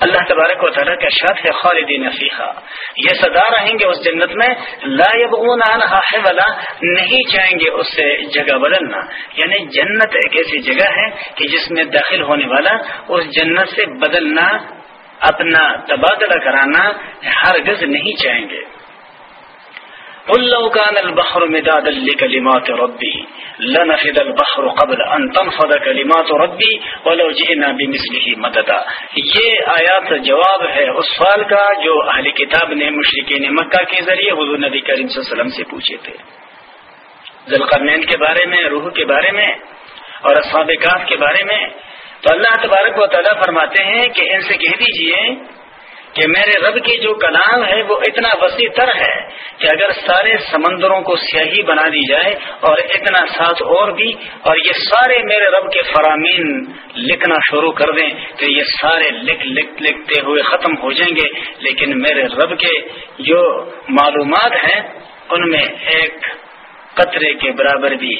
اللہ تبارک و تعالیٰ کا شرط ہے خالدین فیحا یہ سدا رہیں گے اس جنت میں، لا یبغون عنہا حولا، نہیں چاہیں گے اس سے جگہ بدلنا یعنی جنت ایک ایسی جگہ ہے کہ جس میں داخل ہونے والا، اس جنت سے بدلنا، اپنا تبادلہ کرانا، ہرگز نہیں چاہیں گے۔ كان البحر مدادا لكلمات ربي لنفد البحر قبل ان تنفد كلمات ربي ولو جئنا بمثله مددا۔ یہ آیات جواب ہے اس سوال کا جو اہل کتاب نے مشرقین مکہ کے ذریعے حضور نبی کریم صلی اللہ علیہ وسلم سے پوچھے تھے۔ ذلقرنین کے بارے میں، روح کے بارے میں اور اصحاب کاف کے بارے میں تو اللہ تبارک و تعالیٰ فرماتے ہیں کہ ان سے کہہ دیجیے کہ میرے رب کی جو کلام ہے وہ اتنا وسیع تر ہے کہ اگر سارے سمندروں کو سیاہی بنا دی جائے اور اتنا ساتھ اور بھی اور یہ سارے میرے رب کے فرامین لکھنا شروع کر دیں تو یہ سارے لکھ لکھ لکھتے ہوئے ختم ہو جائیں گے۔ لیکن میرے رب کے جو معلومات ہیں، ان میں ایک قطرے کے برابر بھی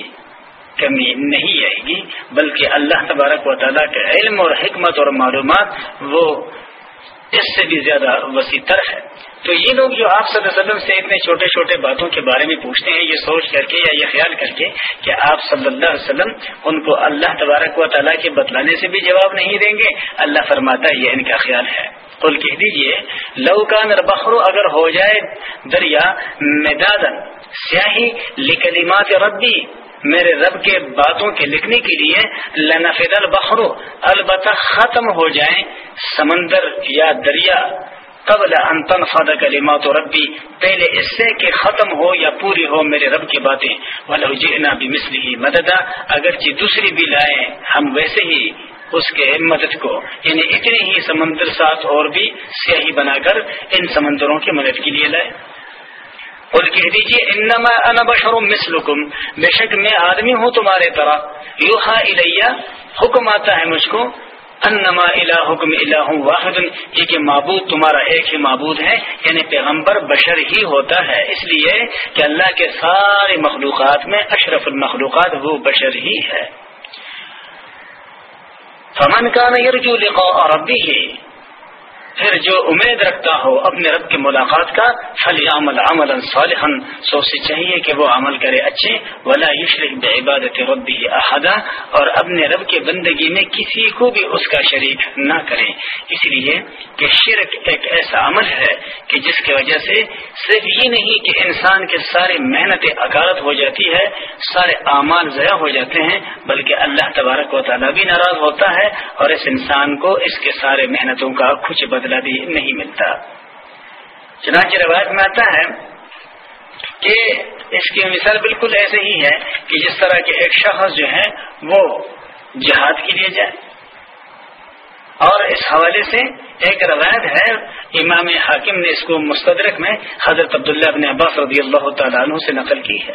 کمی نہیں آئے گی، بلکہ اللہ تبارک و تعالیٰ کے علم اور حکمت اور معلومات وہ اس سے بھی زیادہ وسیع تر ہے۔ تو یہ لوگ جو آپ صلی اللہ علیہ وسلم سے اتنے چھوٹے چھوٹے باتوں کے بارے میں پوچھتے ہیں، یہ سوچ کر کے یا یہ خیال کر کے کہ آپ صلی اللہ علیہ وسلم ان کو اللہ تبارک و تعالیٰ کے بتلانے سے بھی جواب نہیں دیں گے۔ اللہ فرماتا یہ ان کا خیال ہے۔ قل کہہ دیجیے لو کا بخرو اگر ہو جائے دریا میدادن سیاہی لکلیمات ربی میرے رب کے باتوں کے لکھنے کے لیے لنفد البحر، البتہ ختم ہو جائیں سمندر یا دریا۔ قبل انتن فد کلیمات ربی، پہلے اس سے کہ ختم ہو یا پوری ہو میرے رب کی باتیں۔ ولو جئنا بمثله مددا، اگرچہ دوسری بھی لائیں ہم ویسے ہی اس کے مدد کو۔ یعنی اتنی ہی سمندر ساتھ اور بھی سیاہی بنا کر ان سمندروں کی مدد کے لیے لائے اور کہہ دیجیے انما انا بشر مثلکم، بے شک میں آدمی ہوں تمہارے طرح۔ یوحا الیہ، حکم آتا ہے مجھ کو، انما الہکم الہ واحد۔ یہ کہ معبود تمہارا ایک ہی معبود ہے یعنی پیغمبر بشر ہی ہوتا ہے۔ اس لیے کہ اللہ کے سارے مخلوقات میں اشرف المخلوقات وہ بشر ہی ہے۔ فمن کا نرجو لقاء ربی پھر جو امید رکھتا ہو اپنے رب کی ملاقات کا فلی عمل عمل صالحا۔ سو سے چاہیے کہ وہ عمل کرے اچھے ولا یشرک بعبادت ربی احدا اور اپنے رب کے بندگی میں کسی کو بھی اس کا شریک نہ کرے۔ اس لیے کہ شرک ایک ایسا عمل ہے کہ جس کی وجہ سے صرف یہ نہیں کہ انسان کے سارے محنتیں اکارت ہو جاتی ہے، سارے اعمال ضائع ہو جاتے ہیں، بلکہ اللہ تبارک و تعالیٰ بھی ناراض ہوتا ہے اور اس انسان کو اس کے سارے محنتوں کا کچھ بدل بدلہ بھی نہیں ملتا۔ چنانچہ روایت میں آتا ہے کہ اس کی مثال بالکل ایسے ہی ہے کہ جس طرح کے ایک شخص جو ہے وہ جہاد کے لیے جائے۔ اور اس حوالے سے ایک روایت ہے، امام حاکم نے اس کو مستدرک میں حضرت عبداللہ ابن عباس رضی اللہ تعالیٰ عنہ سے نقل کی ہے۔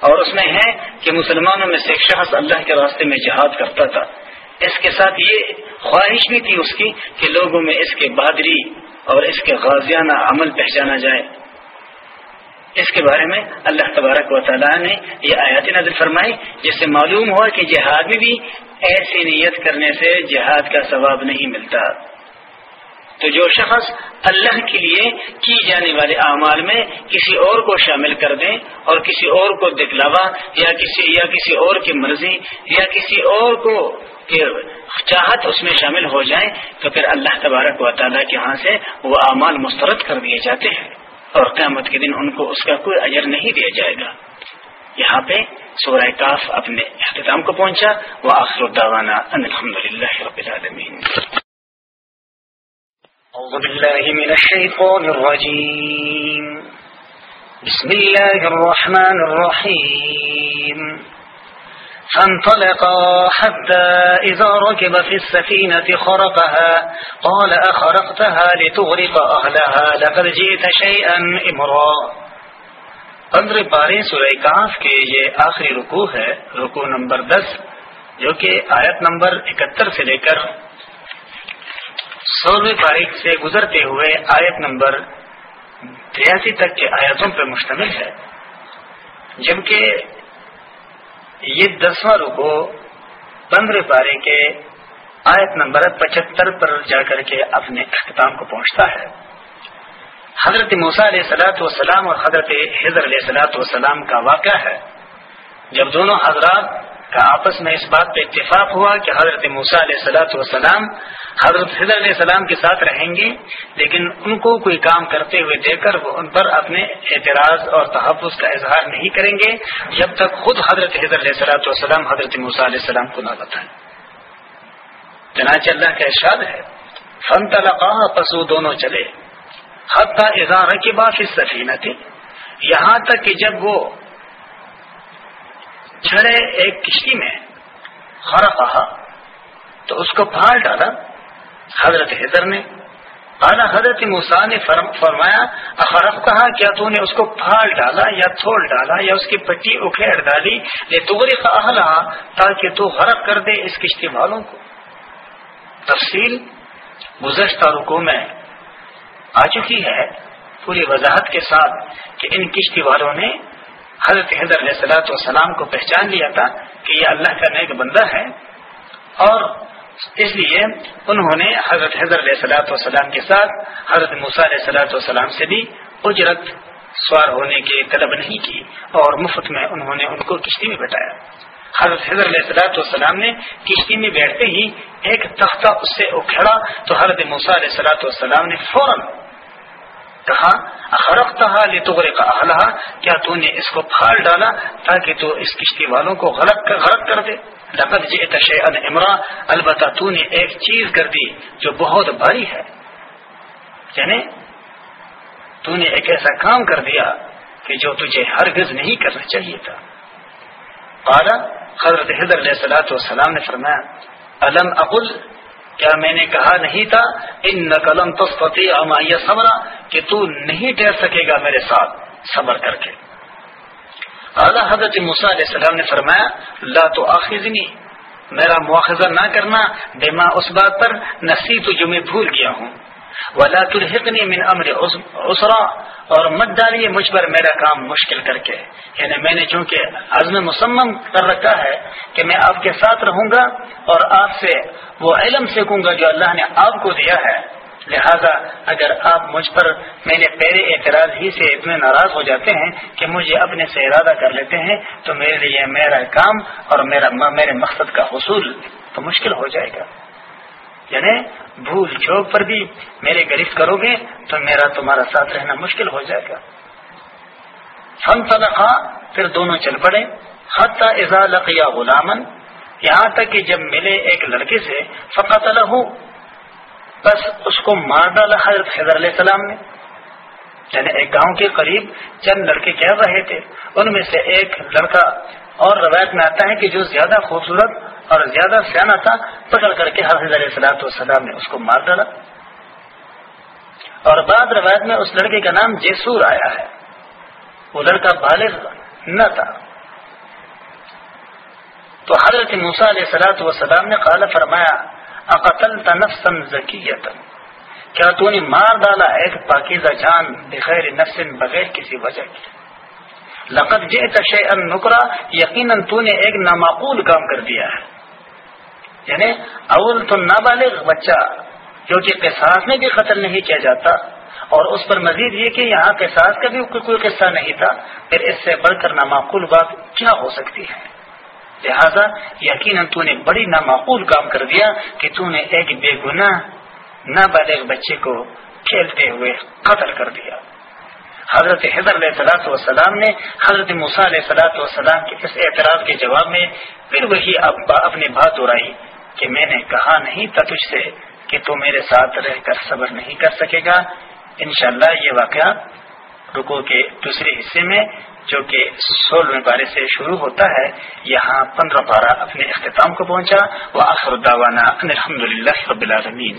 اور اس میں ہے کہ مسلمانوں میں سے ایک شخص اللہ کے راستے میں جہاد کرتا تھا۔ اس کے ساتھ یہ خواہش بھی تھی اس کی کہ لوگوں میں اس کے بہادری اور اس کے غازیانہ عمل پہچانا جائے۔ اس کے بارے میں اللہ تبارک و تعالیٰ نے یہ آیات نظر فرمائی، جس سے معلوم ہوا کہ جہاد میں بھی ایسی نیت کرنے سے جہاد کا ثواب نہیں ملتا۔ تو جو شخص اللہ کے لیے کی جانے والے اعمال میں کسی اور کو شامل کر دیں اور کسی اور کو دکھلاوا یا کسی یا کسی اور کی مرضی یا کسی اور کو چاہت اس میں شامل ہو جائیں، تو پھر اللہ تبارک و تعالیٰ کے ہاں سے وہ اعمال مسترد کر دیے جاتے ہیں اور قیامت کے دن ان کو اس کا کوئی اجر نہیں دیا جائے گا۔ یہاں پہ سورہ کاف اپنے اختتام کو پہنچا۔ وہ آخر الداوانہ الحمد للہ رب العالمین۔ أعوذ بالله من الشيطان الرجيم. بسم الله الرحمن الرحيم. فانطلقا حتى إذا ركب في السفينة خرقها، قال أخرقتها لتغرق أهلها، لقد جئت شيئا إمرا. پندرہ پارے سورہ کاف کے یہ آخری رکوع ہے، رکوع نمبر دس، جو کہ آیت نمبر اکہتر سے لے کر سولہویں تاریخ سے گزرتے ہوئے آیت نمبر تریاسی تک کے آیتوں پر مشتمل ہے۔ جبکہ یہ دسواں رکو پندرہ پارے کے آیت نمبر پچہتر پر جا کر کے اپنے اختتام کو پہنچتا ہے۔ حضرت موسیٰ علیہ سلاۃ والسلام اور حضرت حضر علیہ سلاۃ والسلام کا واقعہ ہے۔ جب دونوں حضرات کا آپس میں اس بات پہ اتفاق ہوا کہ حضرت موسیٰ علیہ سلاۃ والسلام حضرت حضر علیہ السلام کے ساتھ رہیں گے، لیکن ان کو کوئی کام کرتے ہوئے دیکھ کر وہ ان پر اپنے اعتراض اور تحفظ کا اظہار نہیں کریں گے، جب تک خود حضرت حضر علیہ سلاۃ والسلام حضرت موسیٰ علیہ السلام کو نہ بتائیں۔ چنانچہ اللہ کا ارشاد ہے فن تلقا پسو دونوں چلے، حتیٰ اظہار کی بات اس سفینہ تھی یہاں تک کہ جب وہ چڑھے ایک کشتی میں خرا تو اس کو پھاڑ ڈالا۔ حضرت حضر نے اعلیٰ حضرت موسا نے فرمایا اخرف کہا کیا تو نے اس کو پھاڑ ڈالا یا تھوڑ ڈالا یا اس کی پٹی اکھیڑ ڈالی؟ یہ تغری اہلا تاکہ تو غرق کر دے اس کشتی والوں کو. تفصیل گزشتہ رکو میں آ چکی ہے، پوری وضاحت کے ساتھ کہ ان کشتی والوں نے حضرت حضر علیہ سلاۃ والسلام کو پہچان لیا تھا کہ یہ اللہ کا نیک بندہ ہے اور اس لیے انہوں نے حضرت حضر علیہ سلاۃ والسلام کے ساتھ حضرت موسیٰ علیہ سلاۃ والسلام سے بھی اجرت سوار ہونے کی طلب نہیں کی اور مفت میں انہوں نے ان کو کشتی میں بٹایا حضرت حضر علیہ سلاۃ والسلام نے کشتی میں بیٹھتے ہی ایک تختہ اس سے اکھڑا تو حضرت موسیٰ علیہ سلاۃ والسلام نے فوراً کہا کا اہلہ کیا تو نے اس کو پھاڑ ڈالا تاکہ تو اس کشتی والوں کو غلط کر غلط کر دے؟ لقد جئت شیئا امرا، البتہ تو نے ایک چیز کر دی جو بہت بھاری ہے۔ یعنی تو نے ایک ایسا کام کر دیا کہ جو تجھے ہرگز نہیں کرنا چاہیے تھا۔ قال حضرت حضر علیہ السلاۃ والسلام نے فرمایا علم اقل کیا میں نے کہا نہیں تھا؟ ان نقلم تسفتی امایہ صبر کہ تو نہیں ٹھہر سکے گا میرے ساتھ صبر کر کے۔ اعلیٰ حضرت علیہ السلام نے فرمایا، لا تو آخذنی میرا مواخذہ نہ کرنا، بے اس بات پر نصیب تو جو میں بھول گیا ہوں۔ ولا تلحقنی من امر اسرا اور مت ڈالیے مجھ پر میرا کام مشکل کر کے۔ یعنی میں نے چونکہ عزم مسمم کر رکھا ہے کہ میں آپ کے ساتھ رہوں گا اور آپ سے وہ علم سیکھوں گا جو اللہ نے آپ کو دیا ہے۔ لہذا اگر آپ مجھ پر میرے پہلے اعتراض ہی سے اتنے ناراض ہو جاتے ہیں کہ مجھے اپنے سے ارادہ کر لیتے ہیں، تو میرے لیے میرا کام اور میرا میرے مقصد کا حصول تو مشکل ہو جائے گا۔ یعنی بھول چوک پر بھی میرے گرفت کرو گے تو میرا تمہارا ساتھ رہنا مشکل ہو جائے گا۔ فن تنخواہ پھر دونوں چل پڑے۔ حتیٰ ازا لقیا غلامن یہاں تک کہ جب ملے ایک لڑکے سے، فقط الح بس اس کو مار ڈالا حضرت حضر علیہ السلام نے۔ یعنی ایک گاؤں کے قریب چند لڑکے کہہ رہے تھے۔ ان میں سے ایک لڑکا اور روایت میں آتا ہے کہ جو زیادہ خوبصورت اور زیادہ سیاح تھا، پکڑ کر کے حضرت علیہ السلاۃ والسلام نے اس کو مار ڈالا۔ اور بعد روایت میں اس لڑکے کا نام جیسور آیا ہے۔ وہ لڑکا بالغ نہ تھا۔ تو حضرت موسا علیہ سلاۃ والسلام نے قال، فرمایا اقتل تنفسن ذکیت کیا تو نے مار ڈالا ایک پاکیزہ جان بغیر نفس بغیر کسی وجہ کی لقت جئت شیئا نکرا، یقیناً تو نے ایک نامعقول کام کر دیا ہے۔ یعنی اول تو نابالغ بچہ جو کہ قصاص میں بھی قتل نہیں کیا جاتا اور اس پر مزید یہ کہ یہاں قصاص کا بھی کوئی قصہ نہیں تھا، پھر اس سے بڑھ کر نامعقول بات کیا ہو سکتی ہے؟ لہذا یقیناً تو نے بڑی نامعقول کام کر دیا کہ تو نے ایک بے گناہ، نابالغ بچے کو کھیلتے ہوئے قتل کر دیا۔ حضرت حضر علیہ صلاحت والسلام نے حضرت مسا علیہ صلاحت والسلام کے اس اعتراض کے جواب میں پھر وہی اپنی بات دہرائی۔ کہ میں نے کہا نہیں تھا تجھ سے کہ تو میرے ساتھ رہ کر صبر نہیں کر سکے گا۔ انشاءاللہ یہ واقعہ رکو کے دوسرے حصے میں جو کہ سولہویں پارے سے شروع ہوتا ہے، یہاں پندرہ پارہ اپنے اختتام کو پہنچا۔ وہ آخر الحمد للہ رب العالمین۔